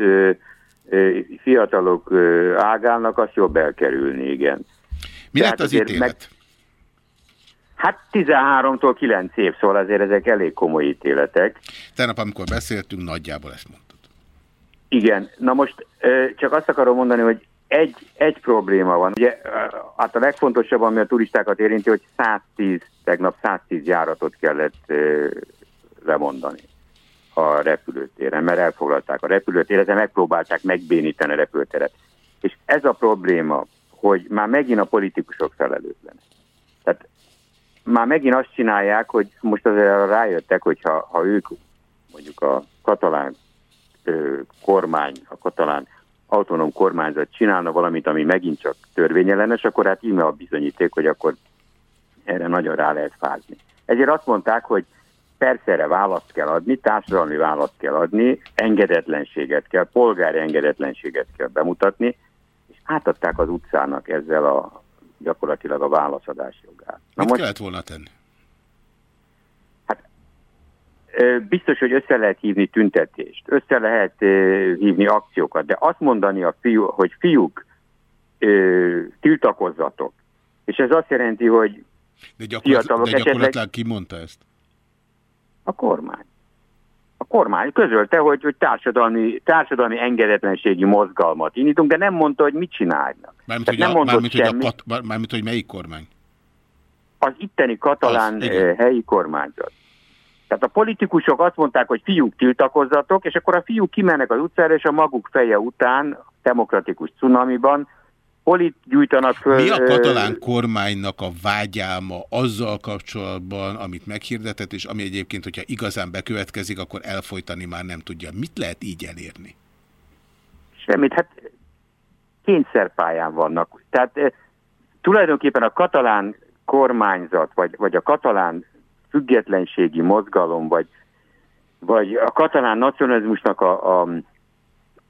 fiatalok ágálnak, azt jobb elkerülni, igen. Mi Tehát lett az ítélet? Meg, hát 13-tól 9 év, szóval azért ezek elég komoly ítéletek. Tegnap, amikor beszéltünk, nagyjából ezt mondtad. Igen, na most csak azt akarom mondani, hogy egy, egy probléma van. Ugye, hát a legfontosabb, ami a turistákat érinti, hogy 110, tegnap 110 járatot kellett lemondani a repülőtéren, mert elfoglalták a repülőtéret, de megpróbálták megbénítani a repülőteret. És ez a probléma, hogy már megint a politikusok felelőtlenek. Tehát már megint azt csinálják, hogy most azért rájöttek, hogy ha, ha ők mondjuk a katalán ö, kormány, a katalán autonóm kormányzat csinálna valamit, ami megint csak törvényellenes, akkor hát íme a bizonyíték, hogy akkor erre nagyon rá lehet fázni. Ezért azt mondták, hogy persze erre választ kell adni, társadalmi választ kell adni, engedetlenséget kell, polgári engedetlenséget kell bemutatni, és átadták az utcának ezzel a gyakorlatilag a válaszadás jogát. Na Mit most, kellett volna tenni? Biztos, hogy össze lehet hívni tüntetést, össze lehet hívni akciókat, de azt mondani, a fiú, hogy fiúk, tiltakozzatok, és ez azt jelenti, hogy de, gyakorlat, de gyakorlatilag ki mondta ezt? A kormány. A kormány közölte, hogy, hogy társadalmi, társadalmi engedetlenségi mozgalmat indítunk, de nem mondta, hogy mit csinálnak. Mármint, hogy, nem a, mármint, hogy, a kat, mármint, hogy melyik kormány? Az itteni katalán az, helyi kormányzat. Tehát a politikusok azt mondták, hogy fiúk tiltakozzatok, és akkor a fiúk kimennek az utcára, és a maguk feje után, demokratikus cunamiban, polit gyújtanak föl... Mi a katalán kormánynak a vágyálma azzal kapcsolatban, amit meghirdetett, és ami egyébként, hogyha igazán bekövetkezik, akkor elfolytani már nem tudja. Mit lehet így elérni? Semmit, hát kényszerpályán vannak. Tehát tulajdonképpen a katalán kormányzat, vagy, vagy a katalán függetlenségi mozgalom, vagy, vagy a katalán nacionalizmusnak a, a,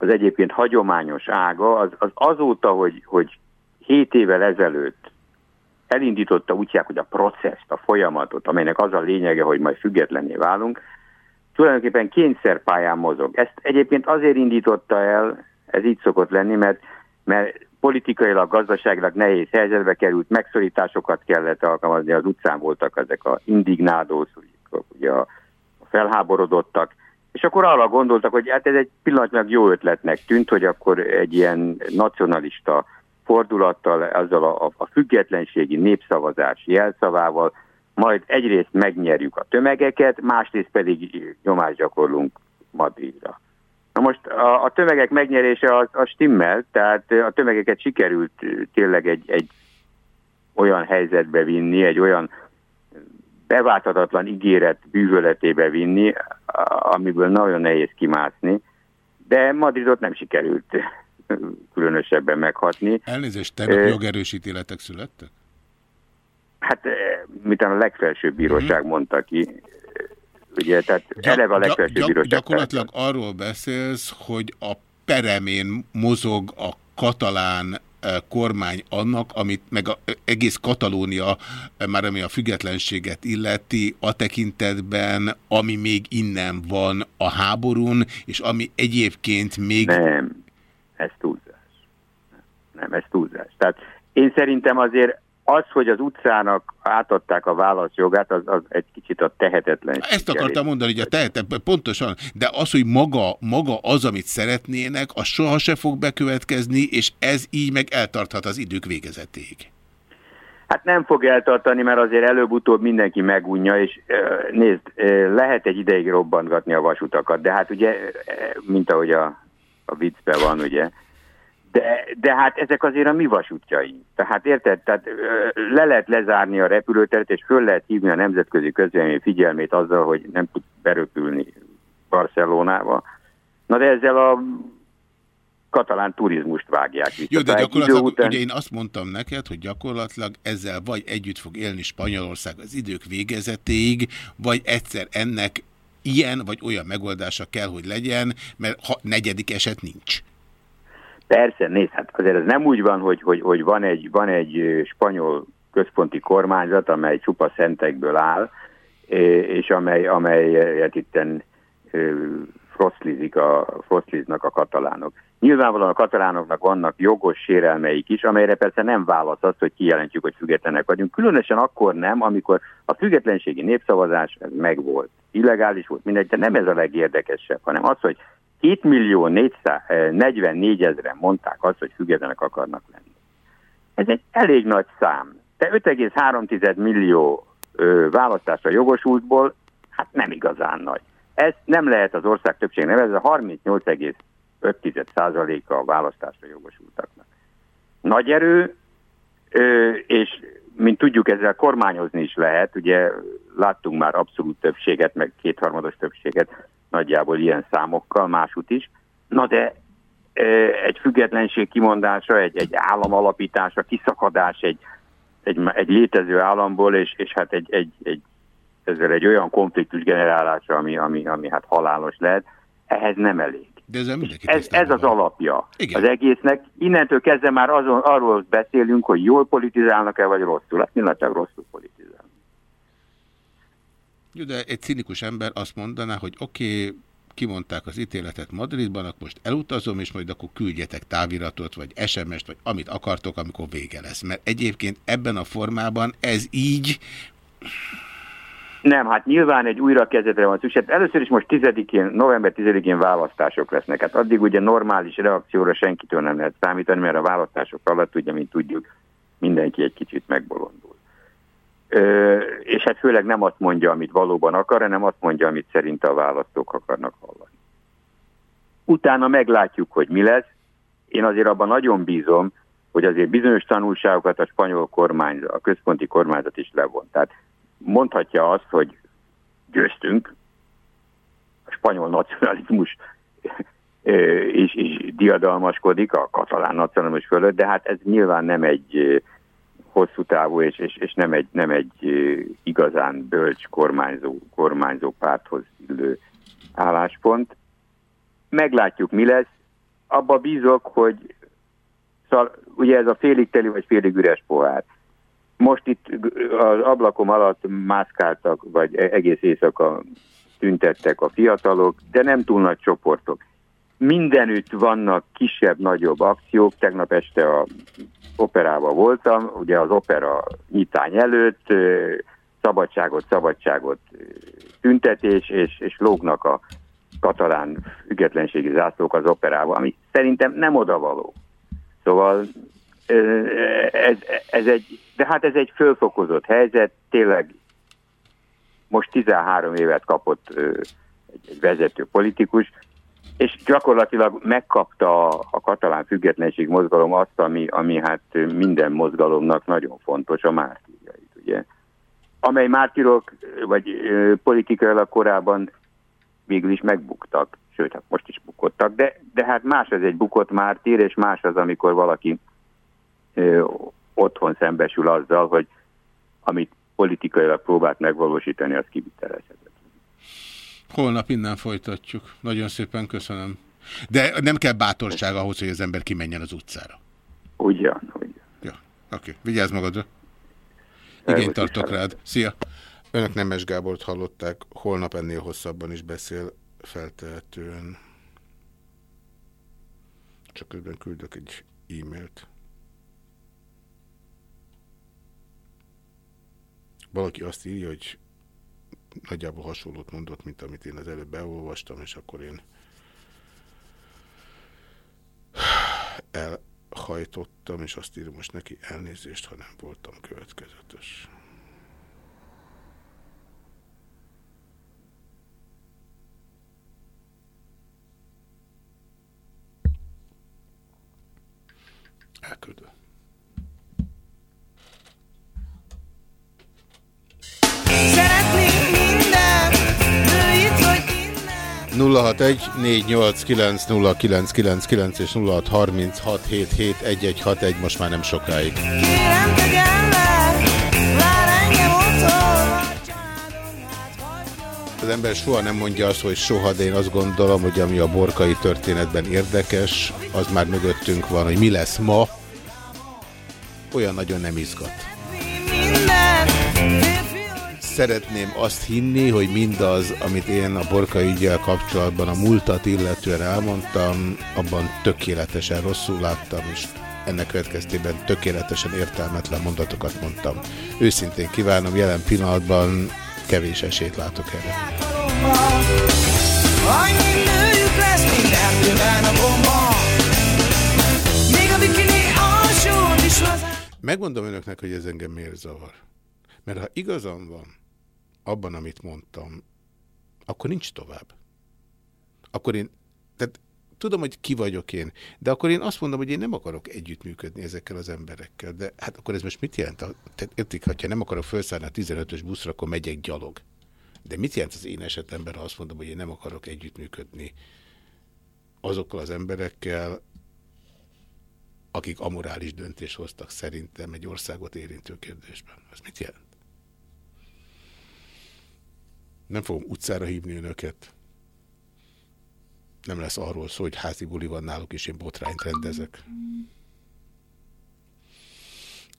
az egyébként hagyományos ága, az, az azóta, hogy, hogy 7 évvel ezelőtt elindította útják, hogy a processzt, a folyamatot, amelynek az a lényege, hogy majd függetlenné válunk, tulajdonképpen kényszerpályán mozog. Ezt egyébként azért indította el, ez így szokott lenni, mert, mert politikailag, gazdaságilag nehéz helyzetbe került, megszorításokat kellett alkalmazni, az utcán voltak ezek a indignádós, ugye a felháborodottak, és akkor arra gondoltak, hogy hát ez egy pillanatnyilag jó ötletnek tűnt, hogy akkor egy ilyen nacionalista fordulattal, azzal a, a függetlenségi népszavazás jelszavával majd egyrészt megnyerjük a tömegeket, másrészt pedig nyomást gyakorlunk Madridra. Na most a, a tömegek megnyerése a, a stimmel, tehát a tömegeket sikerült tényleg egy, egy olyan helyzetbe vinni, egy olyan beváltatatlan ígéret bűvöletébe vinni, amiből nagyon nehéz kimászni, de Madridot nem sikerült különösebben meghatni. Elnézést, tegnap jogerősítéletek születtek? Hát, mint a legfelsőbb bíróság hmm. mondta ki, Ugye, tehát Gyak, eleve a legfelsőbb gyak, bíróság. Gyakorlatilag arról beszélsz, hogy a peremén mozog a katalán kormány annak, amit meg a, egész Katalónia, már ami a függetlenséget illeti, a tekintetben, ami még innen van a háborún, és ami egyébként még... Nem, ez túlzás. Nem, ez túlzás. Tehát én szerintem azért az, hogy az utcának átadták a válaszjogát, az, az egy kicsit a tehetetlen. Ezt akartam mondani, hogy a tehetet, pontosan, de az, hogy maga, maga az, amit szeretnének, az soha se fog bekövetkezni, és ez így meg eltarthat az idők végezetéig. Hát nem fog eltartani, mert azért előbb-utóbb mindenki megunja, és nézd, lehet egy ideig robbantgatni a vasutakat, de hát ugye, mint ahogy a, a viccben van, ugye, de, de hát ezek azért a mi vasútjaink. Tehát érted? Tehát le lehet lezárni a repülőteret, és föl lehet hívni a nemzetközi közvélemény figyelmét azzal, hogy nem tud beröpülni Barcelonába. Na de ezzel a katalán turizmust vágják vissza. Jó, de gyakorlatilag, után... ugye én azt mondtam neked, hogy gyakorlatilag ezzel vagy együtt fog élni Spanyolország az idők végezetéig, vagy egyszer ennek ilyen vagy olyan megoldása kell, hogy legyen, mert ha negyedik eset nincs. Persze, nézd, hát azért ez nem úgy van, hogy, hogy, hogy van, egy, van egy spanyol központi kormányzat, amely csupa szentekből áll, és amely, amelyet itten froszlizik a, froszliznak a katalánok. Nyilvánvalóan a katalánoknak vannak jogos sérelmeik is, amelyre persze nem válasz az, hogy kijelentjük, hogy függetlenek vagyunk. Különösen akkor nem, amikor a függetlenségi népszavazás ez megvolt. Illegális volt mindegy, de nem ez a legérdekesebb, hanem az, hogy 2 millió 444 ezeren mondták azt, hogy függetlenek akarnak lenni. Ez egy elég nagy szám. De 5,3 millió ö, választásra jogosultból, hát nem igazán nagy. Ez nem lehet az ország többség neve, ez a 38,5%-a a választásra jogosultaknak. Nagy erő, és mint tudjuk, ezzel kormányozni is lehet, ugye láttunk már abszolút többséget, meg kétharmados többséget nagyjából ilyen számokkal, másút is. Na de egy függetlenség kimondása, egy, egy állam alapítása, kiszakadás egy, egy, egy létező államból, és, és hát egy, egy, egy, ezzel egy olyan konfliktus generálása, ami, ami, ami hát halálos lehet, ehhez nem elég. De ez, ez, ez az alapja Igen. az egésznek. Innentől kezdve már azon, arról beszélünk, hogy jól politizálnak-e, vagy rosszul. Hát pillanatban rosszul politizálnak. Jó, de egy cinikus ember azt mondaná, hogy oké, okay, kimondták az ítéletet Madridban, akkor most elutazom, és majd akkor küldjetek táviratot, vagy SMS-t, vagy amit akartok, amikor vége lesz. Mert egyébként ebben a formában ez így... Nem, hát nyilván egy újrakezdettre van szükség. Először is most 10-én, november 10-én választások lesznek. Hát addig ugye normális reakcióra senkitől nem lehet számítani, mert a választások alatt, ugye, mint tudjuk, mindenki egy kicsit megbolondul és hát főleg nem azt mondja, amit valóban akar, hanem azt mondja, amit szerint a választók akarnak hallani. Utána meglátjuk, hogy mi lesz. Én azért abban nagyon bízom, hogy azért bizonyos tanulságokat a spanyol kormányzat, a központi kormányzat is levont. Tehát mondhatja azt, hogy győztünk, a spanyol nacionalizmus és, és diadalmaskodik a katalán nacionalizmus fölött, de hát ez nyilván nem egy hosszú távú és, és, és nem, egy, nem egy igazán bölcs kormányzó, kormányzó párthoz illő álláspont. Meglátjuk, mi lesz. Abba bízok, hogy szal, ugye ez a félig teli vagy félig üres pohár. Most itt az ablakom alatt mászkáltak, vagy e-, egész éjszaka tüntettek a fiatalok, de nem túl nagy csoportok. Mindenütt vannak kisebb-nagyobb akciók. Tegnap este a operában voltam, ugye az opera nyitány előtt, szabadságot, szabadságot tüntetés, és, és lógnak a katalán függetlenségi zászlók az operában, ami szerintem nem odavaló. Szóval ez, ez egy, de hát ez egy fölfokozott helyzet, tényleg most 13 évet kapott egy, vezető politikus, és gyakorlatilag megkapta a katalán függetlenség mozgalom azt, ami, ami hát minden mozgalomnak nagyon fontos, a mártírjait, ugye. Amely mártírok, vagy politikailag korábban végül is megbuktak, sőt, hát most is bukottak, de, de hát más az egy bukott mártír, és más az, amikor valaki ö, otthon szembesül azzal, hogy amit politikailag próbált megvalósítani, az kivitelezhetetlen. Holnap innen folytatjuk. Nagyon szépen köszönöm. De nem kell bátorság ahhoz, hogy az ember kimenjen az utcára. Ugyan, ugyan. Ja, oké. Okay. Vigyázz magadra. Igényt tartok rád. Szia! Önök Nemes Gábort hallották, holnap ennél hosszabban is beszél feltehetően. Csak közben küldök egy e-mailt. Valaki azt írja, hogy nagyjából hasonlót mondott, mint amit én az előbb beolvastam, és akkor én elhajtottam, és azt írom most neki elnézést, ha nem voltam következetes. Elküldöm. 061 489 0999 és 0636771161 most már nem sokáig. Kérem tegyen le, vár engem otthon. Az ember soha nem mondja azt, hogy soha, de én azt gondolom, hogy ami a borkai történetben érdekes, az már mögöttünk van, hogy mi lesz ma, olyan nagyon nem izgat. Szeretném azt hinni, hogy mindaz, amit én a borkai ügyel kapcsolatban a múltat illetően elmondtam, abban tökéletesen rosszul láttam, és ennek következtében tökéletesen értelmetlen mondatokat mondtam. Őszintén kívánom, jelen pillanatban kevés esélyt látok erre. Annyi nőjük lesz, mint erdőben a bomba. Még a bikini alsón is az Megmondom önöknek, hogy ez engem miért zavar. Mert ha igazam van abban, amit mondtam, akkor nincs tovább. Akkor én, tehát tudom, hogy ki vagyok én, de akkor én azt mondom, hogy én nem akarok együttműködni ezekkel az emberekkel. De hát akkor ez most mit jelent? Tehát értik, ha nem akarok felszállni a 15-ös buszra, akkor megyek gyalog. De mit jelent az én esetemben, ha azt mondom, hogy én nem akarok együttműködni azokkal az emberekkel, akik amorális döntést hoztak szerintem egy országot érintő kérdésben. Ez mit jelent? Nem fogom utcára hívni önöket. Nem lesz arról szó, hogy házi buli van náluk, és én botrányt rendezek.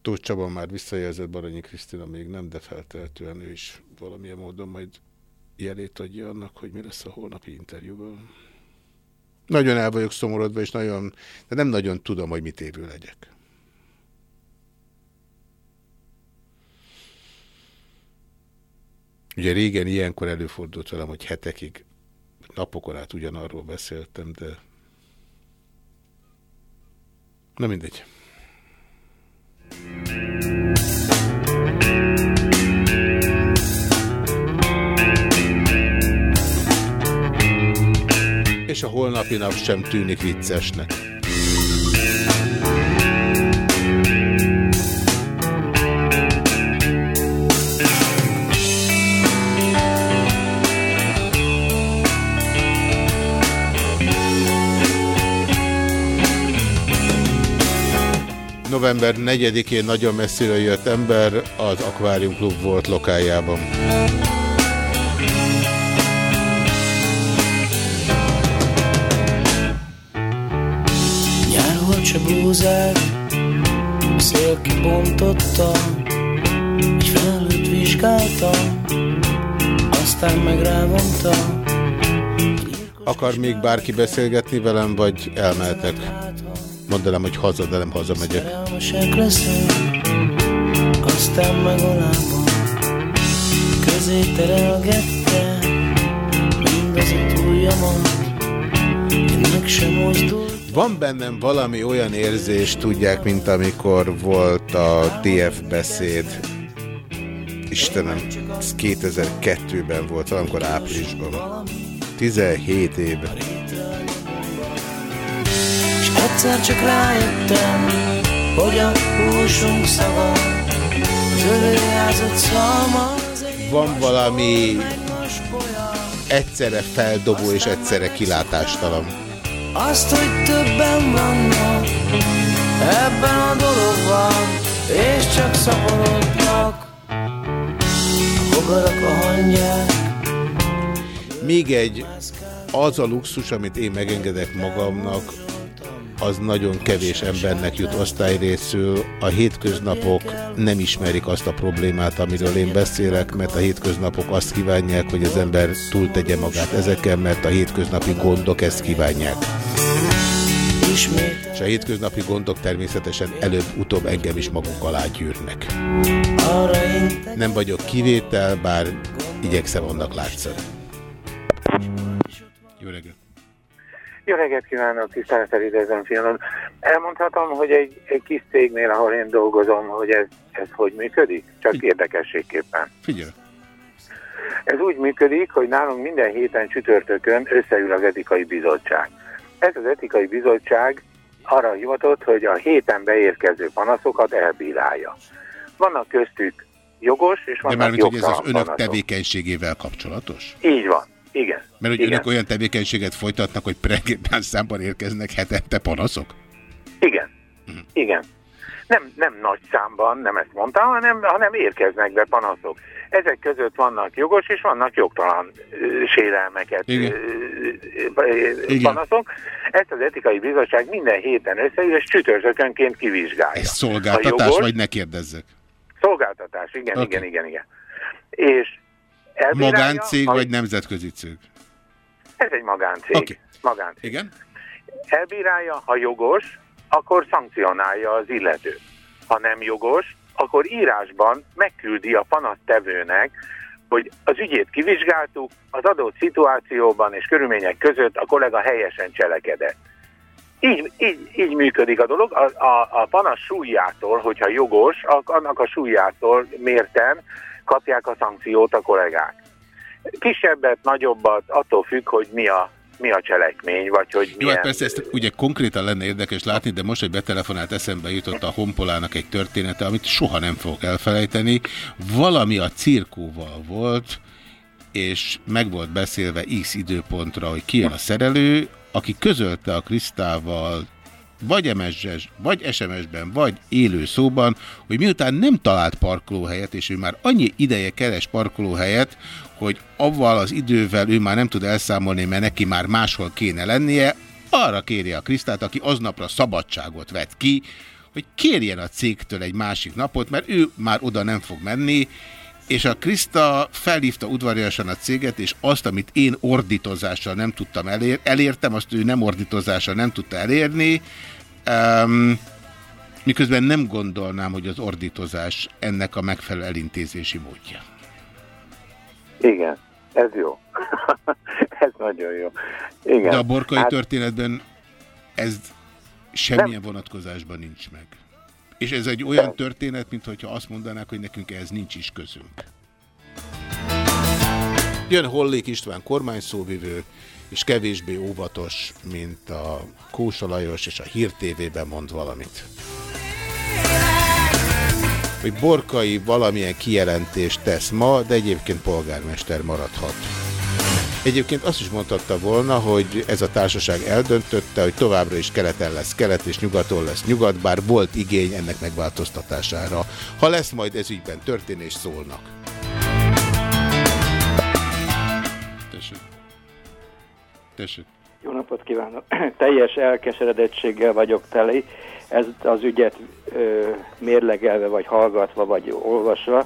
Tóth Csaba már visszajelzett, Baranyi Krisztina még nem, de feltehetően ő is valamilyen módon majd jelét adja annak, hogy mi lesz a holnapi interjúval. Nagyon el vagyok szomorodva, és nagyon, de nem nagyon tudom, hogy mit évő legyek. Ugye régen ilyenkor előfordult velem, hogy hetekig, napokon át ugyanarról beszéltem, de na mindegy. És a holnapi nap sem tűnik viccesnek. November 4-én nagyon messziről jött ember az Aquarium Club volt lokájában. Nyár volt se búzák, szél kibontotta, egy felnőtt vizsgáltam, aztán meg rávonta. Akar még bárki beszélgetni velem, vagy elmehetek? Mondd el, hogy haza, de nem hazamegyek. Szerelmesek leszünk, aztán meg a lábam közé terelgette mindaz a ujjamat, én meg sem mozdult. Van bennem valami olyan érzés, tudják, mint amikor volt a DF beszéd. Istenem, ez 2002-ben volt, valamikor áprilisban. 17 éve. Egyszer csak rájöttem, hogy a húsunk szaga az ölőjázott szalma, Van valami egyszerre feldobó és egyszerre kilátástalan. azt, hogy többen vannak ebben a dologban, és csak szaporodnak a bogarak a hangyák. Még egy, az a luxus, amit én megengedek magamnak, az nagyon kevés embernek jut osztályrészül. A hétköznapok nem ismerik azt a problémát, amiről én beszélek, mert a hétköznapok azt kívánják, hogy az ember túltegye magát ezeken, mert a hétköznapi gondok ezt kívánják. És a hétköznapi gondok természetesen előbb-utóbb engem is maguk alá Nem vagyok kivétel, bár igyekszem annak látszani. Jó reggelt kívánok, tisztelettel idézem, fianom. Elmondhatom, hogy egy, egy kis cégnél, ahol én dolgozom, hogy ez, ez hogy működik? Csak érdekességképpen. Figyelj! Ez úgy működik, hogy nálunk minden héten csütörtökön összeül az etikai bizottság. Ez az etikai bizottság arra hivatott, hogy a héten beérkező panaszokat elbírálja. Vannak köztük jogos, és De vannak mármint, hogy ez az önök panaszok. tevékenységével kapcsolatos? Így van, igen. Mert hogy igen. önök olyan tevékenységet folytatnak, hogy pregében számban érkeznek hetente panaszok? Igen. Mhm. Igen. Nem, nem nagy számban, nem ezt mondtam, hanem, hanem érkeznek be panaszok. Ezek között vannak jogos és vannak jogtalan ö, sérelmeket, ö, Igen. ö, ö, panaszok. Ezt az etikai bizottság minden héten összeül, és csütörtökönként kivizsgálja. Ez szolgáltatás, jogos- vagy ne kérdezzek? Szolgáltatás, igen, Oké. igen, igen, igen. És elbírálja, Magáncég, vagy nemzetközi cég? Ez egy magáncég. Oké. magáncég. Igen? Elbírálja, ha jogos, akkor szankcionálja az illetőt. Ha nem jogos, akkor írásban megküldi a panasztevőnek, hogy az ügyét kivizsgáltuk, az adott szituációban és körülmények között a kollega helyesen cselekedett. Így, így, így működik a dolog. A, a, a panasz súlyától, hogyha jogos, ak- annak a súlyától mérten kapják a szankciót a kollégák. Kisebbet, nagyobbat, attól függ, hogy mi a, mi a cselekmény, vagy hogy Jó, milyen... hát persze ezt ugye konkrétan lenne érdekes látni, de most, hogy betelefonált eszembe jutott a Honpolának egy története, amit soha nem fogok elfelejteni. Valami a cirkóval volt, és meg volt beszélve X időpontra, hogy kijön a szerelő, aki közölte a Krisztával vagy MSS, vagy SMS-ben, vagy élő szóban, hogy miután nem talált parkolóhelyet, és ő már annyi ideje keres parkolóhelyet, hogy avval az idővel ő már nem tud elszámolni, mert neki már máshol kéne lennie, arra kéri a Krisztát, aki aznapra szabadságot vett ki, hogy kérjen a cégtől egy másik napot, mert ő már oda nem fog menni, és a Kriszta felhívta udvariasan a céget, és azt, amit én ordítozással nem tudtam elér, elértem, azt ő nem ordítozással nem tudta elérni, um, miközben nem gondolnám, hogy az ordítozás ennek a megfelelő elintézési módja. Igen, ez jó. [laughs] ez nagyon jó. Igen. De a borkai Hát- történetben ez semmilyen vonatkozásban nincs meg. És ez egy olyan történet, mintha azt mondanák, hogy nekünk ehhez nincs is közünk. Jön Hollék István kormányszóvivő, és kevésbé óvatos, mint a Kósa Lajos, és a Hír TV-ben mond valamit. Hogy Borkai valamilyen kijelentést tesz ma, de egyébként polgármester maradhat. Egyébként azt is mondhatta volna, hogy ez a társaság eldöntötte, hogy továbbra is keleten lesz kelet, és nyugaton lesz nyugat, bár volt igény ennek megváltoztatására. Ha lesz majd ez ügyben történés, szólnak. Tessék. Tessék. Jó napot kívánok! [clears throat] Teljes elkeseredettséggel vagyok teli, ez az ügyet ö, mérlegelve, vagy hallgatva, vagy olvasva.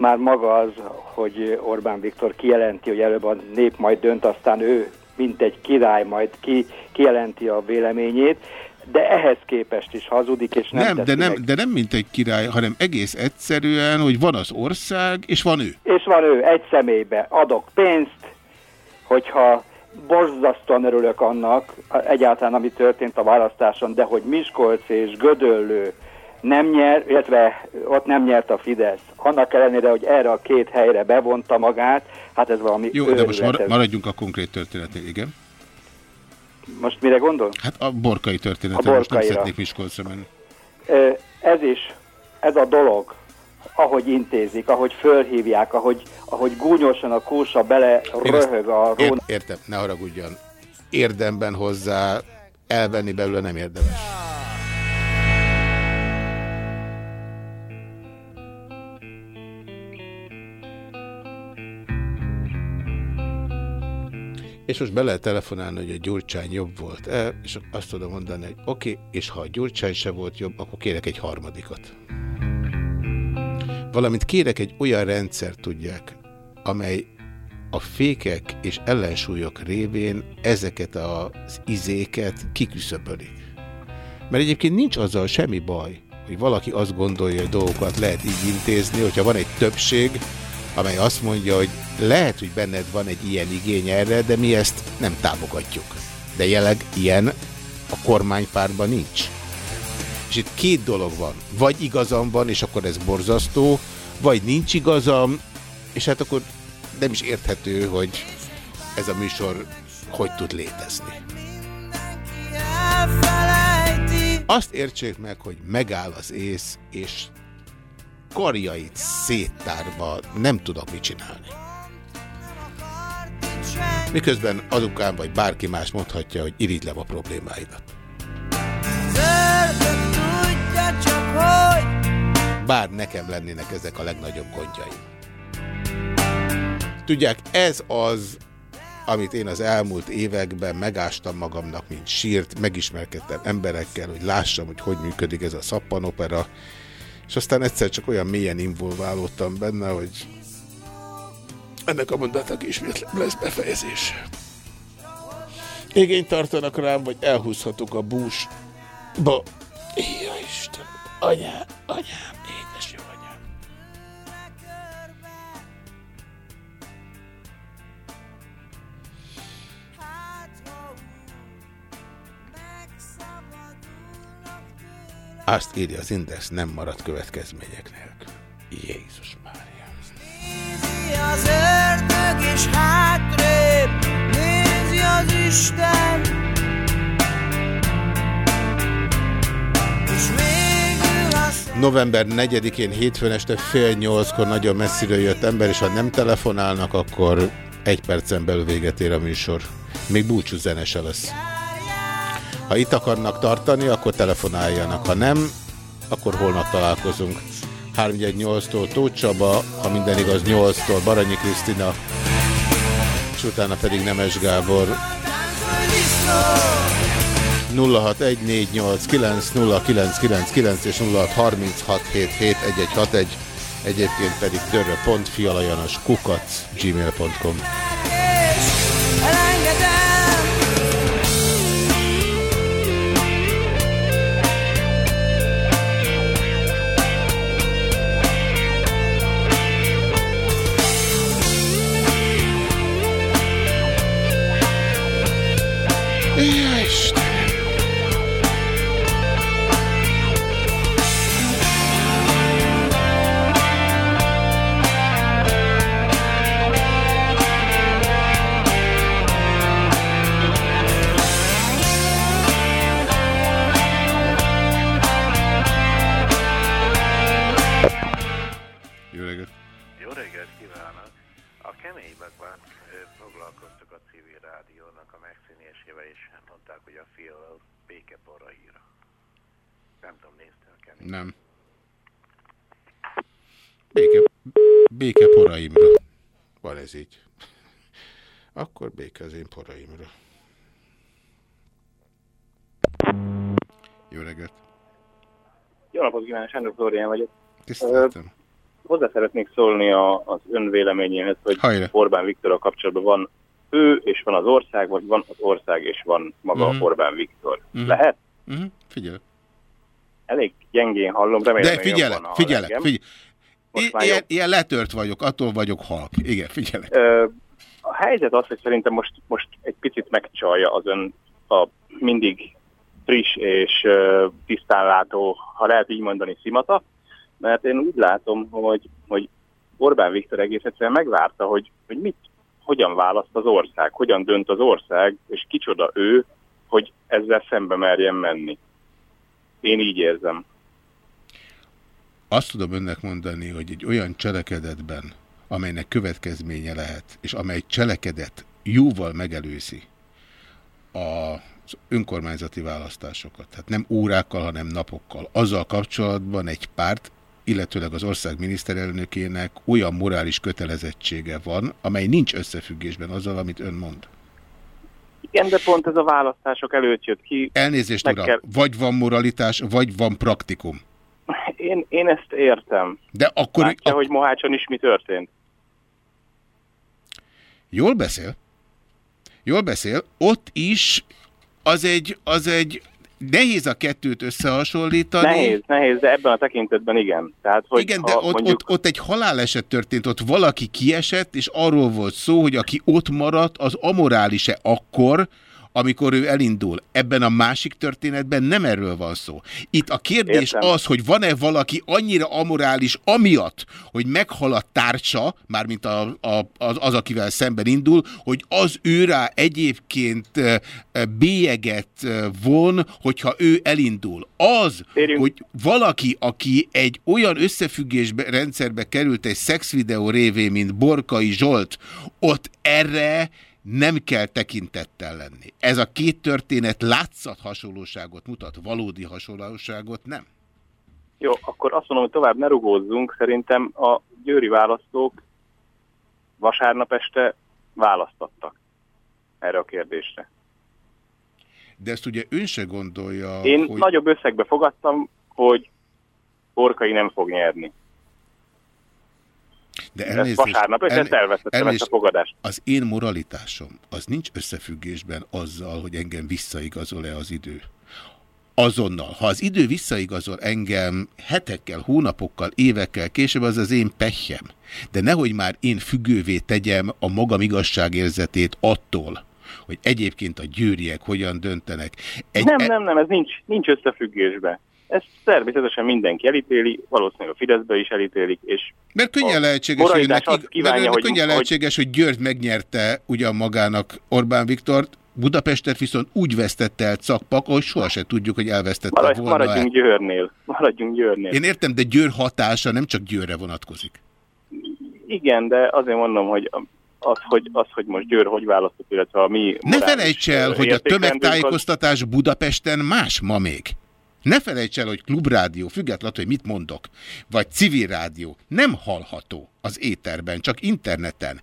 Már maga az, hogy Orbán Viktor kijelenti, hogy előbb a nép majd dönt, aztán ő, mint egy király, majd ki, kijelenti a véleményét, de ehhez képest is hazudik, és nem, Nem, de nem, meg. de nem mint egy király, hanem egész egyszerűen, hogy van az ország, és van ő. És van ő egy személybe, adok pénzt, hogyha borzasztóan örülök annak, egyáltalán ami történt a választáson, de hogy Miskolc és Gödöllő nem nyer, illetve ott nem nyert a Fidesz. Annak ellenére, hogy erre a két helyre bevonta magát, hát ez valami Jó, de most mar- maradjunk a konkrét történetnél, igen. Most mire gondol? Hát a borkai történetre, A most nem szeretnék Miskolcra menni. Ez is, ez a dolog, ahogy intézik, ahogy fölhívják, ahogy, ahogy gúnyosan a kúsa bele röhög a Róna. Értem, ne haragudjon. Érdemben hozzá, elvenni belőle nem érdemes. És most be lehet telefonálni, hogy a Gyurcsány jobb volt -e, és azt tudom mondani, hogy oké, okay, és ha a Gyurcsány se volt jobb, akkor kérek egy harmadikat. Valamint kérek egy olyan rendszer, tudják, amely a fékek és ellensúlyok révén ezeket az izéket kiküszöbölik. Mert egyébként nincs azzal semmi baj, hogy valaki azt gondolja, hogy dolgokat lehet így intézni, hogyha van egy többség, amely azt mondja, hogy lehet, hogy benned van egy ilyen igény erre, de mi ezt nem támogatjuk. De jelenleg ilyen a kormánypárban nincs. És itt két dolog van. Vagy igazam van, és akkor ez borzasztó, vagy nincs igazam, és hát akkor nem is érthető, hogy ez a műsor hogy tud létezni. Azt értsék meg, hogy megáll az ész, és karjait széttárva nem tudok mit csinálni. Miközben azukán vagy bárki más mondhatja, hogy irigylem a problémáidat. Bár nekem lennének ezek a legnagyobb gondjaim. Tudják, ez az, amit én az elmúlt években megástam magamnak, mint sírt, megismerkedtem emberekkel, hogy lássam, hogy hogy működik ez a szappanopera, és aztán egyszer csak olyan mélyen involválódtam benne, hogy ennek a mondatnak ismét lesz befejezés. Igényt tartanak rám, vagy elhúzhatok a búsba. Ja Isten, anyám, anyám, Azt írja az Index, nem maradt következmények nélkül. Jézus Mária. Nézi az ördög és hátrébb, nézi az Isten. És November 4-én hétfőn este fél nyolckor nagyon messziről jött ember, és ha nem telefonálnak, akkor egy percen belül véget ér a műsor. Még búcsú zene se lesz. Ha itt akarnak tartani, akkor telefonáljanak. Ha nem, akkor holnap találkozunk. 318-tól Tóth Csaba, ha minden igaz 8-tól Baranyi Krisztina, és utána pedig Nemes Gábor. 0614890999 és 0636771161, egyébként pedig dörre.fialajanos kukac gmail.com. Béke, béke poraimra. Van ez így. Akkor béke az én poraimra. Jó reggelt! Jó napot kívánok, Sándor Florian vagyok. Tiszteltem. Hozzá szeretnék szólni a, az ön véleményéhez, hogy Hajrá. Orbán Viktor a kapcsolatban van ő és van az ország, vagy van az ország és van maga Mhm. Orbán Viktor. Mhm. Lehet? Mhm, Figyelek. Elég gyengén hallom, remélem, De figyelek, figyelek, figyelek. Most I- Ilyen, ilyen letört vagyok, attól vagyok halk. Igen, figyelek. A helyzet az, hogy szerintem most, most egy picit megcsalja az ön a mindig friss és tisztánlátó, ha lehet így mondani, szimata, mert én úgy látom, hogy, hogy Orbán Viktor egész egyszerűen megvárta, hogy, hogy mit, hogyan választ az ország, hogyan dönt az ország, és kicsoda ő, hogy ezzel szembe merjen menni. Én így érzem. Azt tudom önnek mondani, hogy egy olyan cselekedetben, amelynek következménye lehet, és amely cselekedet jóval megelőzi az önkormányzati választásokat, tehát nem órákkal, hanem napokkal. Azzal kapcsolatban egy párt, illetőleg az ország miniszterelnökének olyan morális kötelezettsége van, amely nincs összefüggésben azzal, amit ön mond. Igen, de pont ez a választások előtt jött ki. Elnézést, uram, kell- vagy van moralitás, vagy van praktikum. Én, én ezt értem. De akkor... Látja, hogy Mohácson is mi történt. Jól beszél. Jól beszél. Ott is az egy, az egy nehéz a kettőt összehasonlítani. Nehéz, nehéz, de ebben a tekintetben igen. Tehát, hogy Igen, de ott, mondjuk... ott, ott egy haláleset történt, ott valaki kiesett, és arról volt szó, hogy aki ott maradt, az amorális-e akkor, amikor ő elindul. Ebben a másik történetben nem erről van szó. Itt a kérdés Értem. az, hogy van-e valaki annyira amorális amiatt, hogy meghal a társa, mármint a, a, az, az, akivel szemben indul, hogy az ő rá egyébként bélyeget von, hogyha ő elindul. Az, Térjünk. hogy valaki, aki egy olyan összefüggésbe, rendszerbe került egy szexvideó révén, mint Borkai Zsolt, ott erre nem kell tekintettel lenni. Ez a két történet látszat hasonlóságot mutat, valódi hasonlóságot nem. Jó, akkor azt mondom, hogy tovább ne rugózzunk. Szerintem a győri választók vasárnap este választottak erre a kérdésre. De ezt ugye ön se gondolja, Én hogy... nagyobb összegbe fogadtam, hogy Borkai nem fog nyerni. De elnézést, vasárnap, és ezt elvesztettem, ezt a fogadást. Az én moralitásom, az nincs összefüggésben azzal, hogy engem visszaigazol-e az idő. Azonnal. Ha az idő visszaigazol engem hetekkel, hónapokkal, évekkel később, az az én pehjem. De nehogy már én függővé tegyem a magam igazságérzetét attól, hogy egyébként a győriek hogyan döntenek. Egy, nem, nem, nem, ez nincs, nincs összefüggésben. Ezt természetesen mindenki elítéli, valószínűleg a Fideszbe is elítélik, és Mert könnyen lehetséges, hogy, azt kívánja, mert hogy- könnyen lehetséges, hogy György megnyerte ugyan magának Orbán Viktort, Budapestet viszont úgy vesztette el Cakpak, hogy sohasem tudjuk, hogy elvesztette maradj, volna maradjunk el. Győrnél. Maradjunk Győrnél. Én értem, de Győr hatása nem csak Győrre vonatkozik. Igen, de azért mondom, hogy az, hogy, az, hogy most Győr hogy választott, illetve a mi Ne felejts el, hogy a tömegtájékoztatás Budapesten más ma még. Ne felejts el, hogy klubrádió, függetlenül, hogy mit mondok, vagy civil rádió nem hallható az éterben, csak interneten.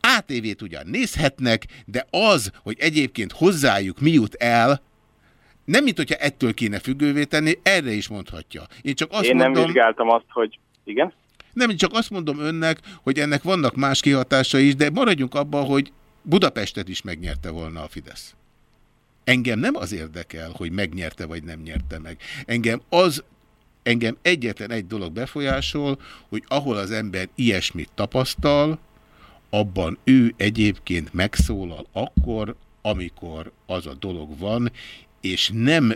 ATV-t ugyan nézhetnek, de az, hogy egyébként hozzájuk mi jut el, nem mint hogyha ettől kéne függővé tenni, erre is mondhatja. Én csak azt Én nem mondom, vizsgáltam azt, hogy igen? nem, csak azt mondom önnek, hogy ennek vannak más kihatásai is, de maradjunk abban, hogy Budapestet is megnyerte volna a Fidesz. Engem nem az érdekel, hogy megnyerte vagy nem nyerte meg. Engem az, engem egyetlen egy dolog befolyásol, hogy ahol az ember ilyesmit tapasztal, abban ő egyébként megszólal akkor, amikor az a dolog van, és nem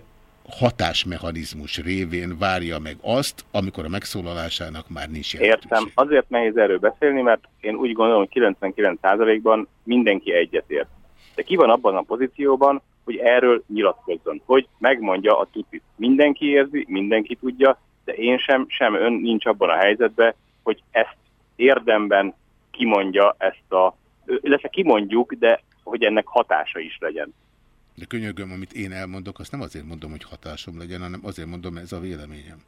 hatásmechanizmus révén várja meg azt, amikor a megszólalásának már nincs jelentősége. Értem. Azért nehéz erről beszélni, mert én úgy gondolom, hogy 99%-ban mindenki egyetért. De ki van abban a pozícióban, hogy erről nyilatkozzon, hogy megmondja a tutit. Mindenki érzi, mindenki tudja, de én sem, sem ön nincs abban a helyzetben, hogy ezt érdemben kimondja ezt a, illetve kimondjuk, de hogy ennek hatása is legyen. De könyörgöm, amit én elmondok, azt nem azért mondom, hogy hatásom legyen, hanem azért mondom, ez a véleményem.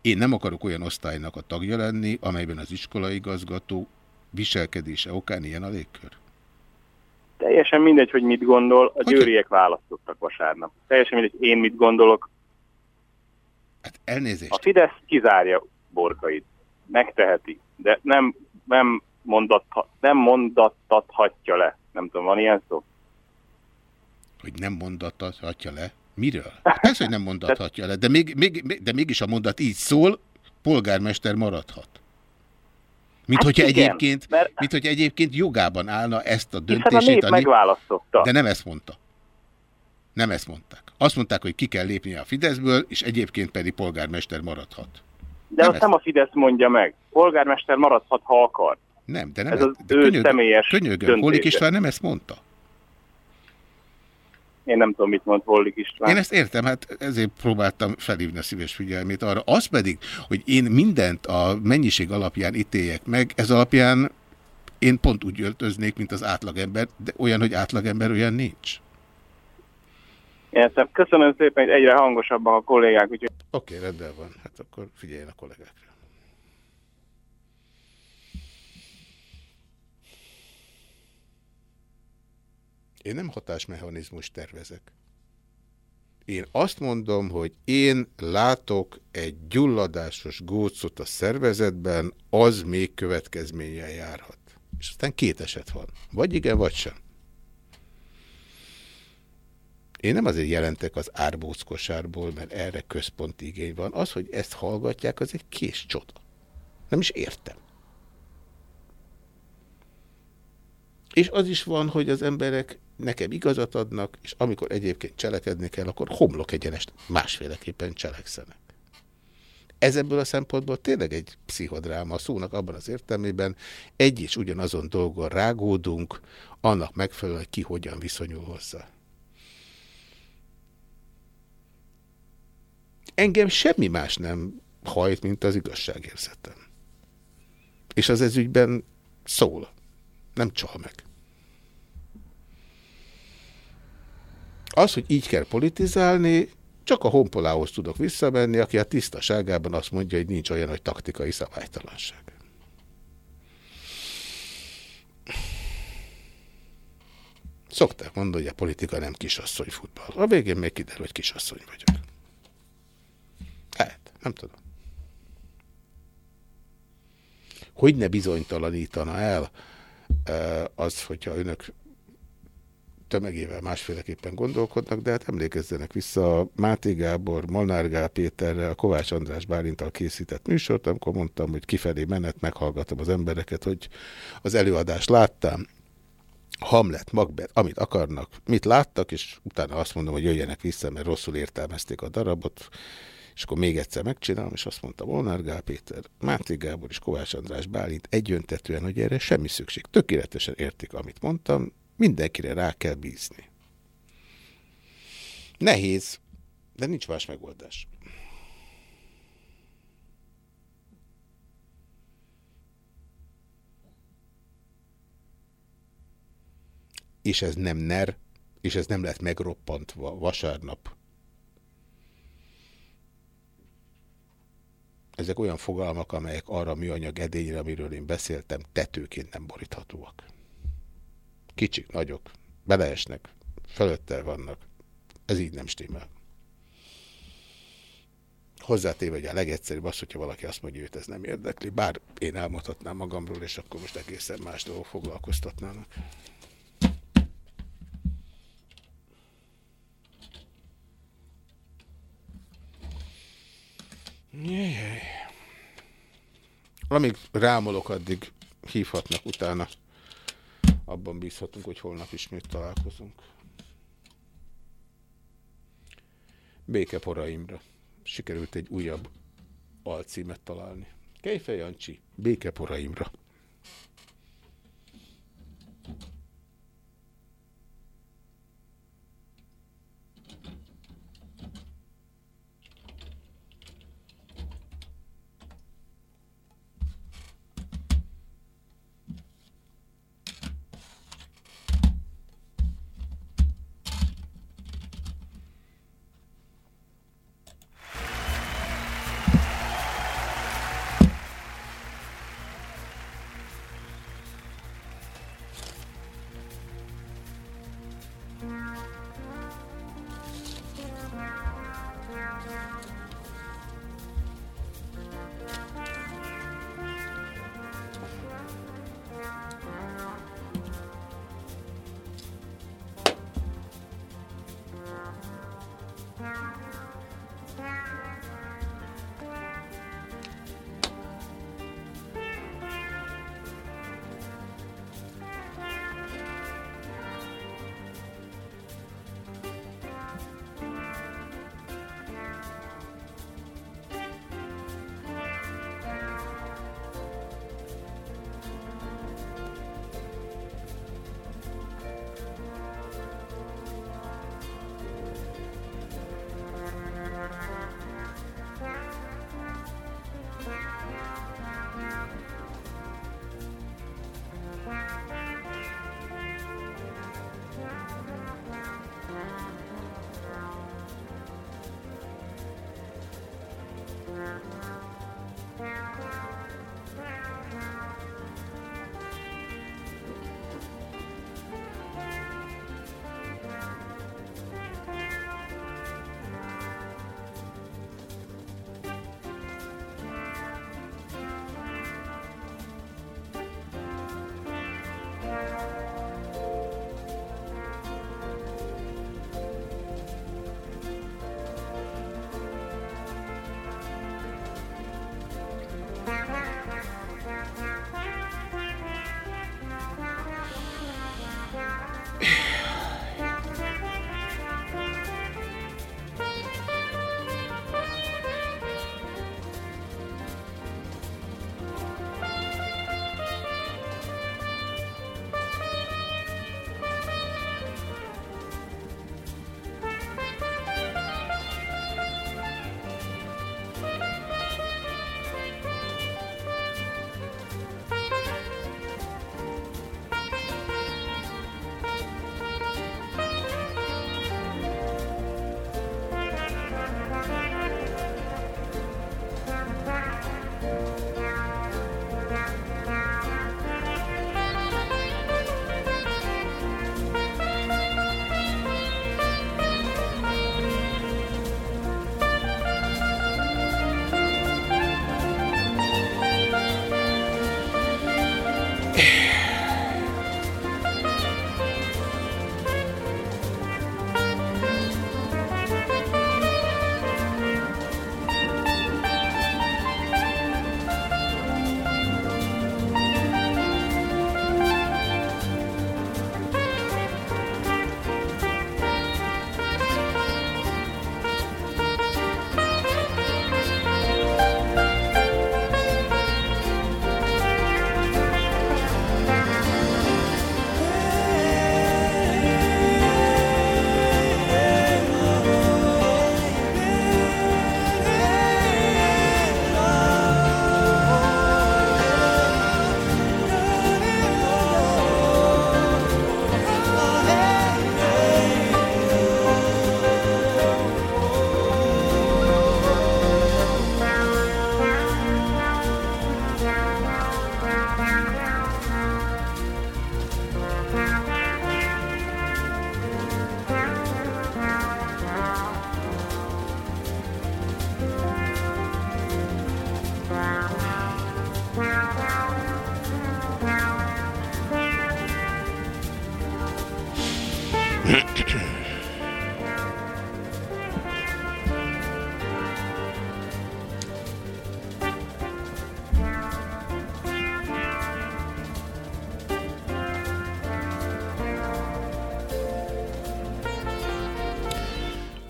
Én nem akarok olyan osztálynak a tagja lenni, amelyben az iskolaigazgató viselkedése okán ilyen a légkör. Teljesen mindegy, hogy mit gondol, a győriek választottak vasárnap. Teljesen mindegy, én mit gondolok. Hát elnézést. A Fidesz kizárja Borkait. Megteheti, de nem, nem, mondatha, nem mondattathatja le. Nem tudom, van ilyen szó? Hogy nem mondathatja le? Miről? Hát Persze, hogy nem [laughs] mondathatja le, de, még, még- de mégis a mondat így szól, polgármester maradhat. Mint, Hát hogyha igen, egyébként, mert- mint hogyha egyébként jogában állna ezt a Hiszen a döntését. nép megválasztotta. De nem ezt mondta. Nem ezt mondták. Azt mondták, hogy ki kell lépnie a Fideszből, és egyébként pedig polgármester maradhat. De Nem azt nem a Fidesz mondja meg. Polgármester maradhat, ha akar. Nem, de nem. Ez az de ő könyörgöm- személyes Könyörgöm. Holik István nem ezt mondta. Én nem tudom, mit mond Vollik István. Én ezt értem, hát ezért próbáltam felhívni a szíves figyelmét arra. Az pedig, hogy én mindent a mennyiség alapján ítéljek meg, ez alapján én pont úgy öltöznék, mint az átlagember, de olyan, hogy átlagember olyan nincs. Értem. Köszönöm szépen, hogy egyre hangosabbak a kollégák, úgyhogy Oké, okay, rendben van. Hát akkor figyeljen a kollégákra. Én nem hatásmechanizmus tervezek. Én azt mondom, hogy én látok egy gyulladásos gócot a szervezetben, az még következménnyel járhat. És aztán két eset van. Vagy igen, vagy sem. Én nem azért jelentek az árbóc kosárból, mert erre központi igény van. Az, hogy ezt hallgatják, az egy kés csoda. Nem is értem. És az is van, hogy az emberek nekem igazat adnak, és amikor egyébként cselekedni kell, akkor homlok egyenest másféleképpen cselekszenek. Ez ebből a szempontból tényleg egy pszichodráma a szónak abban az értelmében, egy és ugyanazon dolgon rágódunk, annak megfelelően, hogy ki hogyan viszonyul hozzá. Engem semmi más nem hajt, mint az igazságérzetem. És az ez ügyben szól. Nem csal meg. Az, hogy így kell politizálni, csak a honpolához tudok visszamenni, aki a tisztaságában azt mondja, hogy nincs olyan, hogy taktikai szabálytalanság. Szokták mondani, hogy a politika nem kisasszony futball. A végén még kiderül, hogy kisasszony vagyok. Hát, nem tudom. Hogy ne bizonytalanítana el az, hogyha önök tömegével másféleképpen gondolkodnak, de hát emlékezzenek vissza Máté Gábor, Molnár Gál Péterrel, Kovács András Bálintal készített műsort, amikor mondtam, hogy kifelé menet, meghallgatom az embereket, hogy az előadást láttam, Hamlet, Macbeth, amit akarnak, mit láttak, és utána azt mondom, hogy jöjjenek vissza, mert rosszul értelmezték a darabot, és akkor még egyszer megcsinálom, és azt mondta Molnár Gál Péter, Máté Gábor és Kovács András Bálint egyöntetően, hogy erre semmi szükség. Tökéletesen értik, amit mondtam, Mindenkire rá kell bízni. Nehéz, de nincs más megoldás. És ez nem ner, és ez nem lett megroppantva vasárnap. Ezek olyan fogalmak, amelyek arra a műanyag edényre, amiről én beszéltem, tetőként nem boríthatóak. Kicsik, nagyok, beleesnek, fölöttel vannak. Ez így nem stimmel. Hozzátéve, hogy a legegyszerűbb az, hogyha valaki azt mondja, hogy őt ez nem érdekli, bár én elmondhatnám magamról, és akkor most egészen más dolgok foglalkoztatnának. Jajjaj. Amíg rámolok, addig hívhatnak utána abban bízhatunk, hogy holnap ismét találkozunk. Békeporaimra. Sikerült egy újabb alcímet találni. Kejfej Jancsi, Békeporaimra.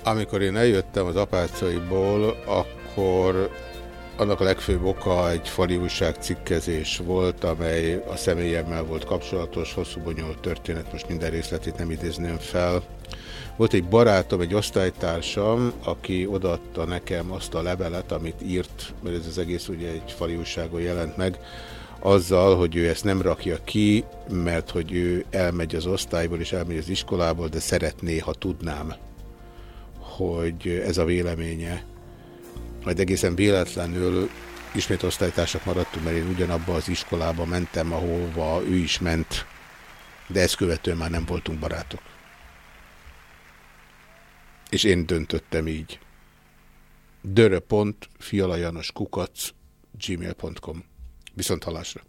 Amikor én eljöttem az apácaiból, akkor annak legfőbb oka egy fali cikkezés volt, amely a személyemmel volt kapcsolatos, hosszú bonyolult történet, most minden részletét nem idézném fel. Volt egy barátom, egy osztálytársam, aki odaadta nekem azt a levelet, amit írt, mert ez az egész ugye egy fali jelent meg, azzal, hogy ő ezt nem rakja ki, mert hogy ő elmegy az osztályból és elmegy az iskolából, de szeretné, ha tudnám, hogy ez a véleménye. Majd egészen véletlenül ismét osztálytársak maradtunk, mert én ugyanabba az iskolába mentem, ahova ő is ment, de ezt követően már nem voltunk barátok. És én döntöttem így. dörö.fialajanoskukac gmail.com Viszont halásra.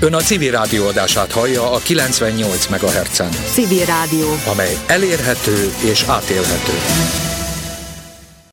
Ön a civil rádió adását hallja a 98 MHz-en. Civil rádió. Amely elérhető és átélhető.